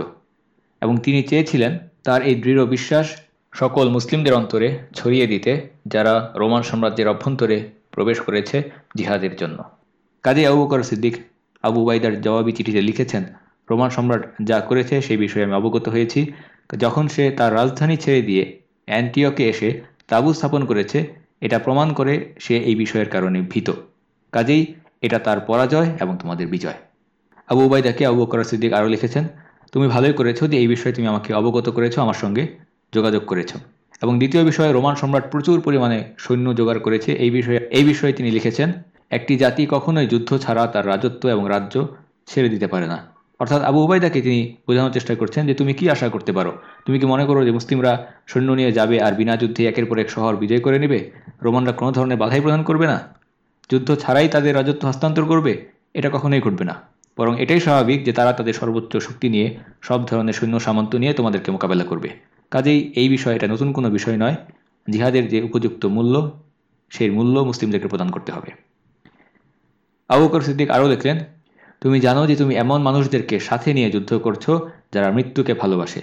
[SPEAKER 2] এবং তিনি চেয়েছিলেন তার এই দৃঢ় বিশ্বাস সকল মুসলিমদের অন্তরে ছড়িয়ে দিতে যারা রোমান সাম্রাজ্যের অভ্যন্তরে প্রবেশ করেছে জিহাদের জন্য। কাজে আবু বকর সিদ্দিক আবু বাইদার জবাবি চিঠিতে লিখেছেন, রোমান সম্রাট যা করেছে সেই বিষয়ে আমি অবগত হয়েছি। যখন সে তার রাজধানী ছেড়ে দিয়ে অ্যান্টিওকে এসে তাবু স্থাপন করেছে, এটা প্রমাণ করে সে এই বিষয়ের কারণে ভীত। কাজেই এটা তার পরাজয় এবং তোমাদের বিজয়। আবু উবাইদাকে আবু বকর সিদ্দিক আরও লিখেছেন, তুমি ভালোই করেছ যে এই বিষয়ে তুমি আমাকে অবগত করেছ আমার সঙ্গে। যোগাযোগ করেছ এবং দ্বিতীয় বিষয়ে রোমান সম্রাট প্রচুর পরিমাণে সৈন্য জোগাড় করেছে। এই বিষয়ে এই বিষয়ে তিনি লিখেছেন, একটি জাতি কখনোই যুদ্ধ ছাড়া তার রাজত্ব এবং রাজ্য ছেড়ে দিতে পারে না। অর্থাৎ আবু উবাইদাকে তিনি বোঝানোর চেষ্টা করছেন যে, তুমি কি আশা করতে পারো? তুমি কি মনে করো যে, মুসলিমরা সৈন্য নিয়ে যাবে আর বিনা যুদ্ধে একের পর এক শহর বিজয় করে নেবে? রোমানরা কোনো ধরনের বাধাই প্রদান করবে না? যুদ্ধ ছাড়াই তাদের রাজত্ব হস্তান্তর করবে? এটা কখনোই ঘটবে না। বরং এটাই স্বাভাবিক যে, তারা তাদের সর্বোচ্চ শক্তি নিয়ে সব ধরনের সৈন্য সামন্ত নিয়ে তোমাদেরকে মোকাবেলা করবে। কাজেই এই বিষয় এটা নতুন কোনো বিষয় নয়। জিহাদের যে উপযুক্ত মূল্য, সেই মূল্য মুসলিমদেরকে প্রদান করতে হবে। আবুকর সিদ্দিক আরও লিখলেন, তুমি জানো যে তুমি এমন মানুষদেরকে সাথে নিয়ে যুদ্ধ করছ যারা মৃত্যুকে ভালোবাসে।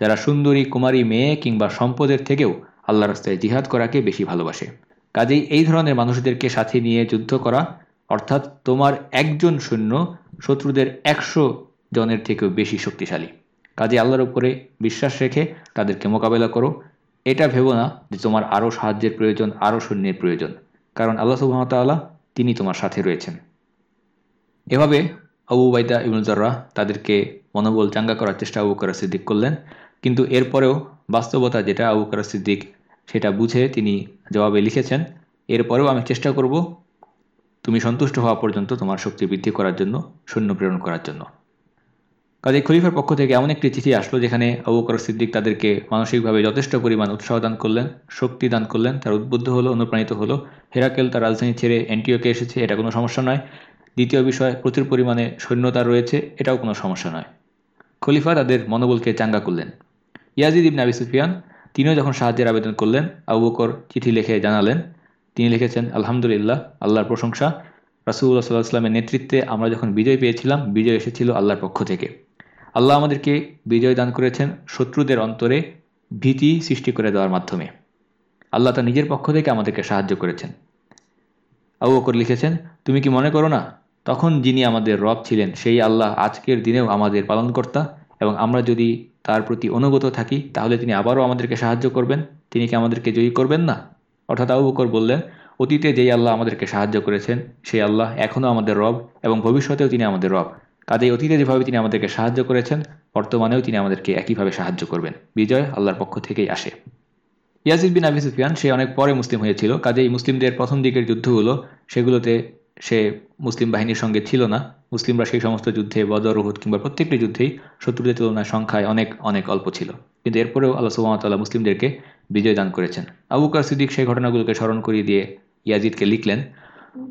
[SPEAKER 2] যারা সুন্দরী, কুমারী মেয়ে কিংবা সম্পদের থেকেও আল্লাহ রাস্তায় জিহাদ করাকে বেশি ভালোবাসে। কাজেই এই ধরনের মানুষদেরকে সাথে নিয়ে যুদ্ধ করা, অর্থাৎ তোমার একজন সৈন্য শত্রুদের একশো জনের থেকেও বেশি শক্তিশালী। কাজে আল্লাহর উপরে বিশ্বাস রেখে তাদেরকে মোকাবেলা করো। এটা ভেবো না যে তোমার আরও সাহায্যের প্রয়োজন আরও সৈন্যের প্রয়োজন। কারণ আল্লাহ সুবাহতাল্লাহ তিনি তোমার সাথে রয়েছেন। এভাবে আবু বাইদা ইবনুল জর্রা তাদেরকে মনোবল চাঙ্গা করার চেষ্টা আবু করা সিদ্দিক করলেন। কিন্তু এরপরেও বাস্তবতা যেটা আবু করা সিদ্দিক সেটা বুঝে তিনি জবাবে লিখেছেন, এরপরেও আমি চেষ্টা করব তুমি সন্তুষ্ট হওয়া পর্যন্ত তোমার শক্তি বৃদ্ধি করার জন্য, সৈন্য প্রেরণ করার জন্য। কাজে খলিফার পক্ষ থেকে এমন একটি চিঠি আসলো যেখানে আবু কর সিদ্দিক তাদেরকে মানসিকভাবে যথেষ্ট পরিমাণ উৎসাহ দান করলেন, শক্তি দান করলেন, তার উদ্বুদ্ধ হলো, অনুপ্রাণিত হলো। হেরাকেল তার রাজধানী ছেড়ে এনটিওকে এসেছে, এটা কোনো সমস্যা নয়। দ্বিতীয় বিষয়, প্রচুর পরিমাণে সৈন্যতা রয়েছে, এটাও কোনো সমস্যা নয়। খলিফা তাদের মনোবলকে চাঙ্গা করলেন। ইয়াজিদ ইবনে আবি সুফিয়ান তিনিও যখন সাহায্যের আবেদন করলেন, আবু বকর চিঠি লিখে জানালেন। তিনি লিখেছেন, আলহামদুলিল্লাহ, আল্লাহর প্রশংসা। রাসুল্লাহ সাল্লাহ আসলামের নেতৃত্বে আমরা যখন বিজয় পেয়েছিলাম, বিজয় এসেছিল আল্লাহর পক্ষ থেকে। আল্লাহ আমাদেরকে বিজয় দান করেছেন শত্রুদের অন্তরে ভীতি সৃষ্টি করে দেওয়ার মাধ্যমে। আল্লাহ তা নিজের পক্ষ থেকে আমাদেরকে সাহায্য করেছেন। আবু বকর লিখেছেন, তুমি কি মনে করো না, তখন যিনি আমাদের রব ছিলেন, সেই আল্লাহ আজকের দিনেও আমাদের পালনকর্তা এবং আমরা যদি তার প্রতি অনুগত থাকি, তাহলে তিনি আবারও আমাদেরকে সাহায্য করবেন? তিনি কি আমাদেরকে জয়ী করবেন না? অর্থাৎ আবু বকর বললেন, অতীতে যেই আল্লাহ আমাদেরকে সাহায্য করেছেন, সেই আল্লাহ এখনও আমাদের রব এবং ভবিষ্যতেও তিনি আমাদের রব। কাজেই অতীতে যেভাবে তিনি আমাদেরকে সাহায্য করেছেন, বর্তমানেও তিনি আমাদেরকে একইভাবে সাহায্য করবেন। বিজয় আল্লাহর পক্ষ থেকেই আসে। ইয়াজিদ বিন আবি সুফিয়ান, সে অনেক পরে মুসলিম হয়েছিল। কাজেই মুসলিমদের প্রথম দিকের যুদ্ধগুলো, সেগুলোতে সে মুসলিম বাহিনীর সঙ্গে ছিল না। মুসলিমরা সেই সমস্ত যুদ্ধে বদর, উহুদ কিংবা প্রত্যেকটি যুদ্ধেই শত্রুদের তুলনায় সংখ্যায় অনেক অনেক অল্প ছিল। কিন্তু এরপরেও আল্লাহ সুবাহতাল্লাহ মুসলিমদেরকে বিজয় দান করেছেন। আবুকার সিদ্দিক সেই ঘটনাগুলোকে স্মরণ করিয়ে দিয়ে ইয়াজিদকে লিখলেন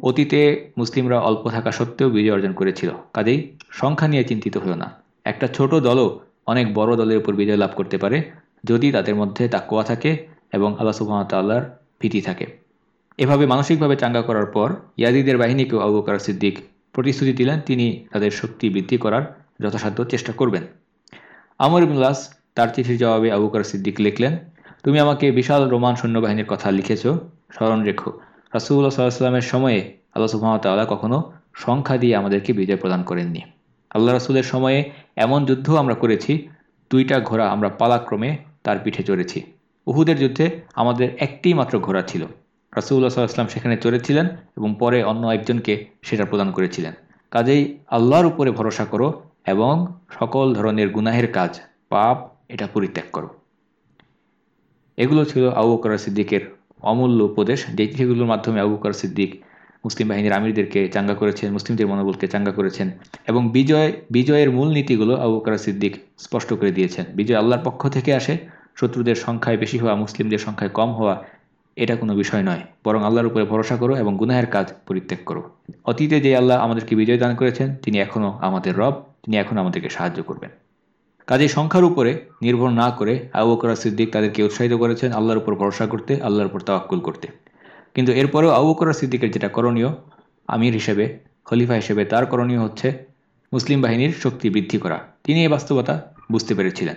[SPEAKER 2] অতীতে মুসলিমরা অল্প থাকা সত্ত্বেও বিজয় অর্জন করেছিল। কাজেই সংখ্যা নিয়ে চিন্তিত হয়েও না। একটা ছোট দলও অনেক বড় দলের উপর বিজয় লাভ করতে পারে যদি তাদের মধ্যে তাকুয়া থাকে এবং আল্লাহ সুবাহতাল্লাহর ভীতি থাকে। এভাবে মানসিকভাবে চাঙ্গা করার পর ইয়াদিদের বাহিনীকেও আবু বকর সিদ্দিক প্রতিশ্রুতি দিলেন, তিনি তাদের শক্তি বৃদ্ধি করার যথাসাধ্য চেষ্টা করবেন। আমর ইবুল্লাস তার চিঠির জবাবে আবু বকর সিদ্দিক লিখলেন, তুমি আমাকে বিশাল রোমান সৈন্যবাহিনীর কথা লিখেছ, স্মরণ রেখো। রাসুল্লাহ সাল্লাহামের সময়ে আল্লাহ সুহামতাল্লাহ কখনো সংখ্যা দিয়ে আমাদেরকে বিজয় প্রদান করেননি। আল্লাহ রাসুলের সময়ে এমন যুদ্ধ আমরা করেছি, দুইটা ঘোড়া আমরা পালাক্রমে তার পিঠে চড়েছি। উহুদের যুদ্ধে আমাদের একটি মাত্র ঘোড়া ছিল। রাসুল্লাহ সাল্লাম সেখানে চড়েছিলেন এবং পরে অন্য একজনকে সেটা প্রদান করেছিলেন। কাজেই আল্লাহর উপরে ভরসা করো এবং সকল ধরনের গুনাহের কাজ, পাপ, এটা পরিত্যাগ করো। এগুলো ছিল আবু বকর সিদ্দিকের অমূল্য উপদেশ যেগুলোর মাধ্যমে আবু বকর সিদ্দিক মুসলিম বাহিনীর আমিরদেরকে চাঙ্গা করেছেন, মুসলিমদের মনোবলকে চাঙ্গা করেছেন এবং বিজয়, বিজয়ের মূল নীতিগুলো আবু বকর সিদ্দিক স্পষ্ট করে দিয়েছেন। বিজয় আল্লাহর পক্ষ থেকে আসে, শত্রুদের সংখ্যায় বেশি হওয়া, মুসলিমদের সংখ্যায় কম হওয়া, এটা কোনো বিষয় নয়। বরং আল্লাহর উপরে ভরসা করো এবং গুনাহের কাজ পরিত্যাগ করো। অতীতে যে আল্লাহ আমাদেরকে বিজয় দান করেছেন, তিনি এখনও আমাদের রব, তিনি এখন আমাদেরকে সাহায্য করবেন। কাজে সংখ্যার উপরে নির্ভর না করে আবু বকর সিদ্দিক তাদেরকে উৎসাহিত করেছেন আল্লাহর উপর ভরসা করতে, আল্লাহর উপর তাওয়াক্কুল করতে। কিন্তু এরপরেও আবু বকর সিদ্দিকের যেটা করণীয়, আমির হিসেবে, খলিফা হিসেবে, তার করণীয় হচ্ছে মুসলিম বাহিনীর শক্তি বৃদ্ধি করা। তিনি এই বাস্তবতা বুঝতে পেরেছিলেন।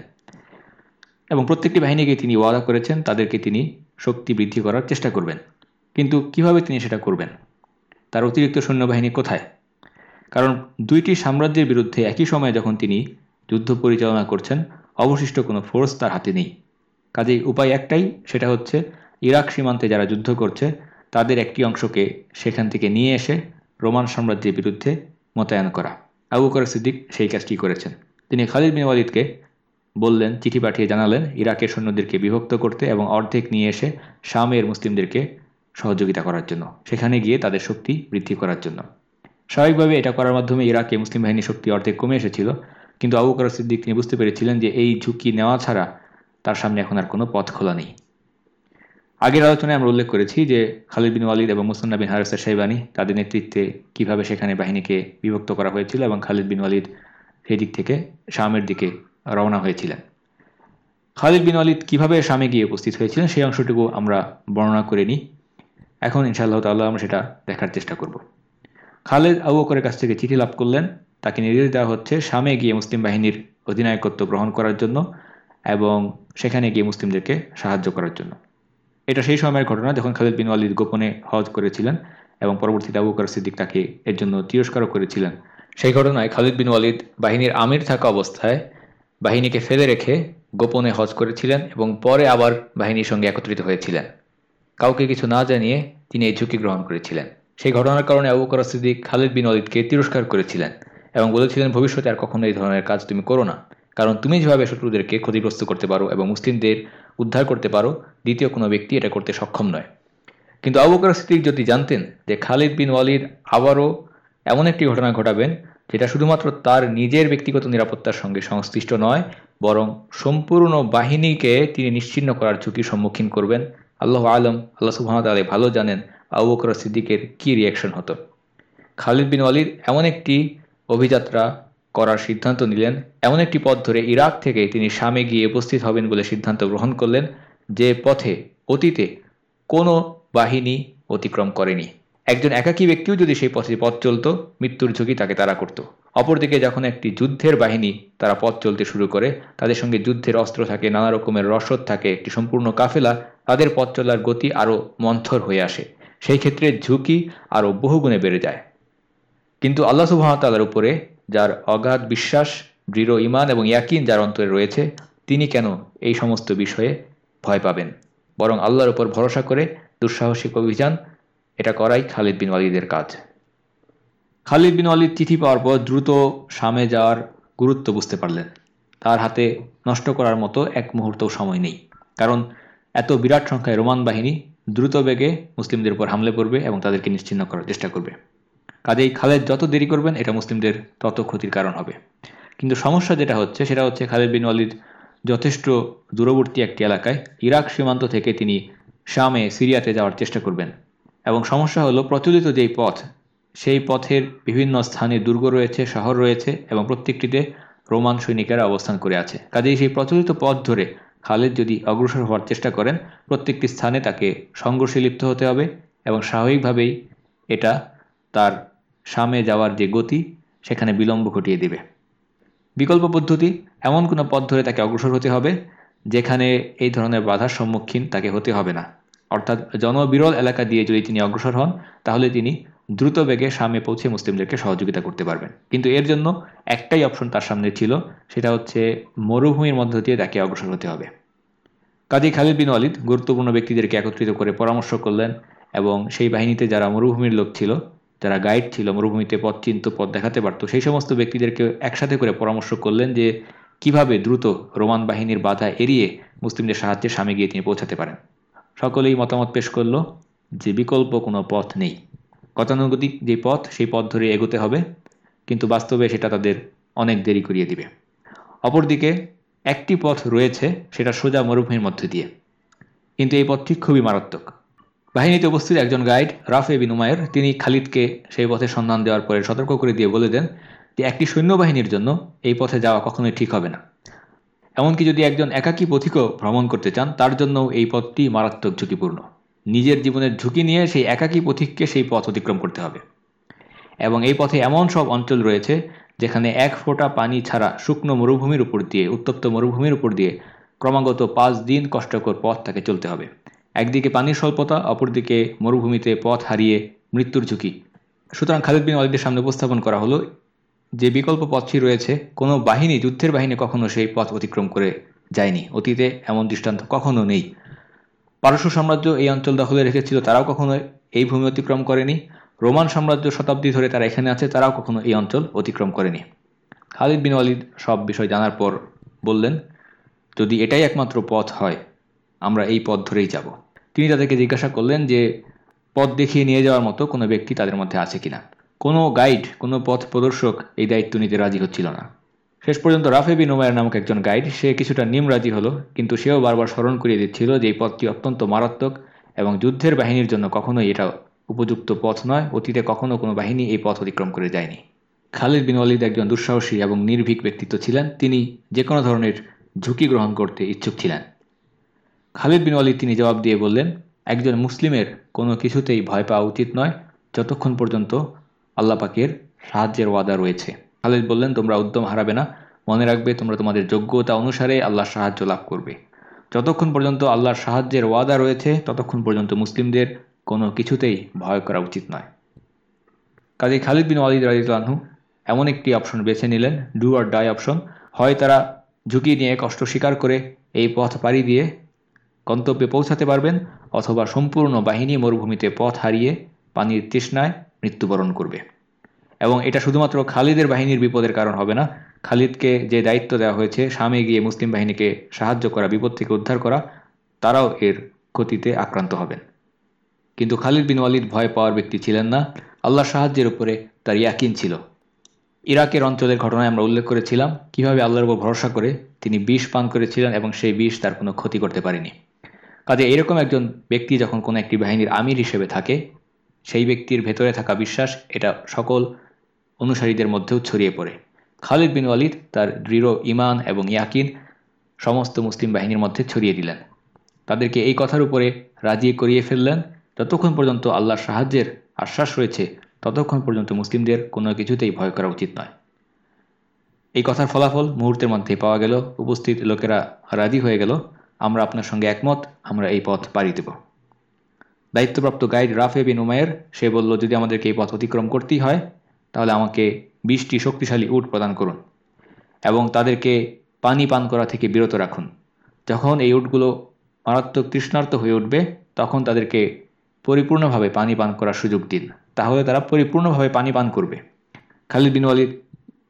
[SPEAKER 2] এবং প্রত্যেকটি বাহিনীকে তিনি ওয়াদা করেছেন, তাদেরকে তিনি শক্তি বৃদ্ধি করার চেষ্টা করবেন। কিন্তু কীভাবে তিনি সেটা করবেন? তার অতিরিক্ত সৈন্যবাহিনী কোথায়? কারণ দুইটি সাম্রাজ্যের বিরুদ্ধে একই সময়ে যখন তিনি যুদ্ধ পরিচালনা করছেন। অবশিষ্ট কোনো ফোর্স তার হাতে নেই। কাজেই উপায় একটাই, সেটা হচ্ছে ইরাক সীমান্তে যারা যুদ্ধ করছে, তাদের একটি অংশকে সেখান থেকে নিয়ে এসে রোমান সাম্রাজ্যের বিরুদ্ধে মোতায়েন করা। আবু বকর সিদ্দিক সেই কাজটি করেছেন? তিনি খালিদ বিন ওয়ালিদকে বললেন, চিঠি পাঠিয়ে জানালেন ইরাকের সৈন্যদেরকে বিভক্ত করতে এবং অর্ধেক নিয়ে এসে শামের মুসলিমদেরকে সহযোগিতা করার জন্য, সেখানে গিয়ে তাদের শক্তি বৃদ্ধি করার জন্য। স্বাভাবিকভাবে এটা করার মাধ্যমে ইরাকে মুসলিম বাহিনীর শক্তি অর্ধেক কমে এসেছিল। কিন্তু আবু বকর সিদ্দিক তিনি বুঝতে পেরেছিলেন যে এই ঝুঁকি নেওয়া ছাড়া তার সামনে এখন আর কোনো পথ খোলা নেই। আগের আলোচনায় আমরা উল্লেখ করেছি যে খালিদ বিন ওয়ালিদ এবং মুসন্না বিন হারেসা সাইবানি তাদের নেতৃত্বে কীভাবে সেখানে বাহিনীকে বিভক্ত করা হয়েছিল এবং খালিদ বিন ওয়ালিদ সেই দিক থেকে শামের দিকে রওনা হয়েছিলেন। খালিদ বিন ওয়ালিদ কীভাবে শামে গিয়ে উপস্থিত হয়েছিলেন সেই অংশটুকু আমরা বর্ণনা করে নিই। এখন ইনশাআল্লাহ তাল্লাহ আমরা সেটা দেখার চেষ্টা করব। খালেদ আবু বকরের কাছ থেকে চিঠি লাভ করলেন। তাকে নির্দেশ দেওয়া হচ্ছে শামে গিয়ে মুসলিম বাহিনীর অধিনায়কত্ব গ্রহণ করার জন্য এবং সেখানে গিয়ে মুসলিমদেরকে সাহায্য করার জন্য। এটা সেই সময়ের ঘটনা যখন খালিদ বিন ওয়ালিদ গোপনে হজ করেছিলেন এবং পরবর্তীতে আবু বকর সিদ্দিক তাকে এর জন্য তিরস্কারও করেছিলেন, সেই ঘটনায় খালিদ বিন ওয়ালিদ বাহিনীর আমির থাকা অবস্থায় বাহিনীকে ফেলে রেখে গোপনে হজ করেছিলেন এবং পরে আবার বাহিনীর সঙ্গে একত্রিত হয়েছিলেন। কাউকে কিছু না জানিয়ে তিনি এই ঝুঁকি গ্রহণ করেছিলেন। সেই ঘটনার কারণে আবু বকর সিদ্দিক খালিদ বিন ওয়ালিদকে তিরস্কার করেছিলেন। এবং বলেছিলেন, ভবিষ্যতে আর কখনো এই ধরনের কাজ তুমি করো না। কারণ তুমি যেভাবে শত্রুদেরকে ক্ষতিগ্রস্ত করতে পারো এবং মুসলিমদের উদ্ধার করতে পারো, দ্বিতীয় কোনো ব্যক্তি এটা করতে সক্ষম নয়। কিন্তু আবু বকর সিদ্দিক যদি জানতেন যে খালিদ বিন ওয়ালিদ আবারও এমন একটি ঘটনা ঘটাবেন, যেটা শুধুমাত্র তার নিজের ব্যক্তিগত নিরাপত্তার সঙ্গে সংশ্লিষ্ট নয়, বরং সম্পূর্ণ বাহিনীকে তিনি নিশ্চিন্ন করার ঝুঁকির সম্মুখীন করবেন। আল্লাহ আলম, আল্লাহ সুহামদ আলী ভালো জানেন আবু বকর সিদ্দিকের কী রিয়াকশন হতো। খালিদ বিন ওয়ালিদ এমন একটি অভিযাত্রা করার সিদ্ধান্ত নিলেন। এমন একটি পথ ধরে ইরাক থেকে তিনি শামে গিয়ে উপস্থিত হবেন বলে সিদ্ধান্ত গ্রহণ করলেন, যে পথে অতীতে কোনো বাহিনী অতিক্রম করেনি। একজন একাকী ব্যক্তিও যদি সেই পথে পথ চলত, মৃত্যুর ঝুঁকি তাকে তারা করত। অপরদিকে যখন একটি যুদ্ধের বাহিনী তারা পথ চলতে শুরু করে, তাদের সঙ্গে যুদ্ধের অস্ত্র থাকে, নানা রকমের রসদ থাকে, একটি সম্পূর্ণ কাফেলা, তাদের পথ চলার গতি আরও মন্থর হয়ে আসে। সেই ক্ষেত্রে ঝুঁকি আরও বহুগুণে বেড়ে যায়। কিন্তু আল্লাহ সুবাহতালার উপরে যার অগাধ বিশ্বাস, দৃঢ় ইমান এবং ইয়াকিন যার অন্তরে রয়েছে, তিনি কেন এই সমস্ত বিষয়ে ভয় পাবেন? বরং আল্লাহর উপর ভরসা করে দুঃসাহসিক অভিযান এটা করাই খালিদ বিন ওয়ালিদের কাজ। খালিদ বিন ওয়ালিদ চিঠি পাওয়ার পর দ্রুত সামে যাওয়ার গুরুত্ব বুঝতে পারলেন। তার হাতে নষ্ট করার মতো এক মুহূর্তও সময় নেই। কারণ এত বিরাট সংখ্যায় রোমান বাহিনী দ্রুত বেগে মুসলিমদের উপর হামলে করবে এবং তাদেরকে নিশ্চিন্ন করার চেষ্টা করবে। কাজেই খালেদ যত দেরি করবেন, এটা মুসলিমদের তত ক্ষতির কারণ হবে। কিন্তু সমস্যা যেটা হচ্ছে, সেটা হচ্ছে খালেদ বিন ওয়ালিদ যথেষ্ট দূরবর্তী একটি এলাকায়। ইরাক সীমান্ত থেকে তিনি শামে, সিরিয়াতে যাওয়ার চেষ্টা করবেন। এবং সমস্যা হলো, প্রচলিত যেই পথ, সেই পথের বিভিন্ন স্থানে দুর্গ রয়েছে, শহর রয়েছে, এবং প্রত্যেকটিতে রোমান সৈনিকেরা অবস্থান করে আছে। কাজেই সেই প্রচলিত পথ ধরে খালেদ যদি অগ্রসর হওয়ার চেষ্টা করেন, প্রত্যেকটি স্থানে তাকে সংঘর্ষে লিপ্ত হতে হবে এবং স্বাভাবিকভাবেই এটা তার সামে যাওয়ার যে গতি, সেখানে বিলম্ব ঘটিয়ে দেবে। বিকল্প পদ্ধতি, এমন কোনো পথ ধরে তাকে অগ্রসর হতে হবে, যেখানে এই ধরনের বাধার সম্মুখীন তাকে হতে হবে না। অর্থাৎ জনবিরল এলাকা দিয়ে যদি তিনি অগ্রসর হন, তাহলে তিনি দ্রুত বেগে সামনে পৌঁছে মুসলিমদেরকে সহযোগিতা করতে পারবেন। কিন্তু এর জন্য একটাই অপশন তার সামনে ছিল, সেটা হচ্ছে মরুভূমির মধ্য দিয়ে তাকে অগ্রসর হতে হবে। কাজী খালিদ বিন ওয়ালিদ গুরুত্বপূর্ণ ব্যক্তিদেরকে একত্রিত করে পরামর্শ করলেন এবং সেই বাহিনীতে যারা মরুভূমির লোক ছিল যারা গাইড ছিল, মরুভূমিতে পথ চিন্ত পথ দেখাতে পারতো, সেই সমস্ত ব্যক্তিদেরকে একসাথে করে পরামর্শ করলেন যে কীভাবে দ্রুত রোমান বাহিনীর বাধা এড়িয়ে মুসলিমদের সাহায্যে স্বামী গিয়ে তিনি পৌঁছাতে পারেন। সকলেই মতামত পেশ করল যে বিকল্প কোনো পথ নেই। গতানুগতিক যে পথ, সেই পথ ধরে এগোতে হবে, কিন্তু বাস্তবে সেটা তাদের অনেক দেরি করিয়ে দিবে। অপরদিকে একটি পথ রয়েছে, সেটা সোজা মরুভূমির মধ্যে দিয়ে। কিন্তু এই পথটি খুবই মারাত্মক। বাহিনীতে উপস্থিত একজন গাইড, রাফে বিন উমায়ের, তিনি খালিদকে সেই পথে সন্ধান দেওয়ার পরে সতর্ক করে দিয়ে বলে দেন যে একটি সৈন্যবাহিনীর জন্য এই পথে যাওয়া কখনোই ঠিক হবে না। এমনকি যদি একজন একাকী পথিকও ভ্রমণ করতে চান, তার জন্য এই পথটি মারাত্মক ঝুঁকিপূর্ণ। নিজের জীবনের ঝুঁকি নিয়ে সেই একাকী পথিককে সেই পথ অতিক্রম করতে হবে। এবং এই পথে এমন সব অঞ্চল রয়েছে যেখানে এক ফোঁটা পানি ছাড়া শুকনো মরুভূমির উপর দিয়ে, উত্তপ্ত মরুভূমির উপর দিয়ে ক্রমাগত পাঁচ দিন কষ্টকর পথ তাকে চলতে হবে। একদিকে পানির স্বল্পতা, অপরদিকে মরুভূমিতে পথ হারিয়ে মৃত্যুর ঝুঁকি। সুতরাং খালিদ বিন ওয়ালিদের সামনে উপস্থাপন করা হলো, যে বিকল্প পথটি রয়েছে, কোনো বাহিনী, যুদ্ধের বাহিনী কখনো সেই পথ অতিক্রম করে যায়নি। অতীতে এমন দৃষ্টান্ত কখনো নেই। পারস্য সাম্রাজ্য এই অঞ্চল দখলে রেখেছিল, তারাও কখনো এই ভূমি অতিক্রম করেনি। রোমান সাম্রাজ্য শতাব্দী ধরে তারা এখানে আছে, তারাও কখনো এই অঞ্চল অতিক্রম করেনি। খালিদ বিন ওয়ালিদ সব বিষয় জানার পর বললেন, যদি এটাই একমাত্র পথ হয় আমরা এই পথ ধরেই যাব। তিনি তাদেরকে জিজ্ঞাসা করলেন যে, পথ দেখিয়ে নিয়ে যাওয়ার মতো কোনো ব্যক্তি তাদের মধ্যে আছে কিনা? কোনো গাইড, কোনো পথ প্রদর্শক এই দায়িত্ব নিতে রাজি হচ্ছিল না। শেষ পর্যন্ত রাফে বিন উমায়ের নামক একজন গাইড, সে কিছুটা নিম রাজি হলো, কিন্তু সেও বারবার স্মরণ করিয়ে দিচ্ছিল যে এই পথটি অত্যন্ত মারাত্মক এবং যুদ্ধের বাহিনীর জন্য কখনোই এটা উপযুক্ত পথ নয়। অতীতে কখনো কোনো বাহিনী এই পথ অতিক্রম করে যায়নি। খালিদ বিন ওয়ালিদ একজন দুঃসাহসী এবং নির্ভীক ব্যক্তিত্ব ছিলেন। তিনি যে কোনো ধরনের ঝুঁকি গ্রহণ করতে ইচ্ছুক ছিলেন। খালিদ বিন ওয়ালিদ তিনি জবাব দিয়ে বললেন, একজন মুসলিমের কোনো কিছুতেই ভয় পাওয়া উচিত নয়, যতক্ষণ পর্যন্ত আল্লাহ পাকের সাহায্যের ওয়াদা রয়েছে। খালিদ বললেন, তোমরা উদ্যম হারাবে না। মনে রাখবে, তোমরা তোমাদের যোগ্যতা অনুসারে আল্লাহর সাহায্য লাভ করবে। যতক্ষণ পর্যন্ত আল্লাহর সাহায্যের ওয়াদা রয়েছে, ততক্ষণ পর্যন্ত মুসলিমদের কোনো কিছুতেই ভয় করা উচিত নয়। কাজে খালিদ বিন ওয়ালিদ রাজিউল্লাহু এমন একটি অপশন বেছে নিলেন, ডু আর ডাই অপশন। হয় তারা ঝুঁকি নিয়ে কষ্ট স্বীকার করে এই পথ পাড়ি দিয়ে গন্তব্যে পৌঁছাতে পারবেন অথবা সম্পূর্ণ বাহিনী মরুভূমিতে পথ হারিয়ে পানির তৃষ্ণায় মৃত্যুবরণ করবে। এবং এটা শুধুমাত্র খালিদের বাহিনীর বিপদের কারণ হবে না, খালিদকে যে দায়িত্ব দেওয়া হয়েছে সামে গিয়ে মুসলিম বাহিনীকে সাহায্য করা, বিপদ থেকে উদ্ধার করা, তারাও এর ক্ষতিতে আক্রান্ত হবেন। কিন্তু খালিদ বিন ওয়ালিদ ভয় পাওয়ার ব্যক্তি ছিলেন না। আল্লাহর সাহায্যের উপরে তার ইয়াকিন ছিল। ইরাকের অঞ্চলের ঘটনায় আমরা উল্লেখ করেছিলাম, কীভাবে আল্লাহর উপর ভরসা করে তিনি বিষ পান করেছিলেন এবং সেই বিষ তার কোনো ক্ষতি করতে পারেনি। কাজে এরকম একজন ব্যক্তি যখন কোনো একটি বাহিনীর আমির হিসেবে থাকে, সেই ব্যক্তির ভেতরে থাকা বিশ্বাস এটা সকল অনুসারীদের মধ্যেও ছড়িয়ে পড়ে। খালিদ বিন ওয়ালিদ তার দৃঢ় ইমান এবং ইয়াকিন সমস্ত মুসলিম বাহিনীর মধ্যে ছড়িয়ে দিলেন। তাদেরকে এই কথার উপরে রাজি করিয়ে ফেললেন। যতক্ষণ পর্যন্ত আল্লাহর সাহায্যের আশ্বাস রয়েছে, ততক্ষণ পর্যন্ত মুসলিমদের কোনো কিছুতেই ভয় করা উচিত নয়। এই কথার ফলাফল মুহূর্তের মধ্যেই পাওয়া গেল। উপস্থিত লোকেরা রাজি হয়ে গেল। আমরা আপনার সঙ্গে একমত, আমরা এই পথ পাড়ি দেব। দায়িত্বপ্রাপ্ত গাইড রাফে বিন উমায়ের, সে বলল, যদি আমাদেরকে এই পথ অতিক্রম করতেই হয়, তাহলে আমাকে বিশটি শক্তিশালী উট প্রদান করুন এবং তাদেরকে পানি পান করা থেকে বিরত রাখুন। যখন এই উটগুলো মারাত্মক তৃষ্ণার্ত হয়ে উঠবে, তখন তাদেরকে পরিপূর্ণভাবে পানি পান করার সুযোগ দিন। তাহলে তারা পরিপূর্ণভাবে পানি পান করবে। খালিদ বিন ওয়ালিদ,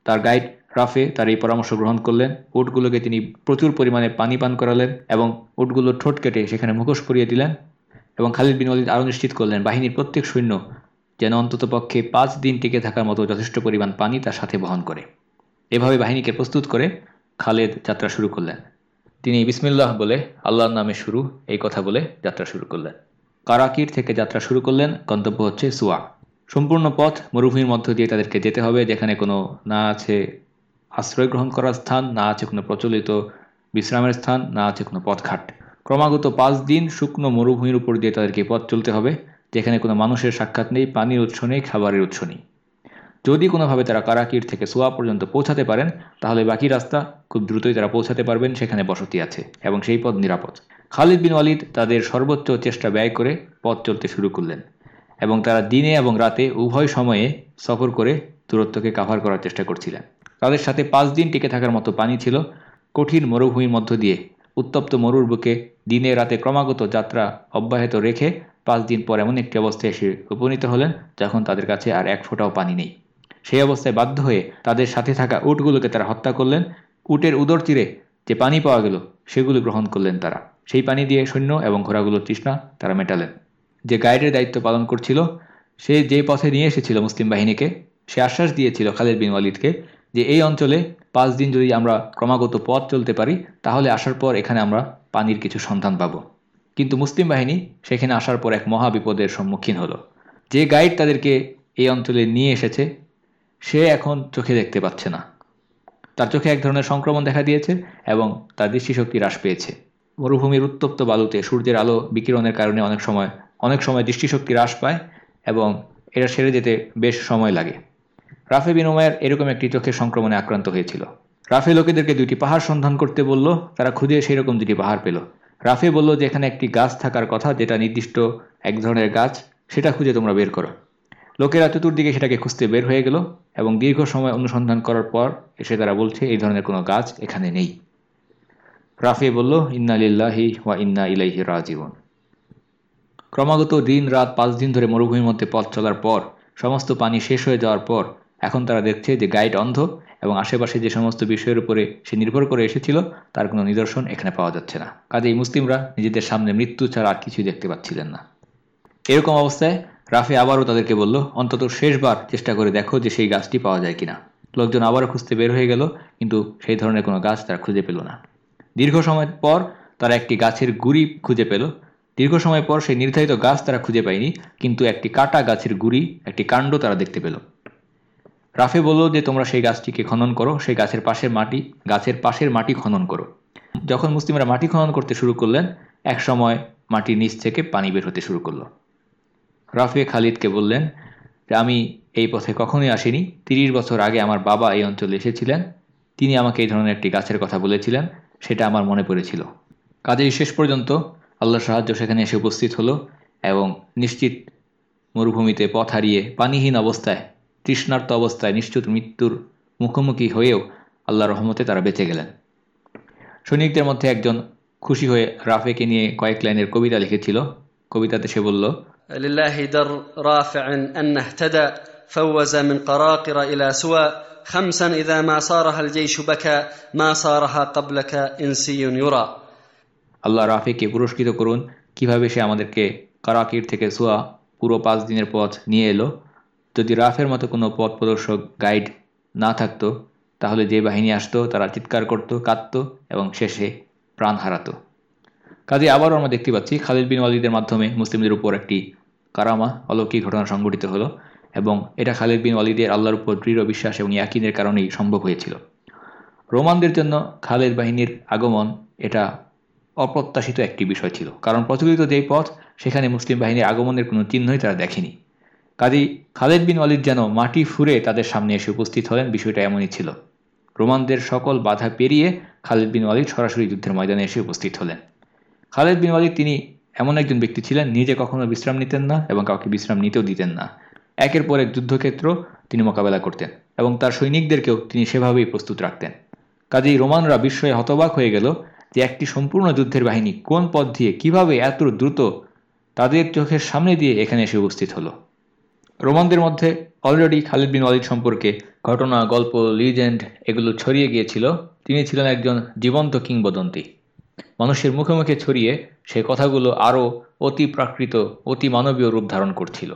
[SPEAKER 2] তার গাইড রাফে তার এই পরামর্শ গ্রহণ করলেন। উটগুলোকে তিনি প্রচুর পরিমাণে পানি পান করালেন এবং উটগুলোর ঠোঁট কেটে সেখানে মুখোশ করিয়ে দিলেন এবং খালিদ বিন ওয়ালিদ আরও নিশ্চিত করলেন, বাহিনীর প্রত্যেক সৈন্য যেন অন্তত পক্ষে পাঁচ দিন টিকে থাকার মতো যথেষ্ট পরিমাণ পানি তার সাথে বহন করে। এভাবে বাহিনীকে প্রস্তুত করে খালেদ যাত্রা শুরু করলেন। তিনি বিসমিল্লাহ বলে আল্লাহর নামে শুরু এই কথা বলে যাত্রা শুরু করলেন। কারাকির থেকে যাত্রা শুরু করলেন, গন্তব্য হচ্ছে সুয়া। সম্পূর্ণ পথ মরুভূমির মধ্য দিয়ে তাদেরকে যেতে হবে, যেখানে কোনো না আছে আশ্রয় গ্রহণ করার স্থান, না আছে কোনো প্রচলিত বিশ্রামের স্থান, না আছে কোনো পথঘাট। ক্রমাগত পাঁচ দিন শুকনো মরুভূমির উপর দিয়ে তাদেরকে পথ চলতে হবে, যেখানে কোনো মানুষের সাক্ষাৎ নেই, পানির উৎস নেই, খাবারের উৎস নেই। যদি কোনোভাবে তারা কারাকির থেকে সোয়া পর্যন্ত পৌঁছাতে পারেন, তাহলে বাকি রাস্তা খুব দ্রুতই তারা পৌঁছাতে পারবেন, সেখানে বসতি আছে এবং সেই পথ নিরাপদ। খালিদ বিন ওয়ালিদ তাদের সর্বোচ্চ চেষ্টা ব্যয় করে পথ চলতে শুরু করলেন এবং তারা দিনে এবং রাতে উভয় সময়ে সফর করে দূরত্বকে কাভার করার চেষ্টা করছিলেন। তাদের সাথে পাঁচ দিন টিকে থাকার মতো পানি ছিল। কঠিন মরুভূমির মধ্য দিয়ে উত্তপ্ত মরুর বুকে দিনে রাতে ক্রমাগত যাত্রা অব্যাহত রেখে পাঁচ দিন পর এমন একটি অবস্থায় এসে উপনীত হলেন, যখন তাদের কাছে আর এক ফোঁটাও পানি নেই। সেই অবস্থায় বাধ্য হয়ে তাদের সাথে থাকা উটগুলোকে তারা হত্যা করলেন। উটের উদর তীরে যে পানি পাওয়া গেল, সেগুলো গ্রহণ করলেন তারা। সেই পানি দিয়ে সৈন্য এবং ঘোড়াগুলোর তৃষ্ণা তারা মেটালেন। যে গাইডের দায়িত্ব পালন করছিল, সে যে পথে নিয়ে এসেছিল মুসলিম বাহিনীকে, সে আশ্বাস দিয়েছিল খালেদ বিন ওয়ালিদকে যে এই অঞ্চলে পাঁচ দিন যদি আমরা ক্রমাগত পথ চলতে পারি, তাহলে আসার পর এখানে আমরা পানির কিছু সন্ধান পাব। কিন্তু মুসলিম বাহিনী সেখানে আসার পর এক মহা বিপদের সম্মুখীন হলো। যে গাইড তাদেরকে এই অঞ্চলে নিয়ে এসেছে, সে এখন চোখে দেখতে পাচ্ছে না। তার চোখে এক ধরনের সংক্রমণ দেখা দিয়েছে এবং তার দৃষ্টিশক্তি হ্রাস পেয়েছে। মরুভূমির উত্তপ্ত বালুতে সূর্যের আলো বিকিরণের কারণে অনেক সময় অনেক সময় দৃষ্টিশক্তি হ্রাস পায় এবং এটা সেরে যেতে বেশ সময় লাগে। রাফে বিনময়ের এরকম একটি চোখের সংক্রমণে আক্রান্ত হয়েছিল। রাফে লোকেদেরকে দুটি পাহাড় সন্ধান করতে বলল, তারা খুঁজে সেই রকম দুটি পাহাড় পেল। রাফে বলল যে, এখানে একটি গাছ থাকার কথা, যেটা নির্দিষ্ট এক ধরনের গাছ, সেটা খুঁজে তোমরা বের করো। লোকেরা চতুর্দিকে সেটাকে খুঁজতে বের হয়ে গেল এবং দীর্ঘ সময় অনুসন্ধান করার পর এসে তারা বলছে, এই ধরনের কোনো গাছ এখানে নেই। রাফে বলল, ইন্না লিল্লাহি ওয়া ইন্না ইলাইহি রাজিউন। ক্রমাগত দিন রাত পাঁচ দিন ধরে মরুভূমির মধ্যে পথ চলার পর, সমস্ত পানি শেষ হয়ে যাওয়ার পর এখন তারা দেখছে যে গাইড অন্ধ এবং আশেপাশে যে সমস্ত বিষয়ের উপরে সে নির্ভর করে এসেছিল, তার কোনো নিদর্শন এখানে পাওয়া যাচ্ছে না। কাজেই মুসলিমরা নিজেদের সামনে মৃত্যু ছাড়া আর কিছুই দেখতে পাচ্ছিলেন না। এরকম অবস্থায় রাফে আবারও তাদেরকে বলল, অন্তত শেষবার চেষ্টা করে দেখো যে সেই গাছটি পাওয়া যায় কিনা। লোকজন আবারও খুঁজতে বের হয়ে গেল, কিন্তু সেই ধরনের কোনো গাছ তারা খুঁজে পেল না। দীর্ঘ সময় পর তারা একটি গাছের গুড়ি খুঁজে পেল। দীর্ঘ সময় পর সেই নির্ধারিত গাছ তারা খুঁজে পায়নি, কিন্তু একটি কাটা গাছের গুড়ি, একটি কাণ্ড তারা দেখতে পেল। রাফে বলল যে, তোমরা সেই গাছটিকে খনন করো, সেই গাছের পাশের মাটি, গাছের পাশের মাটি খনন করো। যখন মুসলিমরা মাটি খনন করতে শুরু করলেন, এক সময় মাটির নিচ থেকে পানি বের হতে শুরু করল। রাফে খালিদকে বললেন, যে, আমি এই পথে কখনোই আসিনি। তিরিশ বছর আগে আমার বাবা এই অঞ্চলে এসেছিলেন। তিনি আমাকে এই ধরনের একটি গাছের কথা বলেছিলেন, সেটা আমার মনে পড়েছিল। কাজেই শেষ পর্যন্ত আল্লাহর সাহায্য সেখানে এসে উপস্থিত হলো এবং নিশ্চিত মরুভূমিতে পথ হারিয়ে পানিহীন অবস্থায় তৃষ্ণার্ত অবস্থায় নিশ্চিত মৃত্যুর মুখোমুখি হয়েও আল্লাহ রহমতে তারা বেঁচে গেলেন সৈনিকদের মধ্যে একজন খুশি হয়ে রাফেকে নিয়ে কয়েক লাইনের কবিতা লিখেছিল কবিতাতে সে বলল
[SPEAKER 4] لله در رافع أن اهتدى فوز من قراقر إلى سوى خمسا إذا ما صارها الجيش بكى ما صارها قبلك إنسي يرى
[SPEAKER 2] আল্লাহ রাফিকে পুরস্কৃত করুন কিভাবে সে আমাদেরকে কারাকির থেকে সোয়া পুরো পাঁচ দিনের পথ নিয়ে এলো যদি রাফের মতো কোনো পথ প্রদর্শক গাইড না থাকতো, তাহলে যে বাহিনী আসতো, তারা চিৎকার করত, কাঁদত এবং শেষে প্রাণ হারাতো। কাজে আবারও আমরা দেখতে পাচ্ছি খালিদ বিন ওয়ালিদের মাধ্যমে মুসলিমদের উপর একটি কারামা, অলৌকিক ঘটনা সংঘটিত হলো এবং এটা খালিদ বিন ওয়ালিদের আল্লাহর উপর দৃঢ় বিশ্বাস এবং ইয়াকিনের কারণেই সম্ভব হয়েছিল। রোমানদের জন্য খালেদ বাহিনীর আগমন এটা অপ্রত্যাশিত একটি বিষয় ছিল। কারণ প্রচলিত যেই পথ, সেখানে মুসলিম বাহিনীর আগমনের কোনো চিহ্নই তারা দেখেনি। কাজেই খালেদ বিন ওয়ালিদ যেন মাটি ফুরে তাদের সামনে এসে উপস্থিত হলেন, বিষয়টা এমনই ছিল। রোমানদের সকল বাধা পেরিয়ে খালেদ বিন ওয়ালিদ সরাসরি যুদ্ধের ময়দানে এসে উপস্থিত হলেন। খালেদ বিন ওয়ালিদ তিনি এমন একজন ব্যক্তি ছিলেন, নিজে কখনো বিশ্রাম নিতেন না এবং কাউকে বিশ্রাম নিতেও দিতেন না। একের পর এক যুদ্ধক্ষেত্র তিনি মোকাবেলা করতেন এবং তার সৈনিকদেরকেও তিনি সেভাবেই প্রস্তুত রাখতেন। কাজেই রোমানরা বিস্ময়ে হতবাক হয়ে গেল যে একটি সম্পূর্ণ যুদ্ধের বাহিনী কোন পথ দিয়ে কীভাবে এত দ্রুত তাদের চোখের সামনে দিয়ে এখানে এসে উপস্থিত হলো। রোমানদের মধ্যে অলরেডি খালিদ বিন ওয়ালিদ সম্পর্কে ঘটনা, গল্প, লিজেন্ড এগুলো ছড়িয়ে গিয়েছিল। তিনি ছিলেন একজন জীবন্ত কিংবদন্তি। মানুষের মুখে মুখে ছড়িয়ে সে কথাগুলো আরও অতি প্রাকৃত, অতি মানবীয় রূপ ধারণ করছিল।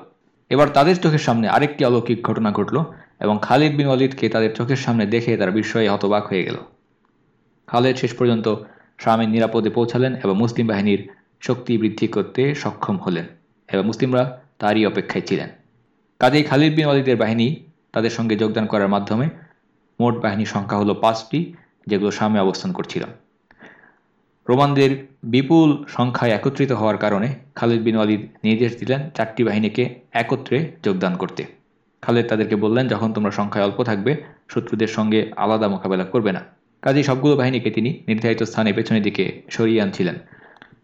[SPEAKER 2] এবার তাদের চোখের সামনে আরেকটি অলৌকিক ঘটনা ঘটল এবং খালিদ বিন ওয়ালিদকে তাদের চোখের সামনে দেখে তারা বিস্ময়ে হতবাক হয়ে গেল। খালেদ শেষ পর্যন্ত শামের নিরাপদে পৌঁছালেন এবং মুসলিম বাহিনীর শক্তি বৃদ্ধি করতে সক্ষম হলেন এবং মুসলিমরা তারই অপেক্ষায় ছিলেন। কাজেই খালিদ বিন ওয়ালিদের বাহিনী তাদের সঙ্গে যোগদান করার মাধ্যমে মোট বাহিনীর সংখ্যা হলো পাঁচটি, যেগুলো সামনে অবস্থান করছিল। রোমানদের বিপুল সংখ্যায় একত্রিত হওয়ার কারণে খালিদ বিন ওয়ালিদ নির্দেশ দিলেন চারটি বাহিনীকে একত্রে যোগদান করতে। খালেদ তাদেরকে বললেন, যখন তোমরা সংখ্যায় অল্প থাকবে, শত্রুদের সঙ্গে আলাদা মোকাবেলা করবে না। কাজেই সবগুলো বাহিনীকে তিনি নির্ধারিত স্থানে পেছনের দিকে সরিয়ে আনছিলেন।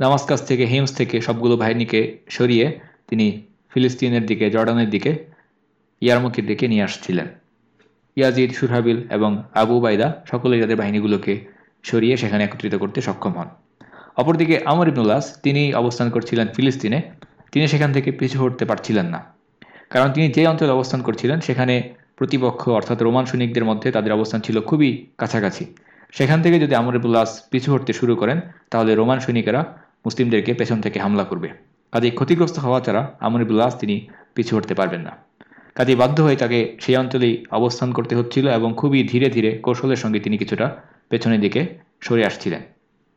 [SPEAKER 2] দামাস্কাস থেকে হিমস থেকে সবগুলো বাহিনীকে সরিয়ে তিনি ফিলিস্তিনের দিকে, জর্ডানের দিকে, ইয়ারমুখের দিকে নিয়ে আসছিলেন। ইয়াজিদ, সুরহাবিল এবং আবু বাইদা সকলেই তাদের বাহিনীগুলোকে সরিয়ে সেখানে একত্রিত করতে সক্ষম হন। অপরদিকে আমর ইবনুল্লাস তিনি অবস্থান করছিলেন ফিলিস্তিনে। তিনি সেখান থেকে পিছু হটতে পারছিলেন না। কারণ তিনি যে অঞ্চলে অবস্থান করছিলেন, সেখানে প্রতিপক্ষ অর্থাৎ রোমান সৈনিকদের মধ্যে তাদের অবস্থান ছিল খুবই কাছাকাছি। সেখান থেকে যদি আমর ইবুল্লাস পিছু হটতে শুরু করেন, তাহলে রোমান সৈনিকেরা মুসলিমদেরকে পেছন থেকে হামলা করবে। কাজে ক্ষতিগ্রস্ত হওয়া ছাড়া আমর ইবুল্লাস তিনি পিছু হটতে পারবেন না। কাজে বাধ্য হয়ে তাকে সেই অঞ্চলেই অবস্থান করতে হচ্ছিল এবং খুবই ধীরে ধীরে কৌশলের সঙ্গে তিনি কিছুটা পেছনের দিকে সরে আসছিলেন।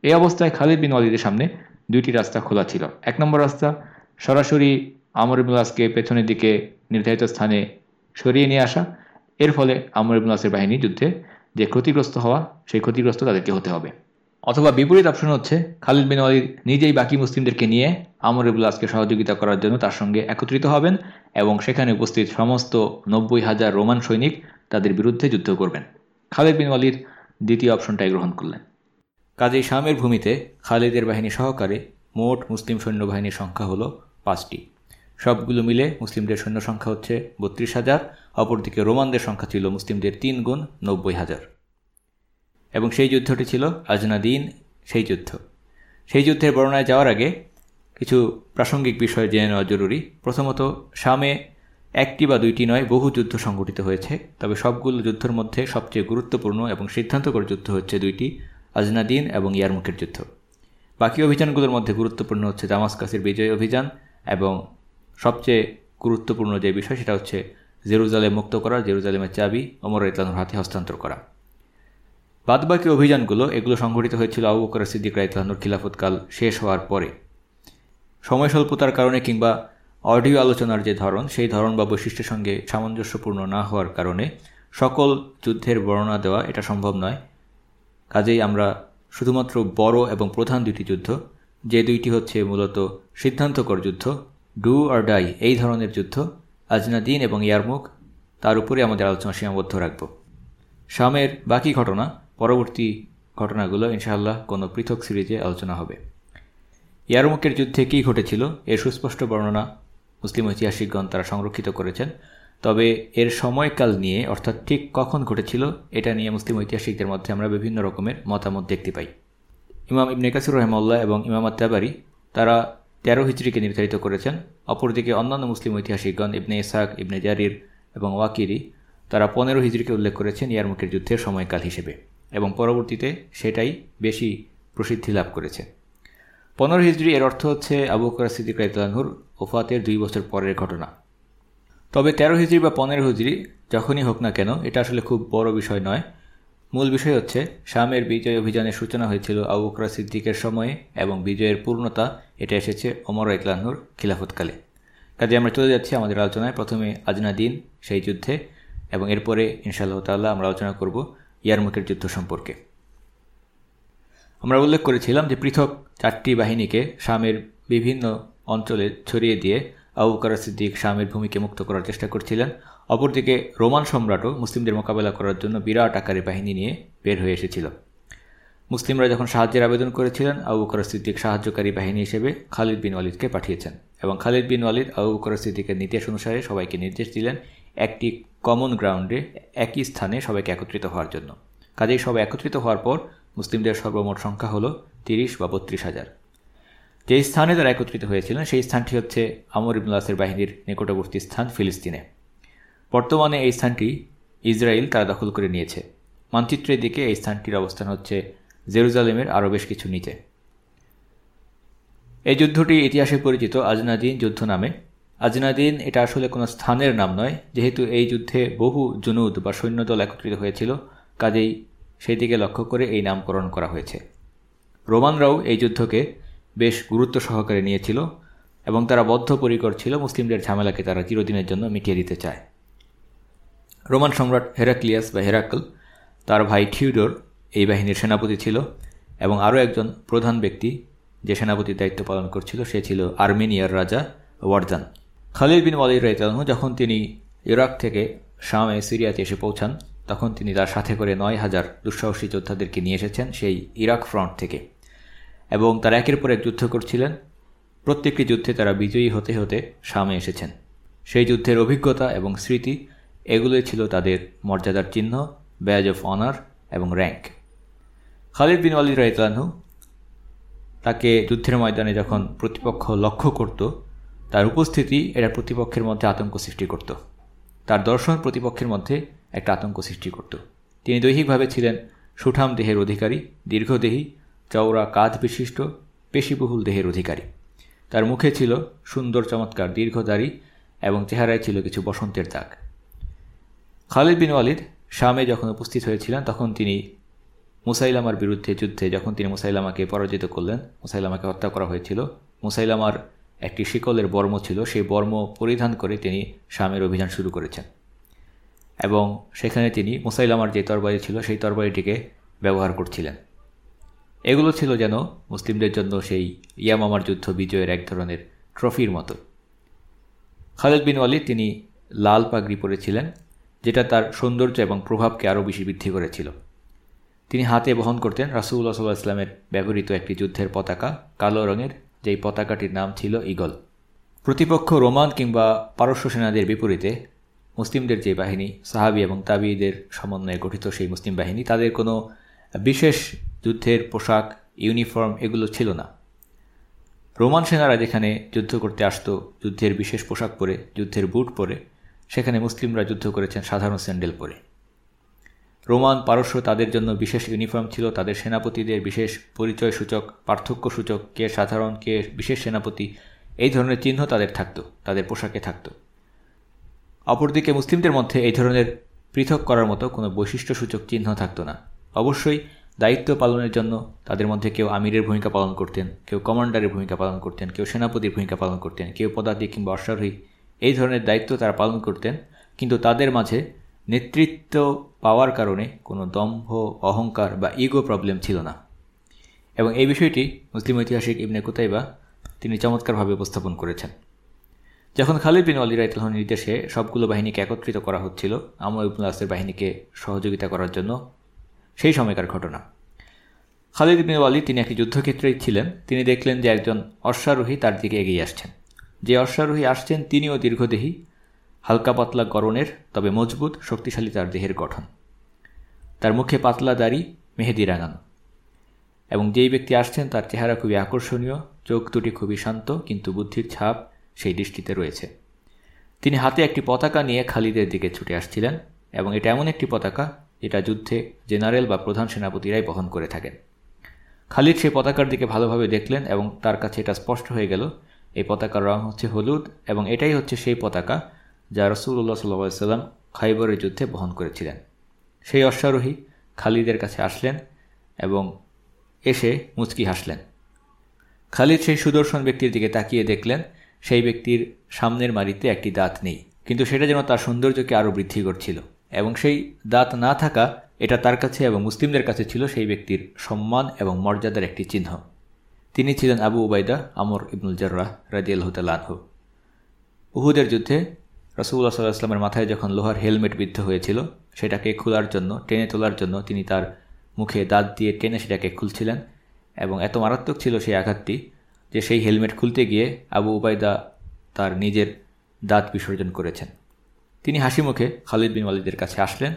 [SPEAKER 2] এই অবস্থায় খালিদ বিন ওয়ালিদের সামনে দুইটি রাস্তা খোলা ছিল। এক নম্বর রাস্তা সরাসরি আমর ইবুল্লাসকে পেছনের দিকে নির্ধারিত স্থানে সরিয়ে নিয়ে আসা। এর ফলে আমর ইবনুল আসের বাহিনী যুদ্ধে যে ক্ষতিগ্রস্ত হওয়া, সেই ক্ষতিগ্রস্ত তাদেরকে হতে হবে। অথবা বিপরীত অপশন হচ্ছে, খালিদ বিন ওয়ালিদ নিজেই বাকি মুসলিমদেরকে নিয়ে আমর ইবুল আসকে সহযোগিতা করার জন্য তার সঙ্গে একত্রিত হবেন এবং সেখানে উপস্থিত সমস্ত নব্বই হাজার রোমান সৈনিক তাদের বিরুদ্ধে যুদ্ধ করবেন। খালিদ বিন ওয়ালিদ দ্বিতীয় অপশনটাই গ্রহণ করলেন। কাজেই শামের ভূমিতে খালিদের বাহিনী সহকারে মোট মুসলিম সৈন্যবাহিনীর সংখ্যা হলো পাঁচটি। সবগুলো মিলে মুসলিমদের সৈন্য সংখ্যা হচ্ছে বত্রিশ হাজার, অপরদিকে রোমানদের সংখ্যা ছিল মুসলিমদের তিন গুণ নব্বই হাজার। এবং সেই যুদ্ধটি ছিল আজনাদিন সেই যুদ্ধ। সেই যুদ্ধের বর্ণনায় যাওয়ার আগে কিছু প্রাসঙ্গিক বিষয় জেনে নেওয়া জরুরি। প্রথমত, শামে একটি বা দুইটি নয়, বহু যুদ্ধ সংঘটিত হয়েছে, তবে সবগুলো যুদ্ধের মধ্যে সবচেয়ে গুরুত্বপূর্ণ এবং সিদ্ধান্তকর যুদ্ধ হচ্ছে দুইটি, আজনাদিন এবং ইয়ারমুখের যুদ্ধ। বাকি অভিযানগুলোর মধ্যে গুরুত্বপূর্ণ হচ্ছে দামাসকাসের বিজয় অভিযান এবং সবচেয়ে গুরুত্বপূর্ণ যে বিষয় সেটা হচ্ছে জেরুজালেম মুক্ত করা, জেরুজালেমের চাবি অমর ইতলানুর হাতে হস্তান্তর করা। বাদবাকি অভিযানগুলো এগুলো সংঘটিত হয়েছিল আবু বকর সিদ্দিক রাইতলানুর খিলাফতকাল শেষ হওয়ার পরে। সময় স্বল্পতার কারণে কিংবা অডিও আলোচনার যে ধরন, সেই ধরন বা বৈশিষ্ট্যের সঙ্গে সামঞ্জস্যপূর্ণ না হওয়ার কারণে সকল যুদ্ধের বর্ণনা দেওয়া এটা সম্ভব নয়। কাজেই আমরা শুধুমাত্র বড় এবং প্রধান দুইটি যুদ্ধ, যে দুইটি হচ্ছে মূলত সিদ্ধান্তকর যুদ্ধ, ডু আর ডাই, এই ধরনের যুদ্ধ, আজনাদিন এবং ইয়ারমুখ, তার উপরে আমাদের আলোচনা সীমাবদ্ধ রাখব। শামের বাকি ঘটনা পরবর্তী ঘটনাগুলো ইনশাআল্লাহ কোনো পৃথক সিরিজে আলোচনা হবে। ইয়ারমুখের যুদ্ধে কী ঘটেছিল এর সুস্পষ্ট বর্ণনা মুসলিম ঐতিহাসিকগণ তারা সংরক্ষিত করেছেন। তবে এর সময়কাল নিয়ে, অর্থাৎ ঠিক কখন ঘটেছিল, এটা নিয়ে মুসলিম ঐতিহাসিকদের মধ্যে আমরা বিভিন্ন রকমের মতামত দেখতে পাই। ইমাম ইবনে কাসির রহমাল্লাহ এবং ইমাম আত্তাবারি তারা তেরো হিজড়িকে নির্ধারিত করেছেন। অপরদিকে অন্যান্য মুসলিম ঐতিহাসিকগণ ইবনে ইসাক, ইবনে জারির এবং ওয়াকিরি তারা পনেরো হিজড়িকে উল্লেখ করেছেন ইয়ারমুখের যুদ্ধের সময়কাল হিসেবে। এবং পরবর্তীতে সেটাই বেশি প্রসিদ্ধি লাভ করেছে। পনেরো হিজড়ি এর অর্থ হচ্ছে আবু বকর সিদ্দিক ওফাতের দুই বছর পরের ঘটনা। তবে তেরো হিজড়ি বা পনেরো হিজড়ি যখনই হোক না কেন, এটা আসলে খুব বড় বিষয় নয়। মূল বিষয় হচ্ছে, শামের বিজয় অভিযানের সূচনা হয়েছিল আবু বকর সিদ্দিকের সময়ে এবং বিজয়ের পূর্ণতা, এটা এসেছে অমর ইতলানহুর খিলাফতকালে। কাজে আমরা চলে যাচ্ছি আমাদের আলোচনায়। প্রথমে আজনা দিন, সেই যুদ্ধে এবং এরপরে ইনশাআল্লাহ তাল্লাহ আমরা আলোচনা করব ইয়ারমুখের যুদ্ধ সম্পর্কে। আমরা উল্লেখ করেছিলাম যে পৃথক চারটি বাহিনীকে শামের বিভিন্ন অঞ্চলে ছড়িয়ে দিয়ে আবুকার সিদ্দিক শামের ভূমিকে মুক্ত করার চেষ্টা করছিলেন। অপরদিকে রোমান সম্রাটও মুসলিমদের মোকাবেলা করার জন্য বিরাট আকারে বাহিনী নিয়ে বের হয়ে এসেছিল। মুসলিমরা যখন সাহায্যের আবেদন করেছিলেন, আবু বকর সিদ্দিক সাহায্যকারী বাহিনী হিসেবে খালিদ বিন ওয়ালিদকে পাঠিয়েছেন এবং খালিদ বিন ওয়ালিদ আবু বকর সিদ্দিকের নির্দেশ অনুসারে সবাইকে নির্দেশ দিলেন, একটি কমন গ্রাউন্ডে একই স্থানে সবাইকে একত্রিত হওয়ার জন্য। কাজেই সবাই একত্রিত হওয়ার পর মুসলিমদের সর্বমোট সংখ্যা হলো তিরিশ বা বত্রিশ হাজার। যে স্থানে তারা একত্রিত হয়েছিলেন, সেই স্থানটি হচ্ছে আমর ইবুল্লাসের বাহিনীর নিকটবর্তী স্থান ফিলিস্তিনে। বর্তমানে এই স্থানটি ইসরায়েল তারা দখল করে নিয়েছে। মানচিত্রের দিকে এই স্থানটির অবস্থান হচ্ছে জেরুজালেমের আরও বেশ কিছু নিচে। এই যুদ্ধটি ইতিহাসে পরিচিত আজনাদিন যুদ্ধ নামে আজনাদিন এটা আসলে কোনো স্থানের নাম নয়। যেহেতু এই যুদ্ধে বহু জুনুদ বা সৈন্যদল একত্রিত হয়েছিল, কাজেই সেই দিকে লক্ষ্য করে এই নামকরণ করা হয়েছে। রোমানরাও এই যুদ্ধকে বেশ গুরুত্ব সহকারে নিয়েছিল এবং তারা বদ্ধপরিকর ছিল, মুসলিমদের ঝামেলাকে তারা চিরদিনের জন্য মিটিয়ে দিতে চায়। রোমান সম্রাট হেরাক্লিয়াস বা হেরাকল, তার ভাই থিউডোর এই বাহিনীর সেনাপতি ছিল এবং আরও একজন প্রধান ব্যক্তি যে সেনাপতির দায়িত্ব পালন করছিল, সে ছিল আর্মেনিয়ার রাজা ওয়ার্জান। খালিদ বিন ওয়ালিদ রাইতালহু যখন তিনি ইরাক থেকে শামে সিরিয়াতে এসে পৌঁছান, তখন তিনি তার সাথে করে নয় হাজার দুঃসাহসী যোদ্ধাদেরকে নিয়ে এসেছেন সেই ইরাক ফ্রন্ট থেকে। এবং তারা একের পর এক যুদ্ধ করছিলেন। প্রত্যেকটি যুদ্ধে তারা বিজয়ী হতে হতে সামে এসেছেন। সেই যুদ্ধের অভিজ্ঞতা এবং স্মৃতি, এগুলোই ছিল তাদের মর্যাদার চিহ্ন ব্যাজ অফ অনার এবং র্যাঙ্ক খালিদ বিন আলী রাইতলানহু তাকে যুদ্ধের ময়দানে যখন প্রতিপক্ষ লক্ষ্য করত তার উপস্থিতি এটা প্রতিপক্ষের মধ্যে আতঙ্ক সৃষ্টি করত। তার দর্শন প্রতিপক্ষের মধ্যে একটা আতঙ্ক সৃষ্টি করত। তিনি দৈহিকভাবে ছিলেন সুঠাম দেহের অধিকারী, দীর্ঘদেহী, চওড়া কাঁধ বিশিষ্ট, পেশিবহুল দেহের অধিকারী। তার মুখে ছিল সুন্দর চমৎকার দীর্ঘদারী এবং চেহারায় ছিল কিছু বসন্তের দাগ। খালিদ বিন ওয়ালিদ শামে যখন উপস্থিত হয়েছিলেন, তখন তিনি মুসাইলামার বিরুদ্ধে যুদ্ধে, যখন তিনি মুসাইলামাকে পরাজিত করলেন, মুসাইলামাকে হত্যা করা হয়েছিল। মুসাইলামার একটি শিকলের বর্ম ছিল, সেই বর্ম পরিধান করে তিনি শামের অভিযান শুরু করেছেন। এবং সেখানে তিনি মুসাইলামার যে তরবারি ছিল, সেই তরবারিটিকে ব্যবহার করছিলেন। এগুলো ছিল যেন মুসলিমদের জন্য সেই ইয়ামামার যুদ্ধ বিজয়ের এক ধরনের ট্রফির মতো। খালেদ বিন ওয়ালিদ, তিনি লাল পাগড়ি পরেছিলেন, যেটা তার সৌন্দর্য এবং প্রভাবকে আরও বেশি বৃদ্ধি করেছিল। তিনি হাতে বহন করতেন রাসুল্লাহ সাল্লাহ ইসলামের ব্যবহৃত একটি যুদ্ধের পতাকা, কালো রঙের যেই পতাকাটির নাম ছিল ইগল প্রতিপক্ষ রোমান কিংবা পারস্য সেনাদের বিপরীতে মুসলিমদের যে বাহিনী, সাহাবি এবং তাবিদের সমন্বয়ে গঠিত সেই মুসলিম বাহিনী, তাদের কোনো বিশেষ যুদ্ধের পোশাক, ইউনিফর্ম এগুলো ছিল না। রোমান সেনারা যেখানে যুদ্ধ করতে আসতো, যুদ্ধের বিশেষ পোশাক পরে, যুদ্ধের বুট পরে, সেখানে মুসলিমরা যুদ্ধ করেছেন সাধারণ স্যান্ডেল পরে। রোমান পারস্য তাদের জন্য বিশেষ ইউনিফর্ম ছিল। তাদের সেনাপতিদের বিশেষ পরিচয় সূচক পার্থক্য সূচক কে সাধারণ, কে বিশেষ সেনাপতি, এই ধরনের চিহ্ন তাদের থাকত, তাদের পোশাকে থাকত। অপরদিকে মুসলিমদের মধ্যে এই ধরনের পৃথক করার মতো কোনো বৈশিষ্ট্যসূচক চিহ্ন থাকতো না। অবশ্যই দায়িত্ব পালনের জন্য তাদের মধ্যে কেউ আমিরের ভূমিকা পালন করতেন, কেউ কমান্ডারের ভূমিকা পালন করতেন, কেউ সেনাপতির ভূমিকা পালন করতেন, কেউ পদাধিক কিংবা অশ্বারোহী, এই ধরনের দায়িত্ব তারা পালন করতেন। কিন্তু তাদের মাঝে নেতৃত্ব পাওয়ার কারণে কোনো দম্ভ, অহংকার বা ইগো প্রবলেম ছিল না। এবং এই বিষয়টি মুসলিম ঐতিহাসিক ইবনে কুতাইবা তিনি চমৎকারভাবে উপস্থাপন করেছেন। যখন খালিদ বিন আলী রাইতলহর নির্দেশে সবগুলো বাহিনীকে একত্রিত করা হচ্ছিল আমর ইবনুল আসের বাহিনীকে সহযোগিতা করার জন্য, সেই সময়কার ঘটনা। খালিদ বিন আলী তিনি একটি যুদ্ধক্ষেত্রেই ছিলেন। তিনি দেখলেন যে একজন অশ্বারোহী তার দিকে এগিয়ে আসছেন। যে অশ্বারোহী আসছেন, তিনিও দীর্ঘদেহী। হালকা পাতলা গরনের তবে মজবুত, শক্তিশালী তার দেহের গঠন। তার মুখে পাতলা দাড়ি, মেহেদি রাঙানো। এবং যেই ব্যক্তি আসছেন, তার চেহারা খুবই আকর্ষণীয়, চোখ দুটি খুবই শান্ত, কিন্তু বুদ্ধির ছাপ সেই দৃষ্টিতে রয়েছে। তিনি হাতে একটি পতাকা নিয়ে খালিদের দিকে ছুটে আসছিলেন, এবং এটা এমন একটি পতাকা, যেটা যুদ্ধে জেনারেল বা প্রধান সেনাপতিরাই বহন করে থাকেন। খালিদ সেই পতাকার দিকে ভালোভাবে দেখলেন, এবং তার কাছে এটা স্পষ্ট হয়ে গেল, এই পতাকার রং হচ্ছে হলুদ, এবং এটাই হচ্ছে সেই পতাকা যা রসুল্লাহ সাল্লাম খাইবরের যুদ্ধে বহন করেছিলেন। সেই অশ্বারোহী খালিদের কাছে আসলেন এবং এসে মুচকি হাসলেন। খালিদ সেই সুদর্শন ব্যক্তির দিকে তাকিয়ে দেখলেন, সেই ব্যক্তির সামনের মারিতে একটি দাঁত নেই, কিন্তু সেটা যেন তার সৌন্দর্যকে আরও বৃদ্ধি করছিল এবং সেই দাঁত না থাকা এটা তার কাছে এবং মুসলিমদের কাছে ছিল সেই ব্যক্তির সম্মান এবং মর্যাদার একটি চিহ্ন। তিনি ছিলেন আবু উবাইদা আমর ইবনুল জর্রাহ রাজিয়ালহতালাহ উহুদের যুদ্ধে রসুল্লাহ সাল্লাহামের মাথায় যখন লোহার হেলমেট বিদ্ধ হয়েছিল, সেটাকে খোলার জন্য, টেনে তোলার জন্য তিনি তার মুখে দাঁত দিয়ে টেনে সেটাকে খুলছিলেন এবং এত মারাত্মক ছিল সেই আঘাতটি যে সেই হেলমেট খুলতে গিয়ে আবু উবাইদা তার নিজের দাঁত বিসর্জন করেছেন। তিনি হাসি মুখে খালিদ বিন ওয়ালিদের কাছে আসলেন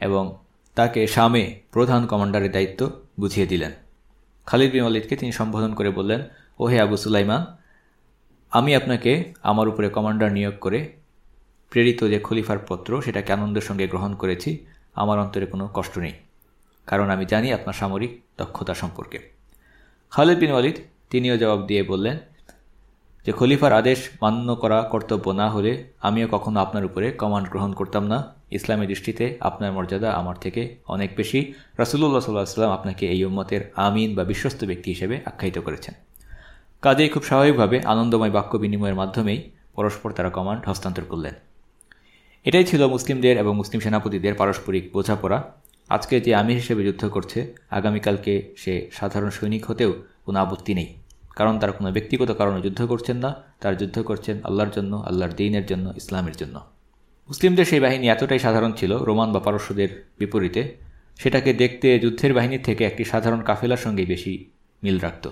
[SPEAKER 2] এবং তাকে শামে প্রধান কমান্ডারের দায়িত্ব বুঝিয়ে দিলেন। খালিদ বিন ওয়ালিদকে তিনি সম্বোধন করে বললেন, ওহে আবু সুলাইমান, আমি আপনাকে আমার উপরে কমান্ডার নিয়োগ করে প্রেরিত যে খলিফার পত্র, সেটাকে আনন্দের সঙ্গে গ্রহণ করেছি, আমার অন্তরে কোনো কষ্ট নেই। কারণ আমি জানি আপনার সামরিক দক্ষতা সম্পর্কে। খালিদ বিন ওয়ালিদ তিনিও জবাব দিয়ে বললেন যে, খলিফার আদেশ মান্য করা কর্তব্য না হলে আমিও কখনো আপনার উপরে কমান্ড গ্রহণ করতাম না। ইসলামী দৃষ্টিতে আপনার মর্যাদা আমার থেকে অনেক বেশি। রাসুল্লাহ সাল্লাহ সাল্লাম আপনাকে এই উম্মতের আমিন বা বিশ্বস্ত ব্যক্তি হিসেবে আখ্যায়িত করেছেন। কাজেই খুব স্বাভাবিকভাবে আনন্দময় বাক্য বিনিময়ের মাধ্যমেই পরস্পর তারা কমান্ড হস্তান্তর করলেন। এটাই ছিল মুসলিমদের এবং মুসলিম সেনাপতিদের পারস্পরিক বোঝাপড়া। আজকে যে আমির হিসেবে যুদ্ধ করছে, আগামীকালকে সে সাধারণ সৈনিক হতেও কোনো আপত্তি নেই। কারণ তার কোনো ব্যক্তিগত কারণে যুদ্ধ করছেন না। তার যুদ্ধ করছেন আল্লাহর জন্য, আল্লাহর দিনের জন্য, ইসলামের জন্য। মুসলিমদের সেই বাহিনী এতটাই সাধারণ ছিল রোমান বা পারস্যদের বিপরীতে, সেটাকে দেখতে যুদ্ধের বাহিনীর থেকে একটি সাধারণ কাফেলার সঙ্গে বেশি মিল রাখত।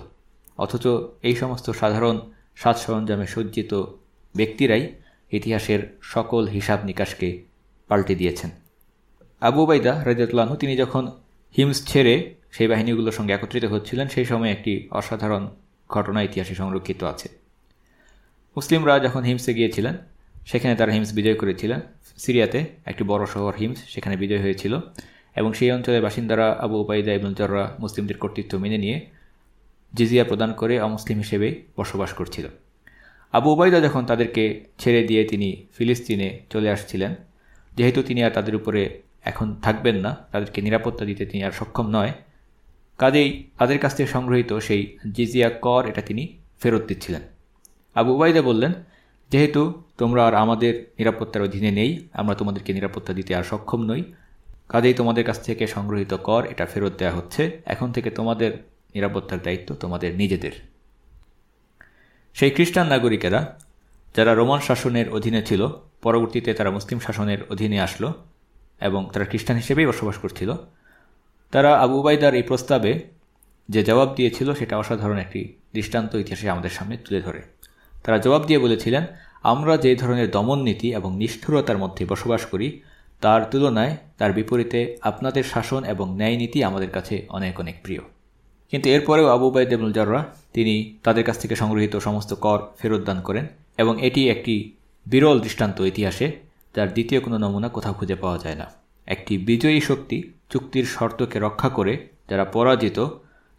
[SPEAKER 2] অথচ এই সমস্ত সাধারণ, সাজ সরঞ্জামে সজ্জিত ব্যক্তিরাই ইতিহাসের সকল হিসাব নিকাশকে পাল্টে দিয়েছেন। আবু বাইদা রাজিউল্লাহ তিনি যখন হিমস ছেড়ে সেই বাহিনীগুলোর সঙ্গে একত্রিত হচ্ছিলেন, সেই সময় একটি অসাধারণ ঘটনা ইতিহাসে সংরক্ষিত আছে। মুসলিমরা যখন হিমসে গিয়েছিলেন, সেখানে তারা হিমস বিজয় করেছিলেন। সিরিয়াতে একটি বড় শহর হিমস, সেখানে বিজয় হয়েছিল এবং সেই অঞ্চলের বাসিন্দারা আবু উবাইদা এবং জররা মুসলিমদের কর্তৃত্ব মেনে নিয়ে জিজিয়া প্রদান করে অমুসলিম হিসেবে বসবাস করছিল। আবু উবাইদা যখন তাদেরকে ছেড়ে দিয়ে তিনি ফিলিস্তিনে চলে আসছিলেন, যেহেতু তিনি আর তাদের উপরে এখন থাকবেন না, তাদেরকে নিরাপত্তা দিতে তিনি আর সক্ষম নয়, কাজেই তাদের কাছ থেকে সংগ্রহীত সেই জিজিয়া কর এটা তিনি ফেরত দিচ্ছিলেন। আবু উবাইদা বললেন, যেহেতু তোমরা আর আমাদের নিরাপত্তার অধীনে নেই, আমরা তোমাদেরকে নিরাপত্তা দিতে আর সক্ষম নই। কাজেই তোমাদের কাছ থেকে সংগ্রহিত কর এটা ফেরত দেওয়া হচ্ছে। এখন থেকে তোমাদের নিরাপত্তার দায়িত্ব তোমাদের নিজেদের। সেই খ্রিস্টান নাগরিকেরা, যারা রোমান শাসনের অধীনে ছিল, পরবর্তীতে তারা মুসলিম শাসনের অধীনে আসলো এবং তারা খ্রিস্টান হিসেবেই বসবাস করছিল, তারা আবু উবাইদার এই প্রস্তাবে যে জবাব দিয়েছিল সেটা অসাধারণ একটি দৃষ্টান্ত ইতিহাসে আমাদের সামনে তুলে ধরে। তারা জবাব দিয়ে বলেছিলেন, আমরা যে ধরনের দমন নীতি এবং নিষ্ঠুরতার মধ্যে বসবাস করি, তার তুলনায় তার বিপরীতে আপনাদের শাসন এবং ন্যায় নীতি আমাদের কাছে অনেক অনেক প্রিয়। কিন্তু এরপরেও আবু বাইদ এবুল জাররা, তিনি তাদের কাছ থেকে সংগৃহীত সমস্ত কর ফেরত দান করেন এবং এটি একটি বিরল দৃষ্টান্ত ইতিহাসে, যার দ্বিতীয় কোনো নমুনা কোথাও খুঁজে পাওয়া যায় না। একটি বিজয়ী শক্তি চুক্তির শর্তকে রক্ষা করে যারা পরাজিত,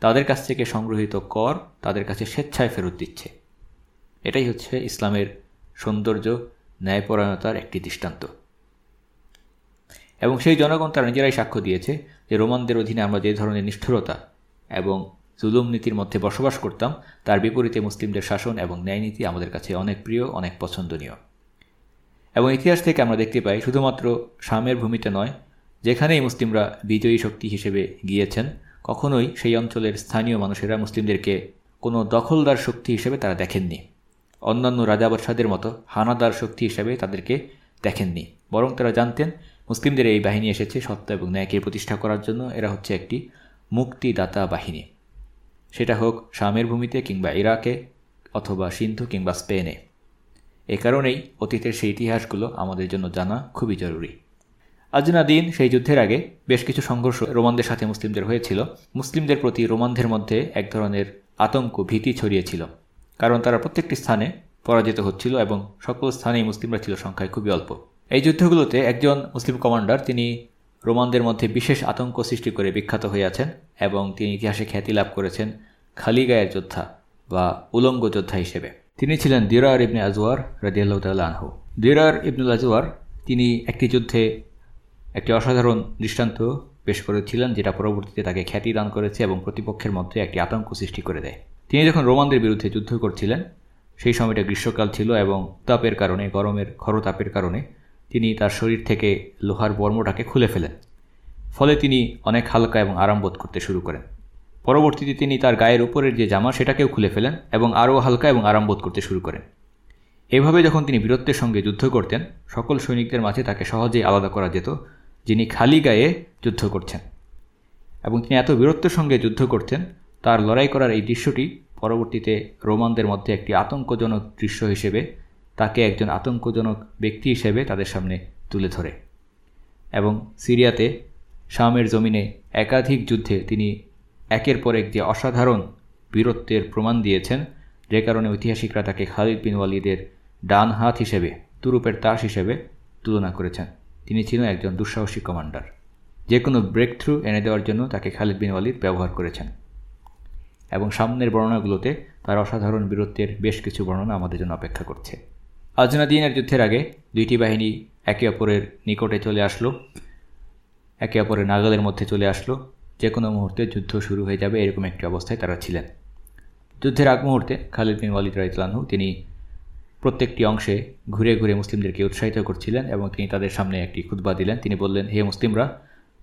[SPEAKER 2] তাদের কাছ থেকে সংগৃহীত কর তাদের কাছে স্বেচ্ছায় ফেরত দিচ্ছে। এটাই হচ্ছে ইসলামের সৌন্দর্য, ন্যায়পরায়ণতার একটি দৃষ্টান্ত। এবং সেই জনগণ তারা নিজেরাই সাক্ষ্য দিয়েছে যে রোমানদের অধীনে আমরা যে ধরনের নিষ্ঠুরতা এবং জুলুম নীতির মধ্যে বসবাস করতাম, তার বিপরীতে মুসলিমদের শাসন এবং ন্যায়নীতি আমাদের কাছে অনেক প্রিয়, অনেক পছন্দনীয়। এবং ইতিহাস থেকে আমরা দেখতে পাই, শুধুমাত্র শামের ভূমিতে নয়, যেখানেই মুসলিমরা বিজয়ী শক্তি হিসেবে গিয়েছেন, কখনোই সেই অঞ্চলের স্থানীয় মানুষেরা মুসলিমদেরকে কোনো দখলদার শক্তি হিসেবে তারা দেখেননি। অন্যান্য রাজাবাদশাদের মতো হানাদার শক্তি হিসেবে তাদেরকে দেখেননি। বরং তারা জানতেন, মুসলিমদের এই বাহিনী এসেছে সত্য এবং ন্যায়কে প্রতিষ্ঠা করার জন্য, এরা হচ্ছে একটি মুক্তিদাতা বাহিনী। সেটা হোক শামের ভূমিতে কিংবা ইরাকে অথবা সিন্ধু কিংবা স্পেনে। এ কারণেই অতীতের সেই ইতিহাসগুলো আমাদের জন্য জানা খুবই জরুরি। আজনা দিন সেই যুদ্ধের আগে বেশ কিছু সংঘর্ষ রোমানদের সাথে মুসলিমদের হয়েছিল। মুসলিমদের প্রতি রোমানদের মধ্যে এক ধরনের আতঙ্ক, ভীতি ছড়িয়েছিল। কারণ তারা প্রত্যেকটি স্থানে পরাজিত হচ্ছিল এবং সকল স্থানেই মুসলিমরা ছিল সংখ্যায় খুবই অল্প। এই যুদ্ধগুলোতে একজন মুসলিম কমান্ডার, তিনি রোমানদের মধ্যে বিশেষ আতঙ্ক সৃষ্টি করে বিখ্যাত আছেন এবং তিনি ইতিহাসে খ্যাতি লাভ করেছেন খালিগায়ের যোদ্ধা বা উলঙ্গ যোদ্ধা হিসেবে। তিনি ছিলেন দিরার ইবনে আজওয়ার রাজিয়াল্লাহ আনহু। দিরার ইবনুল আজওয়ার তিনি একটি যুদ্ধে একটি অসাধারণ দৃষ্টান্ত পেশ করেছিলেন যেটা পরবর্তীতে তাকে খ্যাতি দান করেছে এবং প্রতিপক্ষের মধ্যে একটি আতঙ্ক সৃষ্টি করে দেয়। তিনি যখন রোমানদের বিরুদ্ধে যুদ্ধ করছিলেন, সেই সময়টা গ্রীষ্মকাল ছিল এবং তাপের কারণে, গরমের খরতাপের কারণে তিনি তার শরীর থেকে লোহার বর্মটাকে খুলে ফেলেন। ফলে তিনি অনেক হালকা এবং আরাম বোধ করতে শুরু করেন। পরবর্তীতে তিনি তার গায়ের উপরের যে জামা, সেটাকেও খুলে ফেলেন এবং আরও হালকা এবং আরাম বোধ করতে শুরু করেন। এভাবে যখন তিনি বীরত্বের সঙ্গে যুদ্ধ করতেন, সকল সৈনিকদের মাঝে তাকে সহজেই আলাদা করা যেত, যিনি খালি গায়ে যুদ্ধ করছেন। এবং তিনি এত বীরত্বের সঙ্গে যুদ্ধ করতেন, তার লড়াই করার এই দৃশ্যটি পরবর্তীতে রোমানদের মধ্যে একটি আতঙ্কজনক দৃশ্য হিসেবে তাকে একজন আতঙ্কজনক ব্যক্তি হিসেবে তাদের সামনে তুলে ধরে। এবং সিরিয়াতে শামের জমিনে একাধিক যুদ্ধে তিনি একের পর এক যে অসাধারণ বীরত্বের প্রমাণ দিয়েছেন, যে কারণে ঐতিহাসিকরা তাকে খালিদ বিন ওয়ালিদের ডান হাত হিসেবে, তুরুপের তাস হিসেবে তুলনা করেছেন। তিনি ছিলেন একজন দুঃসাহসী কমান্ডার। যে কোনো ব্রেক থ্রু এনে দেওয়ার জন্য তাকে খালিদ বিন ওয়ালিদ ব্যবহার করেছেন। এবং সামনের বর্ণনাগুলোতে তার অসাধারণ বীরত্বের বেশ কিছু বর্ণনা আমাদের জন্য অপেক্ষা করছে। আজনাদিনের যুদ্ধের আগে দুইটি বাহিনী একে অপরের নিকটে চলে আসলো। একে অপরের নাগালের মধ্যে চলে আসলো। যে কোনো মুহূর্তে যুদ্ধ শুরু হয়ে যাবে এরকম একটি অবস্থায় তারা ছিলেন। যুদ্ধের আগ মুহূর্তে খালিদ বিন ওয়ালিদ রাইতলানহু তিনি প্রত্যেকটি অংশে ঘুরে ঘুরে মুসলিমদেরকে উৎসাহিত করছিলেন এবং তিনি তাদের সামনে একটি খুদ্া দিলেন। তিনি বললেন, হে মুসলিমরা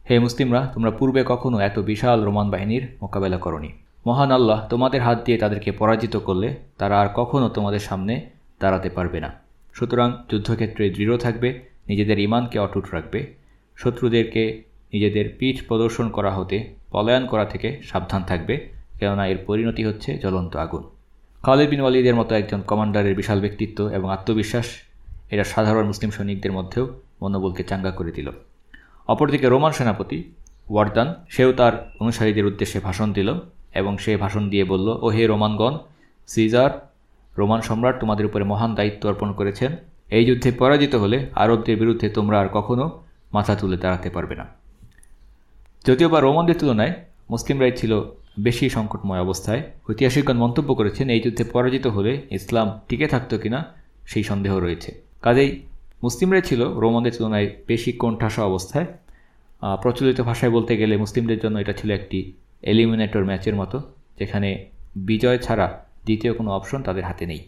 [SPEAKER 2] হে মুসলিমরা, তোমরা পূর্বে কখনো এত বিশাল রোমান বাহিনীর মোকাবেলা করনি। মহান আল্লাহ তোমাদের হাত দিয়ে তাদেরকে পরাজিত করলে তারা আর কখনও তোমাদের সামনে দাঁড়াতে পারবে না। সুতরাং যুদ্ধক্ষেত্রে দৃঢ় থাকবে, নিজেদের ইমানকে অটুট রাখবে, শত্রুদেরকে নিজেদের পিঠ প্রদর্শন করা হতে, পলায়ন করা থেকে সাবধান থাকবে, কেননা এর পরিণতি হচ্ছে জ্বলন্ত আগুন। খালিদ বিন ওয়ালিদের মতো একজন কমান্ডারের বিশাল ব্যক্তিত্ব এবং আত্মবিশ্বাস, এরা সাধারণ মুসলিম সৈনিকদের মধ্যেও মনোবলকে চাঙ্গা করে দিল। অপরদিকে রোমান সেনাপতি ওয়ার্দান, সেও তার অনুসারীদের উদ্দেশ্যে ভাষণ দিল এবং সে ভাষণ দিয়ে বলল ও হে রোমানগণ, সিজার রোমান সম্রাট তোমাদের উপরে মহান দায়িত্ব অর্পণ করেছেন। এই যুদ্ধে পরাজিত হলে আরবদের বিরুদ্ধে তোমরা আর কখনও মাথা তুলে দাঁড়াতে পারবে না। যদিও বা রোমানদের তুলনায় মুসলিমরাই ছিল বেশি সংকটময় অবস্থায়, ঐতিহাসিকগণ মন্তব্য করেছেন, এই যুদ্ধে পরাজিত হলে ইসলাম টিকে থাকত কিনা সেই সন্দেহ রয়েছে। কাজেই মুসলিমরাই ছিল রোমানদের তুলনায় বেশি কোণঠাসা অবস্থায়। প্রচলিত ভাষায় বলতে গেলে মুসলিমদের জন্য এটা ছিল একটি এলিমিনেটর ম্যাচের মতো, যেখানে বিজয় ছাড়া দ্বিতীয় কোনো অপশন তাদের হাতে নেই।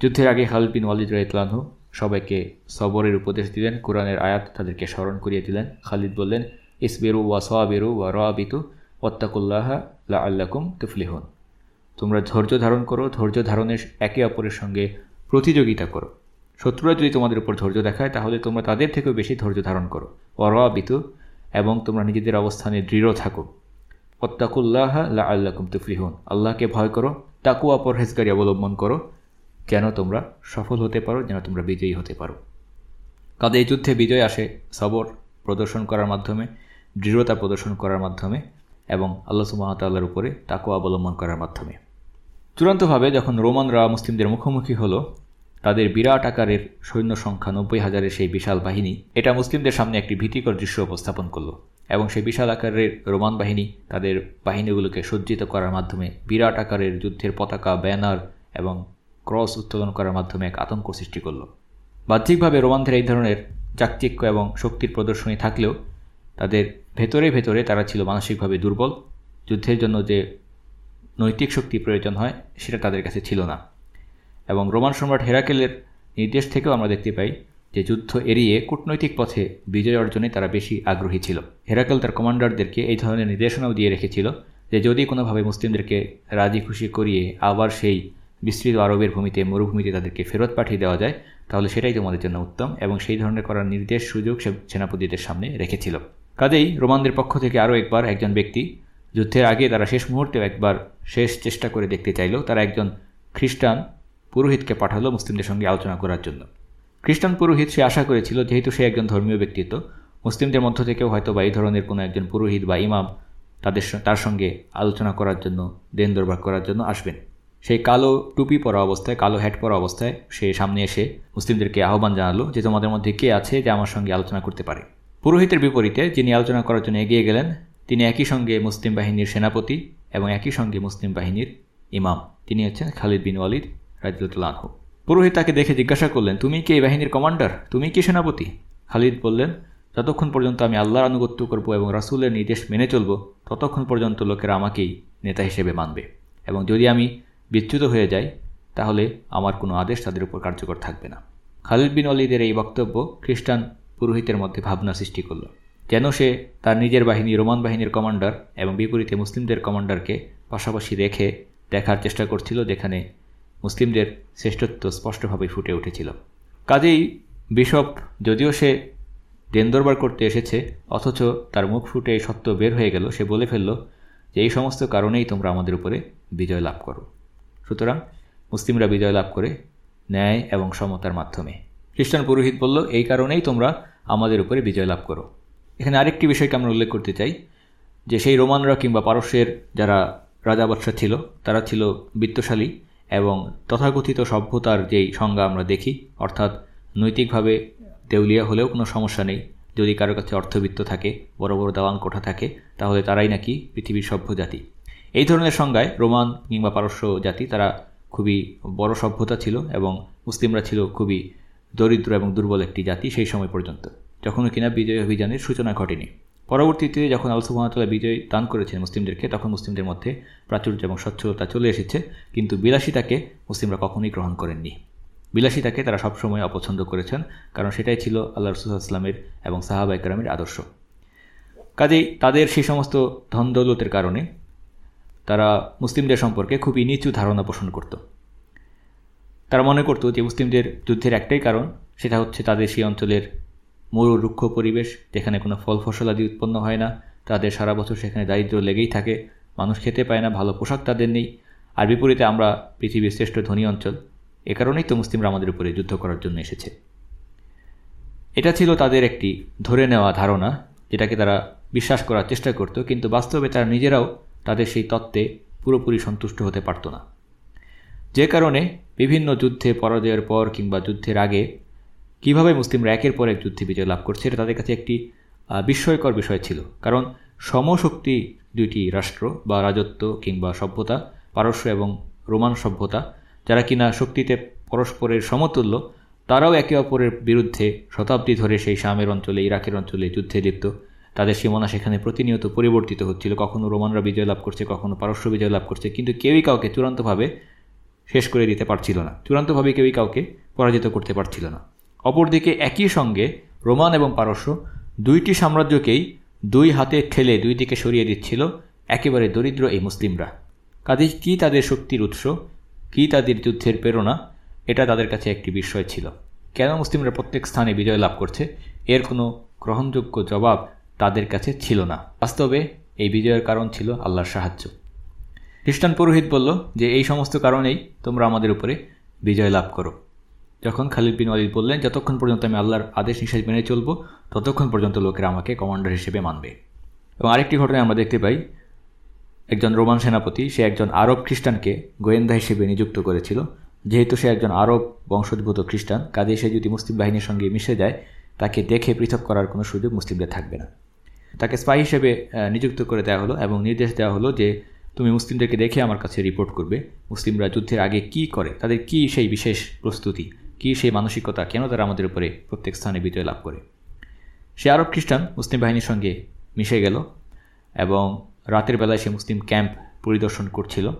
[SPEAKER 2] যুদ্ধের আগে খালিদ বিন ওয়ালিদ রাইতলানহু সবাইকে সবরের উপদেশ দিলেন, কোরআনের আয়াত তাদেরকে স্মরণ করিয়ে দিলেন। খালিদ বললেন, ইসবেরু ওয়া সোয়াবেরু ওয়া রাবিতু ওত্তাকুল্লাহ লা আল্লাকুম তুফলিহন। তোমরা ধৈর্য ধারণ করো, ধৈর্য ধারণের একে অপরের সঙ্গে প্রতিযোগিতা করো। শত্রুরা যদি তোমাদের উপর ধৈর্য দেখায়, তাহলে তোমরা তাদের থেকেও বেশি ধৈর্য ধারণ করো। অরাবিতু এবং তোমরা নিজেদের অবস্থানে দৃঢ় থাকো। অত্তাকুল্লাহ লা আল্লাকুম তুফলিহন। আল্লাহকে ভয় করো তাকুয়া পরহেজগারি অবলম্বন করো। যেন তোমরা সফল হতে পারো, যেন তোমরা বিজয়ী হতে পারো। কাদের এই যুদ্ধে বিজয় আসে সবর প্রদর্শন করার মাধ্যমে, দৃঢ়তা প্রদর্শন করার মাধ্যমে এবং আল্লাহ সুমাহতাল্লার উপরে তাকে অবলম্বন করার মাধ্যমে। চূড়ান্তভাবে যখন রোমানরা মুসলিমদের মুখোমুখি হলো, তাদের বিরাট আকারের সৈন্য সংখ্যা নব্বই হাজারের সেই বিশাল বাহিনী, এটা মুসলিমদের সামনে একটি ভীতিকর দৃশ্য উপস্থাপন করল। এবং সেই বিশাল আকারের রোমান বাহিনী তাদের বাহিনীগুলোকে সজ্জিত করার মাধ্যমে বিরাট আকারের যুদ্ধের পতাকা, ব্যানার এবং ক্রস উত্তোলন করার মাধ্যমে এক আতঙ্ক সৃষ্টি করল। বাহ্যিকভাবে রোমানদের এই ধরনের চাকচিক্য এবং শক্তির প্রদর্শনী থাকলেও তাদের ভেতরে ভেতরে তারা ছিল মানসিকভাবে দুর্বল। যুদ্ধের জন্য যে নৈতিক শক্তি প্রয়োজন হয়, সেটা তাদের কাছে ছিল না। এবং রোমান সম্রাট হেরাকেলের নির্দেশ থেকেও আমরা দেখতে পাই যে যুদ্ধ এড়িয়ে কূটনৈতিক পথে বিজয় অর্জনে তারা বেশি আগ্রহী ছিল। হেরাকেল তার কমান্ডারদেরকে এই ধরনের নির্দেশনাও দিয়ে রেখেছিল যে যদি কোনোভাবে মুসলিমদেরকে রাজি খুশি করিয়ে আবার সেই বিস্তৃত আরবের ভূমিতে, মরুভূমিতে তাদেরকে ফেরত পাঠিয়ে দেওয়া যায়, তাহলে সেটাই তোমাদের জন্য উত্তম এবং সেই ধরনের করার নির্দেশ সুযোগ সে সেনাপতিদের সামনে রেখেছিল। কাজেই রোমানদের পক্ষ থেকে আরও একবার একজন ব্যক্তি যুদ্ধের আগে তারা শেষ মুহূর্তেও একবার শেষ চেষ্টা করে দেখতে চাইল। তারা একজন খ্রিস্টান পুরোহিতকে পাঠালো মুসলিমদের সঙ্গে আলোচনা করার জন্য। খ্রিস্টান পুরোহিত সে আশা করেছিল, যেহেতু সে একজন ধর্মীয় ব্যক্তিত্ব, মুসলিমদের মধ্য থেকেও হয়তো বা এই ধরনের কোনো একজন পুরোহিত বা ইমাম তাদের তার সঙ্গে আলোচনা করার জন্য দেন দরবার করার জন্য আসবেন। সেই কালো টুপি পরা অবস্থায়, কালো হ্যাট পরা অবস্থায় সে সামনে এসে মুসলিমদেরকে আহ্বান জানালো যে, তোমাদের মধ্যে কে আছে যে আমার সঙ্গে আলোচনা করতে পারে? পুরোহিতের বিপরীতে যিনি আলোচনা করার জন্য এগিয়ে গেলেন, তিনি একই সঙ্গে মুসলিম বাহিনীর সেনাপতি এবং একই সঙ্গে মুসলিম বাহিনীর ইমাম। তিনি হচ্ছেন খালিদ বিন ওয়ালিদ রাজিউল্লাহ পুরোহিত তাকে দেখে জিজ্ঞাসা করলেন, তুমি কি এই বাহিনীর কমান্ডার? তুমি কি সেনাপতি? খালিদ বললেন, যতক্ষণ পর্যন্ত আমি আল্লাহর আনুগত্য করব এবং রাসুলের নির্দেশ মেনে চলব, ততক্ষণ পর্যন্ত লোকেরা আমাকেই নেতা হিসেবে মানবে। এবং যদি আমি বিচ্যুত হয়ে যাই, তাহলে আমার কোনো আদেশ তাদের উপর কার্যকর থাকবে না। খালিদ বিন অলিদের এই বক্তব্য খ্রিস্টান পুরোহিতের মধ্যে ভাবনা সৃষ্টি করল। যেন সে তার নিজের বাহিনী, রোমান বাহিনীর কমান্ডার এবং বিপরীতে মুসলিমদের কমান্ডারকে পাশাপাশি রেখে দেখার চেষ্টা করছিল যেখানে মুসলিমদের শ্রেষ্ঠত্ব স্পষ্টভাবে ফুটে উঠেছিল। কাজেই বিশপ যদিও সে দেনদরবার করতে এসেছে, অথচ তার মুখ ফুটে এই সত্য বের হয়ে গেল। সে বলে ফেলল যে, এই সমস্ত কারণেই তোমরা আমাদের উপরে বিজয় লাভ করো। সুতরাং মুসলিমরা বিজয় লাভ করে ন্যায় এবং সমতার মাধ্যমে। খ্রিস্টান পুরোহিত বলল, এই কারণেই তোমরা আমাদের উপরে বিজয় লাভ করো। এখানে আরেকটি বিষয়কে আমরা উল্লেখ করতে চাই, যে সেই রোমানরা কিংবা পারস্যের যারা রাজা বাদশা ছিল, তারা ছিল বিত্তশালী। এবং তথাকথিত সভ্যতার যেই সংজ্ঞা আমরা দেখি, অর্থাৎ নৈতিকভাবে দেউলিয়া হলেও কোনো সমস্যা নেই। যদি কারও কাছে অর্থবিত্ত থাকে, বড় বড় দেওয়ান কোঠা থাকে, তাহলে তারাই নাকি পৃথিবীর সভ্য জাতি। এই ধরনের সংজ্ঞায় রোমান কিংবা পারস্য জাতি, তারা খুবই বড় সভ্যতা ছিল এবং মুসলিমরা ছিল খুবই দরিদ্র এবং দুর্বল একটি জাতি সেই সময় পর্যন্ত, যখনও কিনা বিজয় অভিযানের সূচনা ঘটেনি। পরবর্তীতে যখন আল সুহামতাল্লাহ বিজয় দান করেছেন মুসলিমদেরকে, তখন মুসলিমদের মধ্যে প্রাচুর্য এবং স্বচ্ছতা চলে এসেছে। কিন্তু বিলাসিতাকে মুসলিমরা কখনোই গ্রহণ করেননি। বিলাসিতাকে তারা সবসময় অপছন্দ করেছেন, কারণ সেটাই ছিল আল্লাহ রসুলামের এবং সাহাবা একরামের আদর্শ। কাজেই তাদের সেই সমস্ত ধন দৌলতের কারণে তারা মুসলিমদের সম্পর্কে খুবই নিচু ধারণা পোষণ করত। তারা মনে করত যে মুসলিমদের যুদ্ধের একটাই কারণ, সেটা হচ্ছে তাদের সেই অঞ্চলের মরু রুক্ষ পরিবেশ যেখানে কোনো ফল ফসলাদি উৎপন্ন হয় না, তাদের সারা বছর সেখানে দারিদ্র লেগেই থাকে। মানুষ খেতে পায় না, ভালো পোশাক তাদের নেই। আর বিপরীতে আমরা পৃথিবীর শ্রেষ্ঠ ধনী অঞ্চল। এ কারণেই তো মুসলিমরা আমাদের উপরে যুদ্ধ করার জন্য এসেছে। এটা ছিল তাদের একটি ধরে নেওয়া ধারণা, যেটাকে তারা বিশ্বাস করার চেষ্টা করত, কিন্তু বাস্তবে তারা নিজেরাও তাদের সেই তত্ত্বে পুরোপুরি সন্তুষ্ট হতে পারত না। যে কারণে বিভিন্ন যুদ্ধে পরাজয়ের পর কিংবা যুদ্ধের আগে কীভাবে মুসলিমরা একের পর এক যুদ্ধে বিজয় লাভ করছে, এটা তাদের কাছে একটি বিস্ময়কর বিষয় ছিল। কারণ সমশক্তি দুইটি রাষ্ট্র বা রাজত্ব কিংবা সভ্যতা, পারস্য এবং রোমান সভ্যতা, যারা কিনা শক্তিতে পরস্পরের সমতুল্য, তারাও একে অপরের বিরুদ্ধে শতাব্দী ধরে সেই শামের অঞ্চলে, ইরাকের অঞ্চলে যুদ্ধে লিপ্ত। তাদের সীমানা সেখানে প্রতিনিয়ত পরিবর্তিত হচ্ছিল। কখনও রোমানরা বিজয় লাভ করছে, কখনো পারস্য বিজয় লাভ করছে, কিন্তু কেউই কাউকে চূড়ান্তভাবে শেষ করে দিতে পারছিল না। চূড়ান্তভাবে কেউই কাউকে পরাজিত করতে পারছিল না। অপরদিকে একই সঙ্গে রোমান এবং পারস্য দুইটি সাম্রাজ্যকেই দুই হাতে ঠেলে দুই দিকে সরিয়ে দিচ্ছিল একেবারে দরিদ্র এই মুসলিমরা। কাজে কি তাদের শক্তির উৎস, কি তাদের যুদ্ধের প্রেরণা, এটা তাদের কাছে একটি বিষয় ছিল। কেন মুসলিমরা প্রত্যেক স্থানে বিজয় লাভ করছে, এর কোনো গ্রহণযোগ্য জবাব তাদের কাছে ছিল না। বাস্তবে এই বিজয়ের কারণ ছিল আল্লাহর সাহায্য। খ্রিস্টান পুরোহিত বলল যে, এই সমস্ত কারণেই তোমরা আমাদের উপরে বিজয় লাভ করো। যখন খালিদ বিন ওয়ালিদ বললেন, যতক্ষণ পর্যন্ত আমি আল্লাহর আদেশ নিষেধ মেনে চলবো, ততক্ষণ পর্যন্ত লোকেরা আমাকে কমান্ডার হিসেবে মানবে। এবং আরেকটি ঘটনায় আমরা দেখতে পাই, একজন রোমান সেনাপতি, সে একজন আরব খ্রিস্টানকে গোয়েন্দা হিসেবে নিযুক্ত করেছিল। যেহেতু সে একজন আরব বংশোদ্ভূত খ্রিস্টান, কাজে সে যদি মুসলিম বাহিনীর সঙ্গে মিশে যায়, তাকে দেখে পৃথক করার কোনো সুযোগ মুসলিমদের থাকবে না। তাকে স্পাই হিসেবে নিযুক্ত করে দেওয়া হলো এবং নির্দেশ দেওয়া হলো যে, তুমি মুসলিমদেরকে দেখে আমার কাছে রিপোর্ট করবে। মুসলিমরা যুদ্ধের আগে কি করে? তাদের কি সেই বিশেষ প্রস্তুতি? কি সেই মানসিকতা কেন তারা আমাদের উপরে প্রত্যেক স্থানে বিজয় লাভ করে? সে আরব খ্রিস্টান মুসলিম বাহিনীর সঙ্গে মিশে গেল এবং রাতের বেলায় সে মুসলিম ক্যাম্প পরিদর্শন করছিল।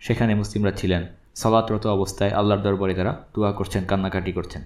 [SPEAKER 2] সেখানে মুসলিমরা ছিলেন। সলাতরত অবস্থায় আল্লাহর দরবারে তারা দোয়া করছেন, কান্নাকাটি করছেন।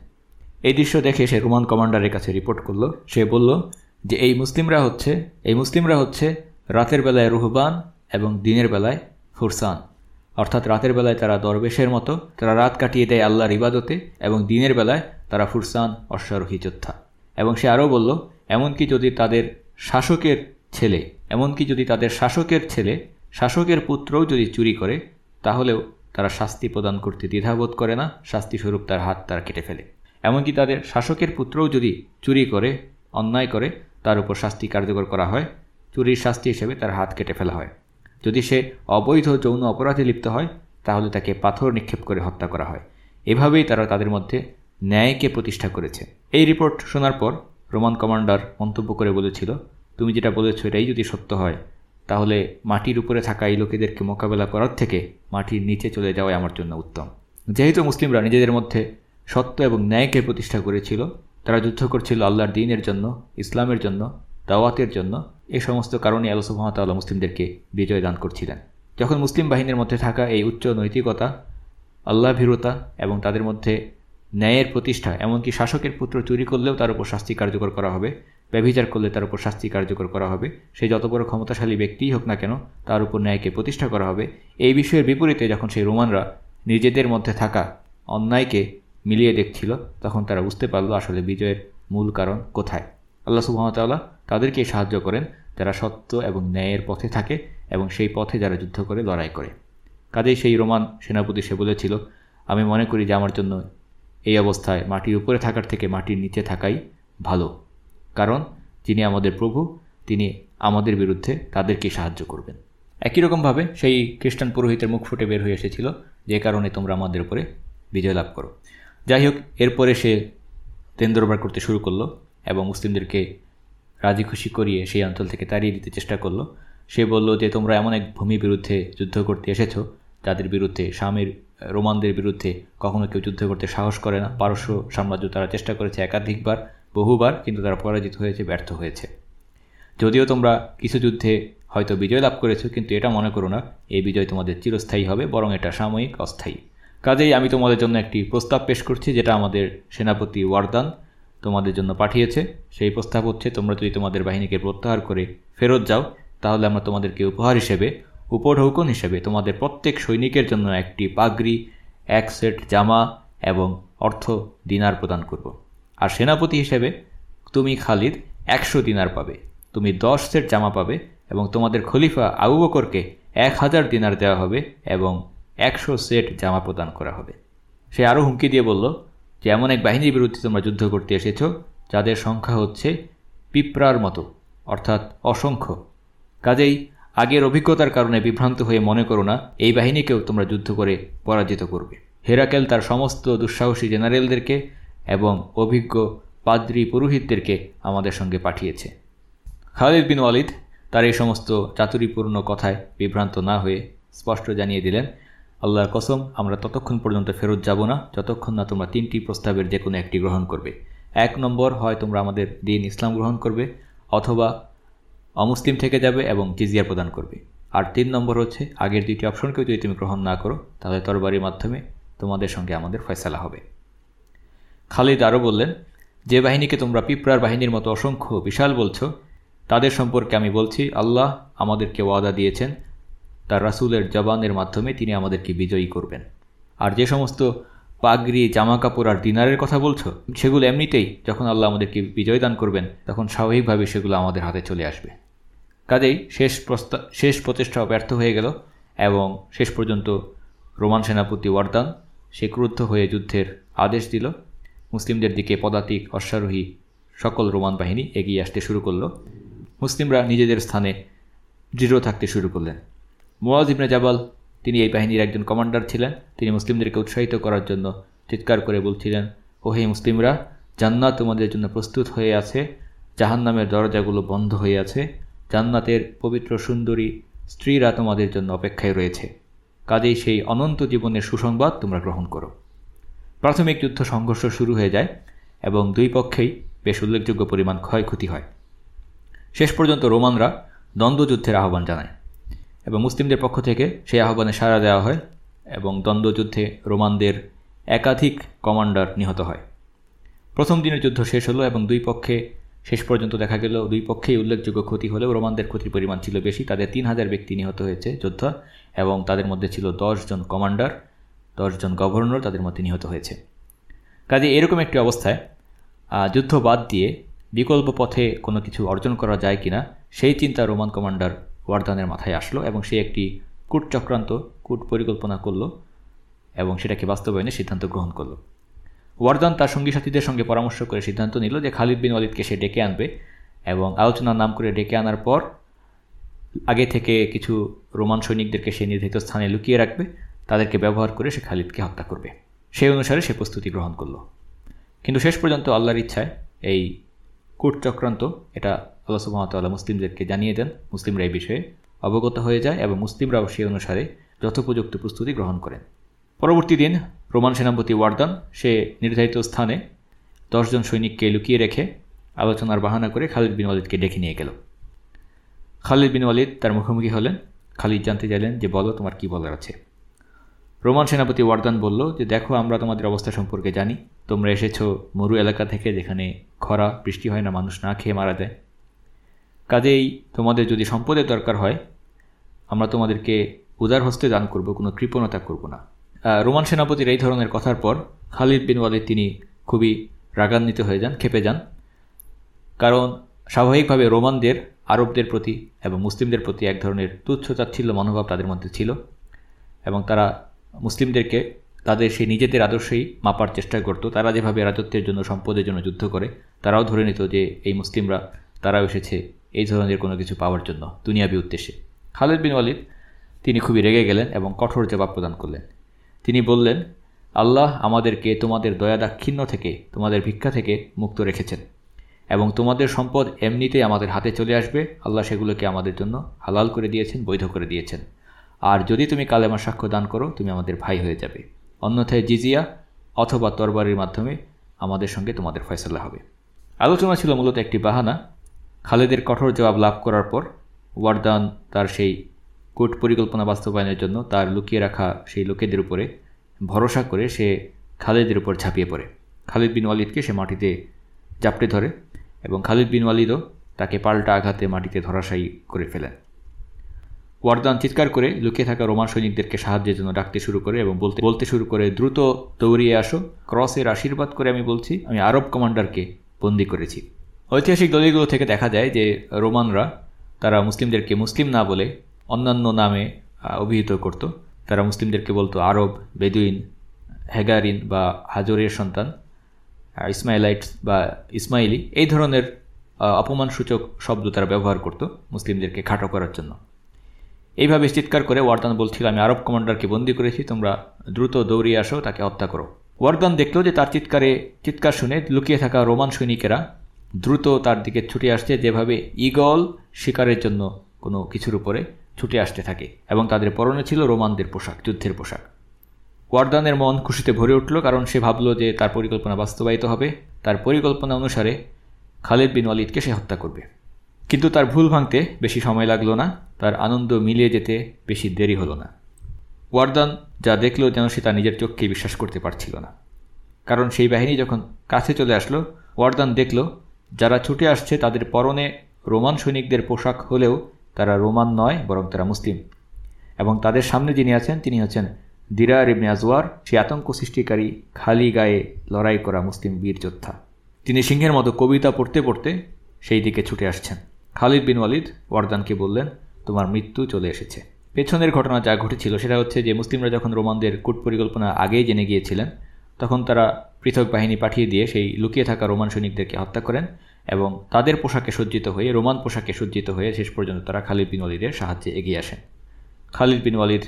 [SPEAKER 2] এই দৃশ্য দেখে সে রোমান কমান্ডারের কাছে রিপোর্ট করল। সে বলল যে এই মুসলিমরা হচ্ছে, এই মুসলিমরা হচ্ছে রাতের বেলায় রুহবান এবং দিনের বেলায় ফুরসান। অর্থাৎ রাতের বেলায় তারা দরবেশের মতো, তারা রাত কাটিয়ে দেয় আল্লাহর ইবাদতে এবং দিনের বেলায় তারা ফুরসান অশ্বারোহী যোদ্ধা। এবং সে আরও বলল, এমনকি যদি তাদের শাসকের ছেলে, এমনকি যদি তাদের শাসকের ছেলে, শাসকের পুত্রও যদি চুরি করে, তাহলেও তারা শাস্তি প্রদান করতে দ্বিধাবোধ করে না, শাস্তিস্বরূপ তার হাত তারা কেটে ফেলে। এমনকি তাদের শাসকের পুত্রও যদি চুরি করে, অন্যায় করে, তার উপর শাস্তি কার্যকর করা হয়, চুরির শাস্তি হিসেবে তার হাত কেটে ফেলা হয়। যদি সে অবৈধ যৌন অপরাধে লিপ্ত হয়, তাহলে তাকে পাথর নিক্ষেপ করে হত্যা করা হয়। এভাবেই তারা তাদের মধ্যে ন্যায়কে প্রতিষ্ঠা করেছে। এই রিপোর্ট শোনার পর রোমান কমান্ডার মন্তব্য করে বলেছিল, তুমি যেটা বলেছ এটাই যদি সত্য হয়, তাহলে মাটির উপরে থাকা এই লোকেদেরকে মোকাবেলা করার থেকে মাটির নিচে চলে যাওয়াই আমার জন্য উত্তম। যেহেতু মুসলিমরা নিজেদের মধ্যে সত্য এবং ন্যায়কে প্রতিষ্ঠা করেছিল, তারা যুদ্ধ করছিল আল্লাহর দিনের জন্য, ইসলামের জন্য, দাওয়াতের জন্য এই সমস্ত কারণে আল্লাহ সুহামতাল্লাহ মুসলিমদেরকে বিজয় দান করছিলেন। যখন মুসলিম বাহিনীর মধ্যে থাকা এই উচ্চ নৈতিকতা আল্লাহ ভীরতা এবং তাদের মধ্যে ন্যায়ের প্রতিষ্ঠা, এমনকি শাসকের পুত্র চুরি করলেও তার উপর শাস্তি কার্যকর করা হবে, ব্যভিচার করলে তার উপর শাস্তি কার্যকর করা হবে, সে যত বড় ক্ষমতাশালী ব্যক্তিই হোক না কেন, তার উপর ন্যায়কে প্রতিষ্ঠা করা হবে। এই বিষয়ের বিপরীতে যখন সেই রোমানরা নিজেদের মধ্যে থাকা অন্যায়কে মিলিয়ে দেখছিল, তখন তারা বুঝতে পারল আসলে বিজয়ের মূল কারণ কোথায়। আল্লাহ সুহামতাল্লাহ তাদেরকে সাহায্য করেন, যারা সত্য এবং ন্যায়ের পথে থাকে এবং সেই পথে যারা যুদ্ধ করে, লড়াই করে। কাজেই সেই রোমান সেনাপতি সে বলেছিল, আমি মনে করি যে আমার জন্য এই অবস্থায় মাটির উপরে থাকার থেকে মাটির নিচে থাকাই ভালো। কারণ যিনি আমাদের প্রভু, তিনি আমাদের বিরুদ্ধে তাদেরকে সাহায্য করবেন। একই রকমভাবে সেই খ্রিস্টান পুরোহিতের মুখ ফুটে বের হয়ে এসেছিল, যে কারণে তোমরা আমাদের উপরে বিজয় লাভ করো। যাই হোক, এরপরে সে তেন্দরবার করতে শুরু করল এবং মুসলিমদেরকে রাজি খুশি করিয়ে সেই অঞ্চল থেকে তাড়িয়ে দিতে চেষ্টা করল। সে বলল যে, তোমরা এমন এক ভূমি বিরুদ্ধে যুদ্ধ করতে এসেছ, যাদের বিরুদ্ধে স্বামীর, রোমানদের বিরুদ্ধে কখনো কেউ যুদ্ধ করতে সাহস করে না। পারস্য সাম্রাজ্য তারা চেষ্টা করেছে একাধিকবার, বহুবার, কিন্তু তারা পরাজিত হয়েছে, ব্যর্থ হয়েছে। যদিও তোমরা কিছু যুদ্ধে হয়তো বিজয় লাভ করেছ, কিন্তু এটা মনে করো না। এই বিজয় তোমাদের চিরস্থায়ী হবে, বরং এটা সাময়িক অস্থায়ী। কাজেই আমি তোমাদের জন্য একটি প্রস্তাব পেশ করছি, যেটা আমাদের সেনাপতি ওয়ারদান তোমাদের জন্য পাঠিয়েছে। সেই প্রস্তাব হচ্ছে, তোমরা যদি তোমাদের বাহিনীকে প্রত্যাহার করে ফেরত যাও, তাহলে আমরা তোমাদেরকে উপহার হিসেবে, উপঢৌকন হিসেবে তোমাদের প্রত্যেক সৈনিকের জন্য একটি পাগড়ি, এক সেট জামা এবং অর্থ দিনার প্রদান করব। আর সেনাপতি হিসেবে তুমি খালিদ একশো দিনার পাবে। তুমি দশ সেট জামা পাবে এবং তোমাদের খলিফা আবু বকরকে এক হাজার দিনার দেওয়া হবে এবং একশো সেট জামা প্রদান করা হবে। সে আরও হুমকি দিয়ে বলল যে এমন এক বাহিনীর বিরুদ্ধে তোমরা যুদ্ধ করতে এসেছ, যাদের সংখ্যা হচ্ছে পিঁপড়ার মতো, অর্থাৎ অসংখ্য। কাজেই আগের অভিজ্ঞতার কারণে বিভ্রান্ত হয়ে মনে করো না, এই বাহিনীকেও তোমরা যুদ্ধ করে পরাজিত করবে। হেরাকেল তার সমস্ত দুঃসাহসী জেনারেলদেরকে এবং অভিজ্ঞ পাদ্রী পুরোহিতদেরকে আমাদের সঙ্গে পাঠিয়েছে। খালিদ বিন ওয়ালিদ তার এই সমস্ত চাতুরিপূর্ণ কথায় বিভ্রান্ত না হয়ে স্পষ্ট জানিয়ে দিলেন আল্লাহর কসম, আমরা ততক্ষণ পর্যন্ত ফেরত যাব না, যতক্ষণ না তোমরা তিনটি প্রস্তাবের যে কোনো একটি গ্রহণ করবে। এক নম্বর, হয় তোমরা আমাদের দিন ইসলাম গ্রহণ করবে, অথবা অমুসলিম থেকে যাবে এবং জিজিয়া প্রদান করবে। আর তিন নম্বর হচ্ছে, আগের দুইটি অপশনকেও যদি তুমি গ্রহণ না করো, তাহলে তরবারির মাধ্যমে তোমাদের সঙ্গে আমাদের ফয়সালা হবে। খালিদ আরও বললেন, যে বাহিনীকে তোমরা পিঁপড়ার বাহিনীর মতো অসংখ্য, বিশাল বলছ, তাদের সম্পর্কে আমি বলছি, আল্লাহ আমাদেরকে ওয়াদা দিয়েছেন তার রাসুলের জবানের মাধ্যমে তিনি আমাদেরকে বিজয়ী করবেন। আর যে সমস্ত পাগড়ি জামা কাপড় আর দিনারের কথা বলছো, সেগুলো এমনিতেই যখন আল্লাহ আমাদেরকে বিজয় দান করবেন, তখন স্বাভাবিকভাবে সেগুলো আমাদের হাতে চলে আসবে। কাজেই শেষ প্রস্তাব শেষ প্রচেষ্টা ব্যর্থ হয়ে গেল এবং শেষ পর্যন্ত রোমান সেনাপতি ওয়ার্দান সে ক্রুদ্ধ হয়ে যুদ্ধের আদেশ দিল। মুসলিমদের দিকে পদাতিক, অশ্বারোহী সকল রোমান বাহিনী এগিয়ে আসতে শুরু করল। মুসলিমরা নিজেদের স্থানে দৃঢ় থাকতে শুরু করলেন। মোয়াজ ইবনে জাবাল, তিনি এই বাহিনীর একজন কমান্ডার ছিলেন। তিনি মুসলিমদেরকে উৎসাহিত করার জন্য চিৎকার করে বলছিলেন ও হে মুসলিমরা, জান্নাত তোমাদের জন্য প্রস্তুত হয়ে আছে, জাহান্নামের দরজাগুলো বন্ধ হয়ে আছে, জান্নাতের পবিত্র সুন্দরী স্ত্রীরা তোমাদের জন্য অপেক্ষায় রয়েছে। কাজেই সেই অনন্ত জীবনের সুসংবাদ তোমরা গ্রহণ করো। প্রাথমিক যুদ্ধ সংঘর্ষ শুরু হয়ে যায় এবং দুই পক্ষেই বেশ উল্লেখযোগ্য পরিমাণ ক্ষয়ক্ষতি হয়। শেষ পর্যন্ত রোমানরা দ্বন্দ্বযুদ্ধের আহ্বান জানায়। এবং মুসলিমদের পক্ষ থেকে সেই আহ্বানে সাড়া দেওয়া হয় এবং দ্বন্দ্বযুদ্ধে রোমানদের একাধিক কমান্ডার নিহত হয়। প্রথম দিনের যুদ্ধ শেষ হলো এবং দুই পক্ষে শেষ পর্যন্ত দেখা গেল, দুই পক্ষেই উল্লেখযোগ্য ক্ষতি হলেও রোমানদের ক্ষতির পরিমাণ ছিল বেশি। তাদের তিন হাজার ব্যক্তি নিহত হয়েছে যোদ্ধা এবং তাদের মধ্যে ছিল জন কমান্ডার দশজন গভর্নর তাদের মধ্যে নিহত হয়েছে। কাজে এরকম একটি অবস্থায় যুদ্ধ বাদ দিয়ে বিকল্প পথে কোনো কিছু অর্জন করা যায় কিনা, সেই চিন্তা রোমান কমান্ডার ওয়ার্দানের মাথায় আসলো এবং সে একটি কূট চক্রান্ত, কূট পরিকল্পনা করল এবং সেটাকে বাস্তবায়নের সিদ্ধান্ত গ্রহণ করল। ওয়ার্দান তার সঙ্গী সাথীদের সঙ্গে পরামর্শ করে সিদ্ধান্ত নিল যে খালিদ বিন ওয়ালিদকে সে ডেকে আনবে এবং আলোচনার নাম করে ডেকে আনার পর আগে থেকে কিছু রোমান সৈনিকদেরকে সে নির্ধারিত স্থানে লুকিয়ে রাখবে, তাদেরকে ব্যবহার করে সে খালিদকে হত্যা করবে। সেই অনুসারে সে প্রস্তুতি গ্রহণ করল। কিন্তু শেষ পর্যন্ত আল্লাহর ইচ্ছায় এই কূট চক্রান্ত, এটা আল্লাহ সুহামতাল্লাহ মুসলিমদেরকে জানিয়ে দেন, মুসলিমরা এই বিষয়ে অবগত হয়ে যায় এবং মুসলিমরাও সেই অনুসারে যথোপযুক্ত প্রস্তুতি গ্রহণ করেন। পরবর্তী দিন রোমান সেনাপতি ওয়ার্দান, সে নির্ধারিত স্থানে দশজন সৈনিককে লুকিয়ে রেখে আলোচনার বাহানা করে খালিদ বিন ওয়ালিদকে ডেকে নিয়ে গেল। খালিদ বিন ওয়ালিদ তার মুখোমুখি হলেন। খালিদ জানতে চাইলেন যে, বলো তোমার কি বলার আছে? রোমান সেনাপতি ওয়ার্দান বলল যে, দেখো, আমরা তোমাদের অবস্থা সম্পর্কে জানি। তোমরা এসেছ মরু এলাকা থেকে যেখানে খরা, বৃষ্টি হয় না, মানুষ না খেয়ে মারা যায়। কাজেই তোমাদের যদি সম্পদের দরকার হয়, আমরা তোমাদেরকে উদার হস্তে দান করব, কোনো কৃপণতা করব না। রোমান সেনাপতির এই ধরনের কথার পর খালিদ বিন ওয়ালিদ তিনি খুবই রাগান্বিত হয়ে যান খেপে যান। কারণ স্বাভাবিকভাবে রোমানদের, আরবদের প্রতি এবং মুসলিমদের প্রতি এক ধরনের তুচ্ছ চাচ্ছিল্য মনোভাব তাদের মধ্যে ছিল এবং তারা মুসলিমদেরকে তাদের সেই নিজেদের আদর্শেই মাপার চেষ্টা করত। তারা যেভাবে রাজত্বের জন্য, সম্পদের জন্য যুদ্ধ করে, তারাও ধরে নিত যে এই মুসলিমরা, তারাও এসেছে এই ধরনের কোনো কিছু পাওয়ার জন্য দুনিয়াবি উদ্দেশ্যে। খালেদ বিন ওয়ালিদ, তিনি খুবই রেগে গেলেন এবং কঠোর জবাব প্রদান করলেন। তিনি বললেন, আল্লাহ আমাদেরকে তোমাদের দয়া দাক্ষিণ্য থেকে, তোমাদের ভিক্ষা থেকে মুক্ত রেখেছেন এবং তোমাদের সম্পদ এমনিতেই আমাদের হাতে চলে আসবে। আল্লাহ সেগুলোকে আমাদের জন্য হালাল করে দিয়েছেন, বৈধ করে দিয়েছেন। আর যদি তুমি কালেমা সাক্ষ্য দান করো, তুমি আমাদের ভাই হয়ে যাবে। অন্যথায় জিজিয়া অথবা তরবারির মাধ্যমে আমাদের সঙ্গে তোমাদের ফয়সলা হবে। আলোচনা ছিল মূলত একটি বাহানা। খালেদের কঠোর জবাব লাভ করার পর ওয়ারদান তার সেই কোর্ট পরিকল্পনা বাস্তবায়নের জন্য তার লুকিয়ে রাখা সেই লোকেদের উপরে ভরসা করে সে খালেদের উপর ঝাঁপিয়ে পড়ে। খালিদ বিন ওয়ালিদকে সে মাটিতে জাপটে ধরে এবং খালিদ বিন ওয়ালিদও তাকে পাল্টা আঘাতে মাটিতে ধরাশায়ী করে ফেলেন ওয়ারদান চিৎকার করে লুকিয়ে থাকা রোমান সৈনিকদেরকে সাহায্যের জন্য ডাকতে শুরু করে এবং বলতে বলতে শুরু করে, দ্রুত দৌড়িয়ে আসো। ক্রসের আশীর্বাদ করে আমি বলছি, আমি আরব কমান্ডারকে বন্দি করেছি। ঐতিহাসিক দলিলগুলো থেকে দেখা যায় যে রোমানরা, তারা মুসলিমদেরকে মুসলিম না বলে অন্যান্য নামে অভিহিত করত। তারা মুসলিমদেরকে বলতো আরব, বেদুইন, হেগারিন বা হাজরের সন্তান ইসমাইলাইটস বা ইসমাইলি, এই ধরনের অপমানসূচক শব্দ তারা ব্যবহার করত মুসলিমদেরকে খাটো করার জন্য। এইভাবে চিৎকার করে ওয়ার্দান বলছিল, আমি আরব কমান্ডারকে বন্দি করেছি, তোমরা দ্রুত দৌড়িয়ে আসো, তাকে হত্যা করো। ওয়ার্দান দেখল যে তার চিৎকারে, চিৎকার শুনে লুকিয়ে থাকা রোমান সৈনিকেরা দ্রুত তার দিকে ছুটে আসছে যেভাবে ইগল শিকারের জন্য কোনো কিছুর উপরে ছুটে আসতে থাকে এবং তাদের পরনে ছিল রোমানদের পোশাক, যুদ্ধের পোশাক। ওয়ার্দানের মন খুশিতে ভরে উঠল কারণ সে ভাবল যে তার পরিকল্পনা বাস্তবায়িত হবে। তার পরিকল্পনা অনুসারে খালিদ বিন ওয়ালিদকে সে হত্যা করবে। কিন্তু তার ভুল ভাঙতে বেশি সময় লাগল না, তার আনন্দ মিলিয়ে যেতে বেশি দেরি হলো না। ওয়ারদান যা দেখল যেন সে তার নিজের চোখকে বিশ্বাস করতে পারছিল না। কারণ সেই বাহিনী যখন কাছে চলে আসলো, ওয়ারদান দেখল যারা ছুটে আসছে তাদের পরনে রোমান সৈনিকদের পোশাক হলেও তারা রোমান নয়, বরং তারা মুসলিম। এবং তাদের সামনে যিনি আছেন, তিনি হচ্ছেন দিরা ইবনে আজওয়ার, সে আতঙ্ক সৃষ্টিকারী, খালি গায়ে লড়াই করা মুসলিম বীর যোদ্ধা। তিনি সিংহের মতো কবিতা পড়তে পড়তে সেই দিকে ছুটে আসছেন। খালিদ বিন ওয়ালিদ ওয়ারদানকে বললেন, তোমার মৃত্যু চলে এসেছে। পেছনের ঘটনা যা ঘটেছিল সেটা হচ্ছে যে মুসলিমরা যখন রোমানদের কূট পরিকল্পনা আগেই জেনে গিয়েছিলেন, তখন তারা পৃথক বাহিনী পাঠিয়ে দিয়ে সেই লুকিয়ে থাকা রোমান সৈনিকদেরকে হত্যা করেন। এবং তাদের পোশাকে সজ্জিত হয়ে, রোমান পোশাকে সজ্জিত হয়ে শেষ পর্যন্ত তারা খালিদ বিন ওয়ালিদের সাহায্যে এগিয়ে আসেন। খালিদ বিন ওয়ালিদ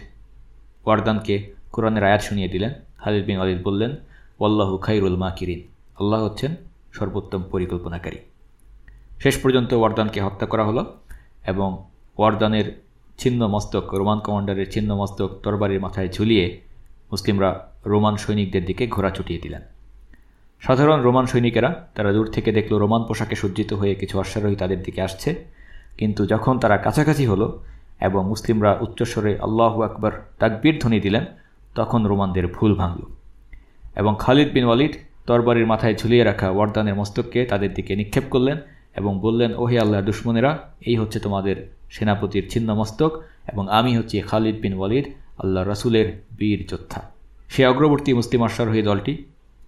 [SPEAKER 2] ওয়ারদানকে কোরআনের আয়াত শুনিয়ে দিলেন। খালিদ বিন ওয়ালিদ বললেন, ওয়াল্লাহু খাইরুল মা কিরিন আল্লাহ হচ্ছেন সর্বোত্তম পরিকল্পনাকারী। শেষ পর্যন্ত ওয়ারদানকে হত্যা করা হলো এবং ওয়ারদানের ছিন্ন মস্তক রোমান কমান্ডারের ছিন্ন মস্তক তরবারির মাথায় ঝুলিয়ে মুসলিমরা রোমান সৈনিকদের দিকে ঘোরা ছুটিয়ে দিলেন। সাধারণ রোমান সৈনিকেরা, তারা দূর থেকে দেখল রোমান পোশাকে সজ্জিত হয়ে কিছু অশ্বারোহী তাদের দিকে আসছে। কিন্তু যখন তারা কাছাকাছি হলো এবং মুসলিমরা উচ্চস্বরে আল্লাহ আকবর তাকবীর ধ্বনি দিলেন, তখন রোমানদের ভুল ভাঙল এবং খালিদ বিন ওয়ালিদ তরবারির মাথায় ঝুলিয়ে রাখা ওয়ারদানের মস্তককে তাদের দিকে নিক্ষেপ করলেন এবং বললেন, ওহে আল্লাহ দুশ্মনেরা, এই হচ্ছে তোমাদের সেনাপতির ছিন্ন মস্তক এবং আমি হচ্ছি খালিদ বিন ওয়ালিদ আল্লাহ রাসুলের বীর যোদ্ধা। সে অগ্রবর্তী মুসলিম অশ্বারোহী দলটি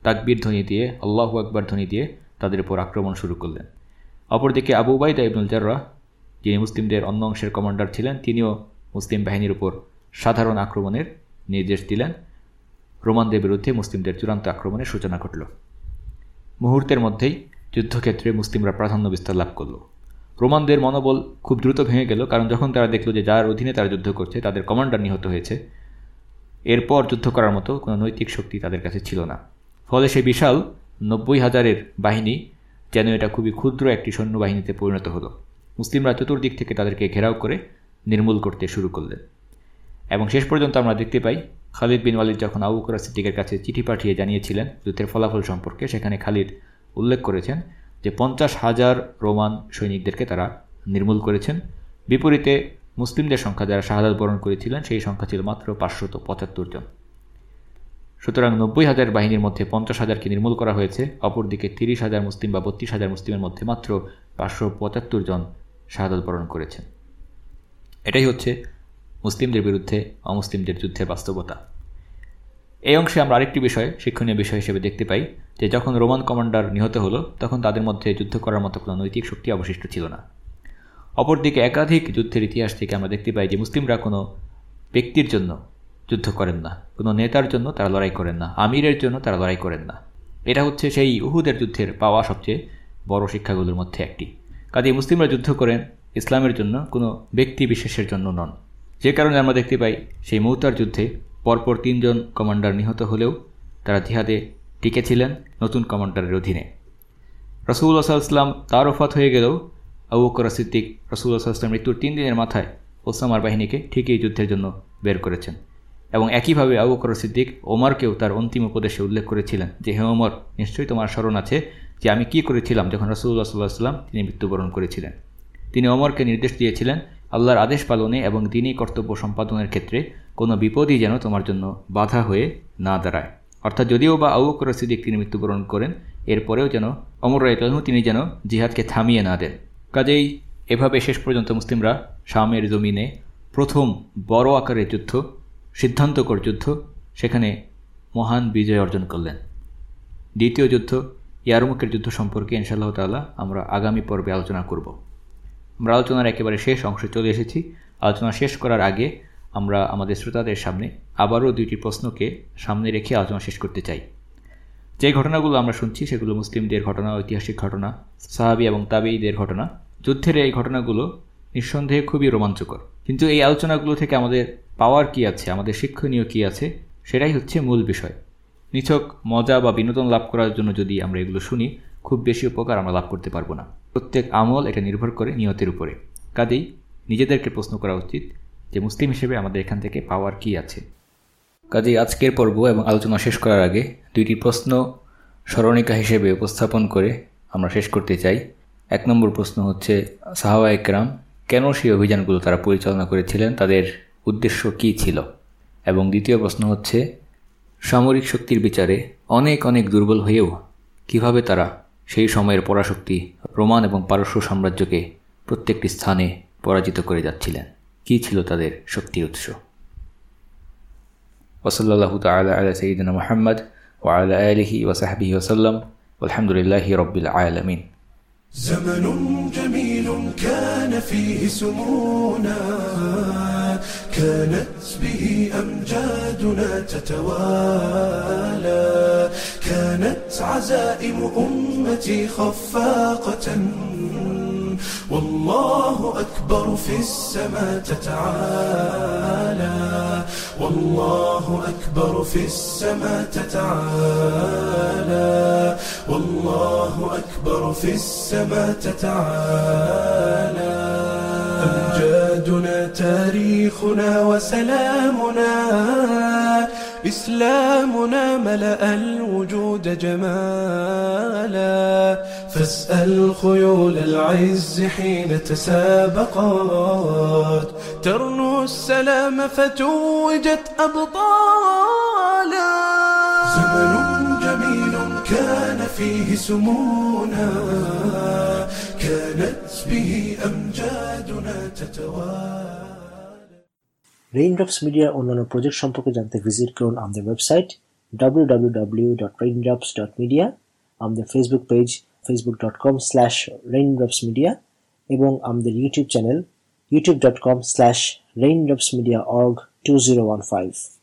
[SPEAKER 2] তাকবীর ধ্বনি দিয়ে, আল্লাহু আকবর ধ্বনি দিয়ে তাদের উপর আক্রমণ শুরু করলেন। অপরদিকে আবু বাইদা ইবনুল জাররা, যিনি মুসলিমদের অন্য অংশের কমান্ডার ছিলেন, তিনিও মুসলিম বাহিনীর উপর সাধারণ আক্রমণের নির্দেশ দিলেন। রোমানদের বিরুদ্ধে মুসলিমদের চূড়ান্ত আক্রমণের সূচনা ঘটল। মুহূর্তের মধ্যেই যুদ্ধক্ষেত্রে মুসলিমরা প্রাধান্য বিস্তার লাভ করল। রোমানদের মনোবল খুব দ্রুত ভেঙে গেল, কারণ যখন তারা দেখল যে যার অধীনে তারা যুদ্ধ করছে, তাদের কমান্ডার নিহত হয়েছে, এরপর যুদ্ধ করার মতো কোনো নৈতিক শক্তি তাদের কাছে ছিল না। ফলে সে বিশাল নব্বই হাজারের বাহিনী যেন এটা খুবই ক্ষুদ্র একটি সৈন্যবাহিনীতে পরিণত হলো। মুসলিমরা চতুর্দিক থেকে তাদেরকে ঘেরাও করে নির্মূল করতে শুরু করলেন। এবং শেষ পর্যন্ত আমরা দেখতে পাই, খালিদ বিন ওয়ালিদ যখন আবু করা সিদ্দিকের কাছে চিঠি পাঠিয়ে জানিয়েছিলেন যুদ্ধের ফলাফল সম্পর্কে, সেখানে খালিদ উল্লেখ করেছেন যে পঞ্চাশ হাজার রোমান সৈনিকদেরকে তারা নির্মূল করেছেন। বিপরীতে মুসলিমদের সংখ্যা যারা শাহাদাত বরণ করেছিলেন, সেই সংখ্যা ছিল মাত্র পাঁচশত পঁচাত্তর জন। সুতরাং নব্বই হাজার বাহিনীর মধ্যে পঞ্চাশ হাজারকে নির্মূল করা হয়েছে, অপরদিকে তিরিশ হাজার মুসলিম বা বত্রিশ হাজার মুসলিমের মধ্যে মাত্র পাঁচশো পঁচাত্তর জন শাহাদত বরণ করেছেন। এটাই হচ্ছে মুসলিমদের বিরুদ্ধে অমুসলিমদের যুদ্ধের বাস্তবতা। এই অংশে আমরা আরেকটি বিষয়, শিক্ষণীয় বিষয় হিসেবে দেখতে পাই যে, যখন রোমান কমান্ডার নিহত হলো, তখন তাদের মধ্যে যুদ্ধ করার মতো কোনো নৈতিক শক্তি অবশিষ্ট ছিল না। অপরদিকে একাধিক যুদ্ধের ইতিহাস থেকে আমরা দেখতে পাই যে, মুসলিমরা কোনো ব্যক্তির জন্য যুদ্ধ করেন না। কোনো নেতার জন্য তারা লড়াই করেন না। আমিরের জন্য তারা লড়াই করেন না। এটা হচ্ছে সেই উহুদের যুদ্ধের পাওয়া সবচেয়ে বড় শিক্ষাগুলোর মধ্যে একটি। কাজে মুসলিমরা যুদ্ধ করেন ইসলামের জন্য, কোনো ব্যক্তি বিশেষের জন্য নন। যে কারণে আমরা দেখতে পাই সেই মৌতার যুদ্ধে পরপর তিনজন কমান্ডার নিহত হলেও তারা জিহাদে টিকেছিলেন নতুন কমান্ডারের অধীনে। রসুল্লাহ সাল্লাম তার ওফাত হয়ে গেলেও আবু বকর সিদ্দিক রসুল্লাহ সাল্লাম মৃত্যুর তিন দিনের মাথায় ওসামার বাহিনীকে ঠিকই যুদ্ধের জন্য বের করেছেন। এবং একইভাবে আবু বকর সিদ্দিক ওমরকেও তার অন্তিম উপদেশে উল্লেখ করেছিলেন যে, হে ওমর, নিশ্চয়ই তোমার স্মরণ আছে যে আমি কি করেছিলাম যখন রসুল্লাহ সাল্লাহ সাল্লাম তিনি মৃত্যুবরণ করেছিলেন। তিনি ওমরকে নির্দেশ দিয়েছিলেন, আল্লাহর আদেশ পালনে এবং দিনই কর্তব্য সম্পাদনের ক্ষেত্রে কোনো বিপদই যেন তোমার জন্য বাধা হয়ে না দাঁড়ায়। অর্থাৎ যদিও বা আউ বকর সিদ্দিক তিনি মৃত্যুবরণ করেন, এরপরেও যেন অমর রায়তলহু তিনি যেন জিহাদকে থামিয়ে না দেন। কাজেই এভাবে শেষ পর্যন্ত মুসলিমরা শামের জমিনে প্রথম বড় আকারের যুদ্ধ সিদ্ধান্তকর যুদ্ধ। সেখানে মহান বিজয় অর্জন করলেন। দ্বিতীয় যুদ্ধ ইয়ারমুখের যুদ্ধ সম্পর্কে ইনশাআল্লাহ তাল্লাহ আমরা আগামী পর্বে আলোচনা করব। আমরা আলোচনার একেবারে শেষ অংশে চলে এসেছি। আলোচনা শেষ করার আগে আমরা আমাদের শ্রোতাদের সামনে আবারও দুইটি প্রশ্নকে সামনে রেখে আলোচনা শেষ করতে চাই। যে ঘটনাগুলো আমরা শুনছি সেগুলো মুসলিমদের ঘটনা, ঐতিহাসিক ঘটনা, সাহাবি এবং তাবেইদের ঘটনা। যুদ্ধের এই ঘটনাগুলো নিঃসন্দেহে খুবই রোমাঞ্চকর। কিন্তু এই আলোচনাগুলো থেকে আমাদের পাওয়ার কি আছে? আমাদের শিক্ষণীয় কি আছে? সেটাই হচ্ছে মূল বিষয়। নিছক মজা বা বিনোদন লাভ করার জন্য যদি আমরা এগুলো শুনি, খুব বেশি উপকার আমরা লাভ করতে পারব না। প্রত্যেক আমল এটা নির্ভর করে নিয়তের উপরে। কাজেই নিজেদেরকে প্রশ্ন করা উচিত যে, মুসলিম হিসেবে আমাদের এখান থেকে পাওয়ার কি আছে? কাজেই আজকের পর্ব এবং আলোচনা শেষ করার আগে দুইটি প্রশ্ন স্মরণিকা হিসেবে উপস্থাপন করে আমরা শেষ করতে চাই। এক নম্বর প্রশ্ন হচ্ছে সাহাবা একরাম কেন সেই অভিযানগুলো তারা পরিচালনা করেছিলেন? তাদের উদ্দেশ্য কী ছিল এবং দ্বিতীয় প্রশ্ন হচ্ছে সামরিক শক্তির বিচারে অনেক অনেক দুর্বল হয়েও কিভাবে তারা সেই সময়ের পরাশক্তি রোমান এবং পারস্য সাম্রাজ্যকে প্রত্যেকটি স্থানে পরাজিত করে যাচ্ছিলেন কী ছিল তাদের শক্তির উৎস ওসল্লাহ তালা আলা সঈদিন মোহাম্মদ ওয়ালা আলহি ওসাহাবিহি ওসাল্লাম আলহামদুলিল্লাহ রব্বিল আলমিন
[SPEAKER 5] زمن جميل كان فيه سمونا كانت به أمجادنا تتوالى كانت عزائم أمتي خفاقة. والله أكبر في السماء تتعالى والله أكبر في السماء تتعالى والله أكبر في السماء تتعالى. أمجادنا تاريخنا وسلامنا إسلامنا ملأ الوجود جمالا. فاسأل خيول العز حين تسابقت. ترنو السلام فتوجت أبطالا. زمن جميل كان فيه سمونا. كانت به أمجادنا تتوالى
[SPEAKER 1] রেইনড্রপস মিডিয়ার অন্যান্য প্রজেক্ট সম্পর্কে জানতে ভিজিট করুন আমাদের ওয়েবসাইট www.raindrops.media আমাদের Facebook page facebook.com slash raindropsmedia এবং আমাদের YouTube channel youtube.com slash raindropsmediaorg 2015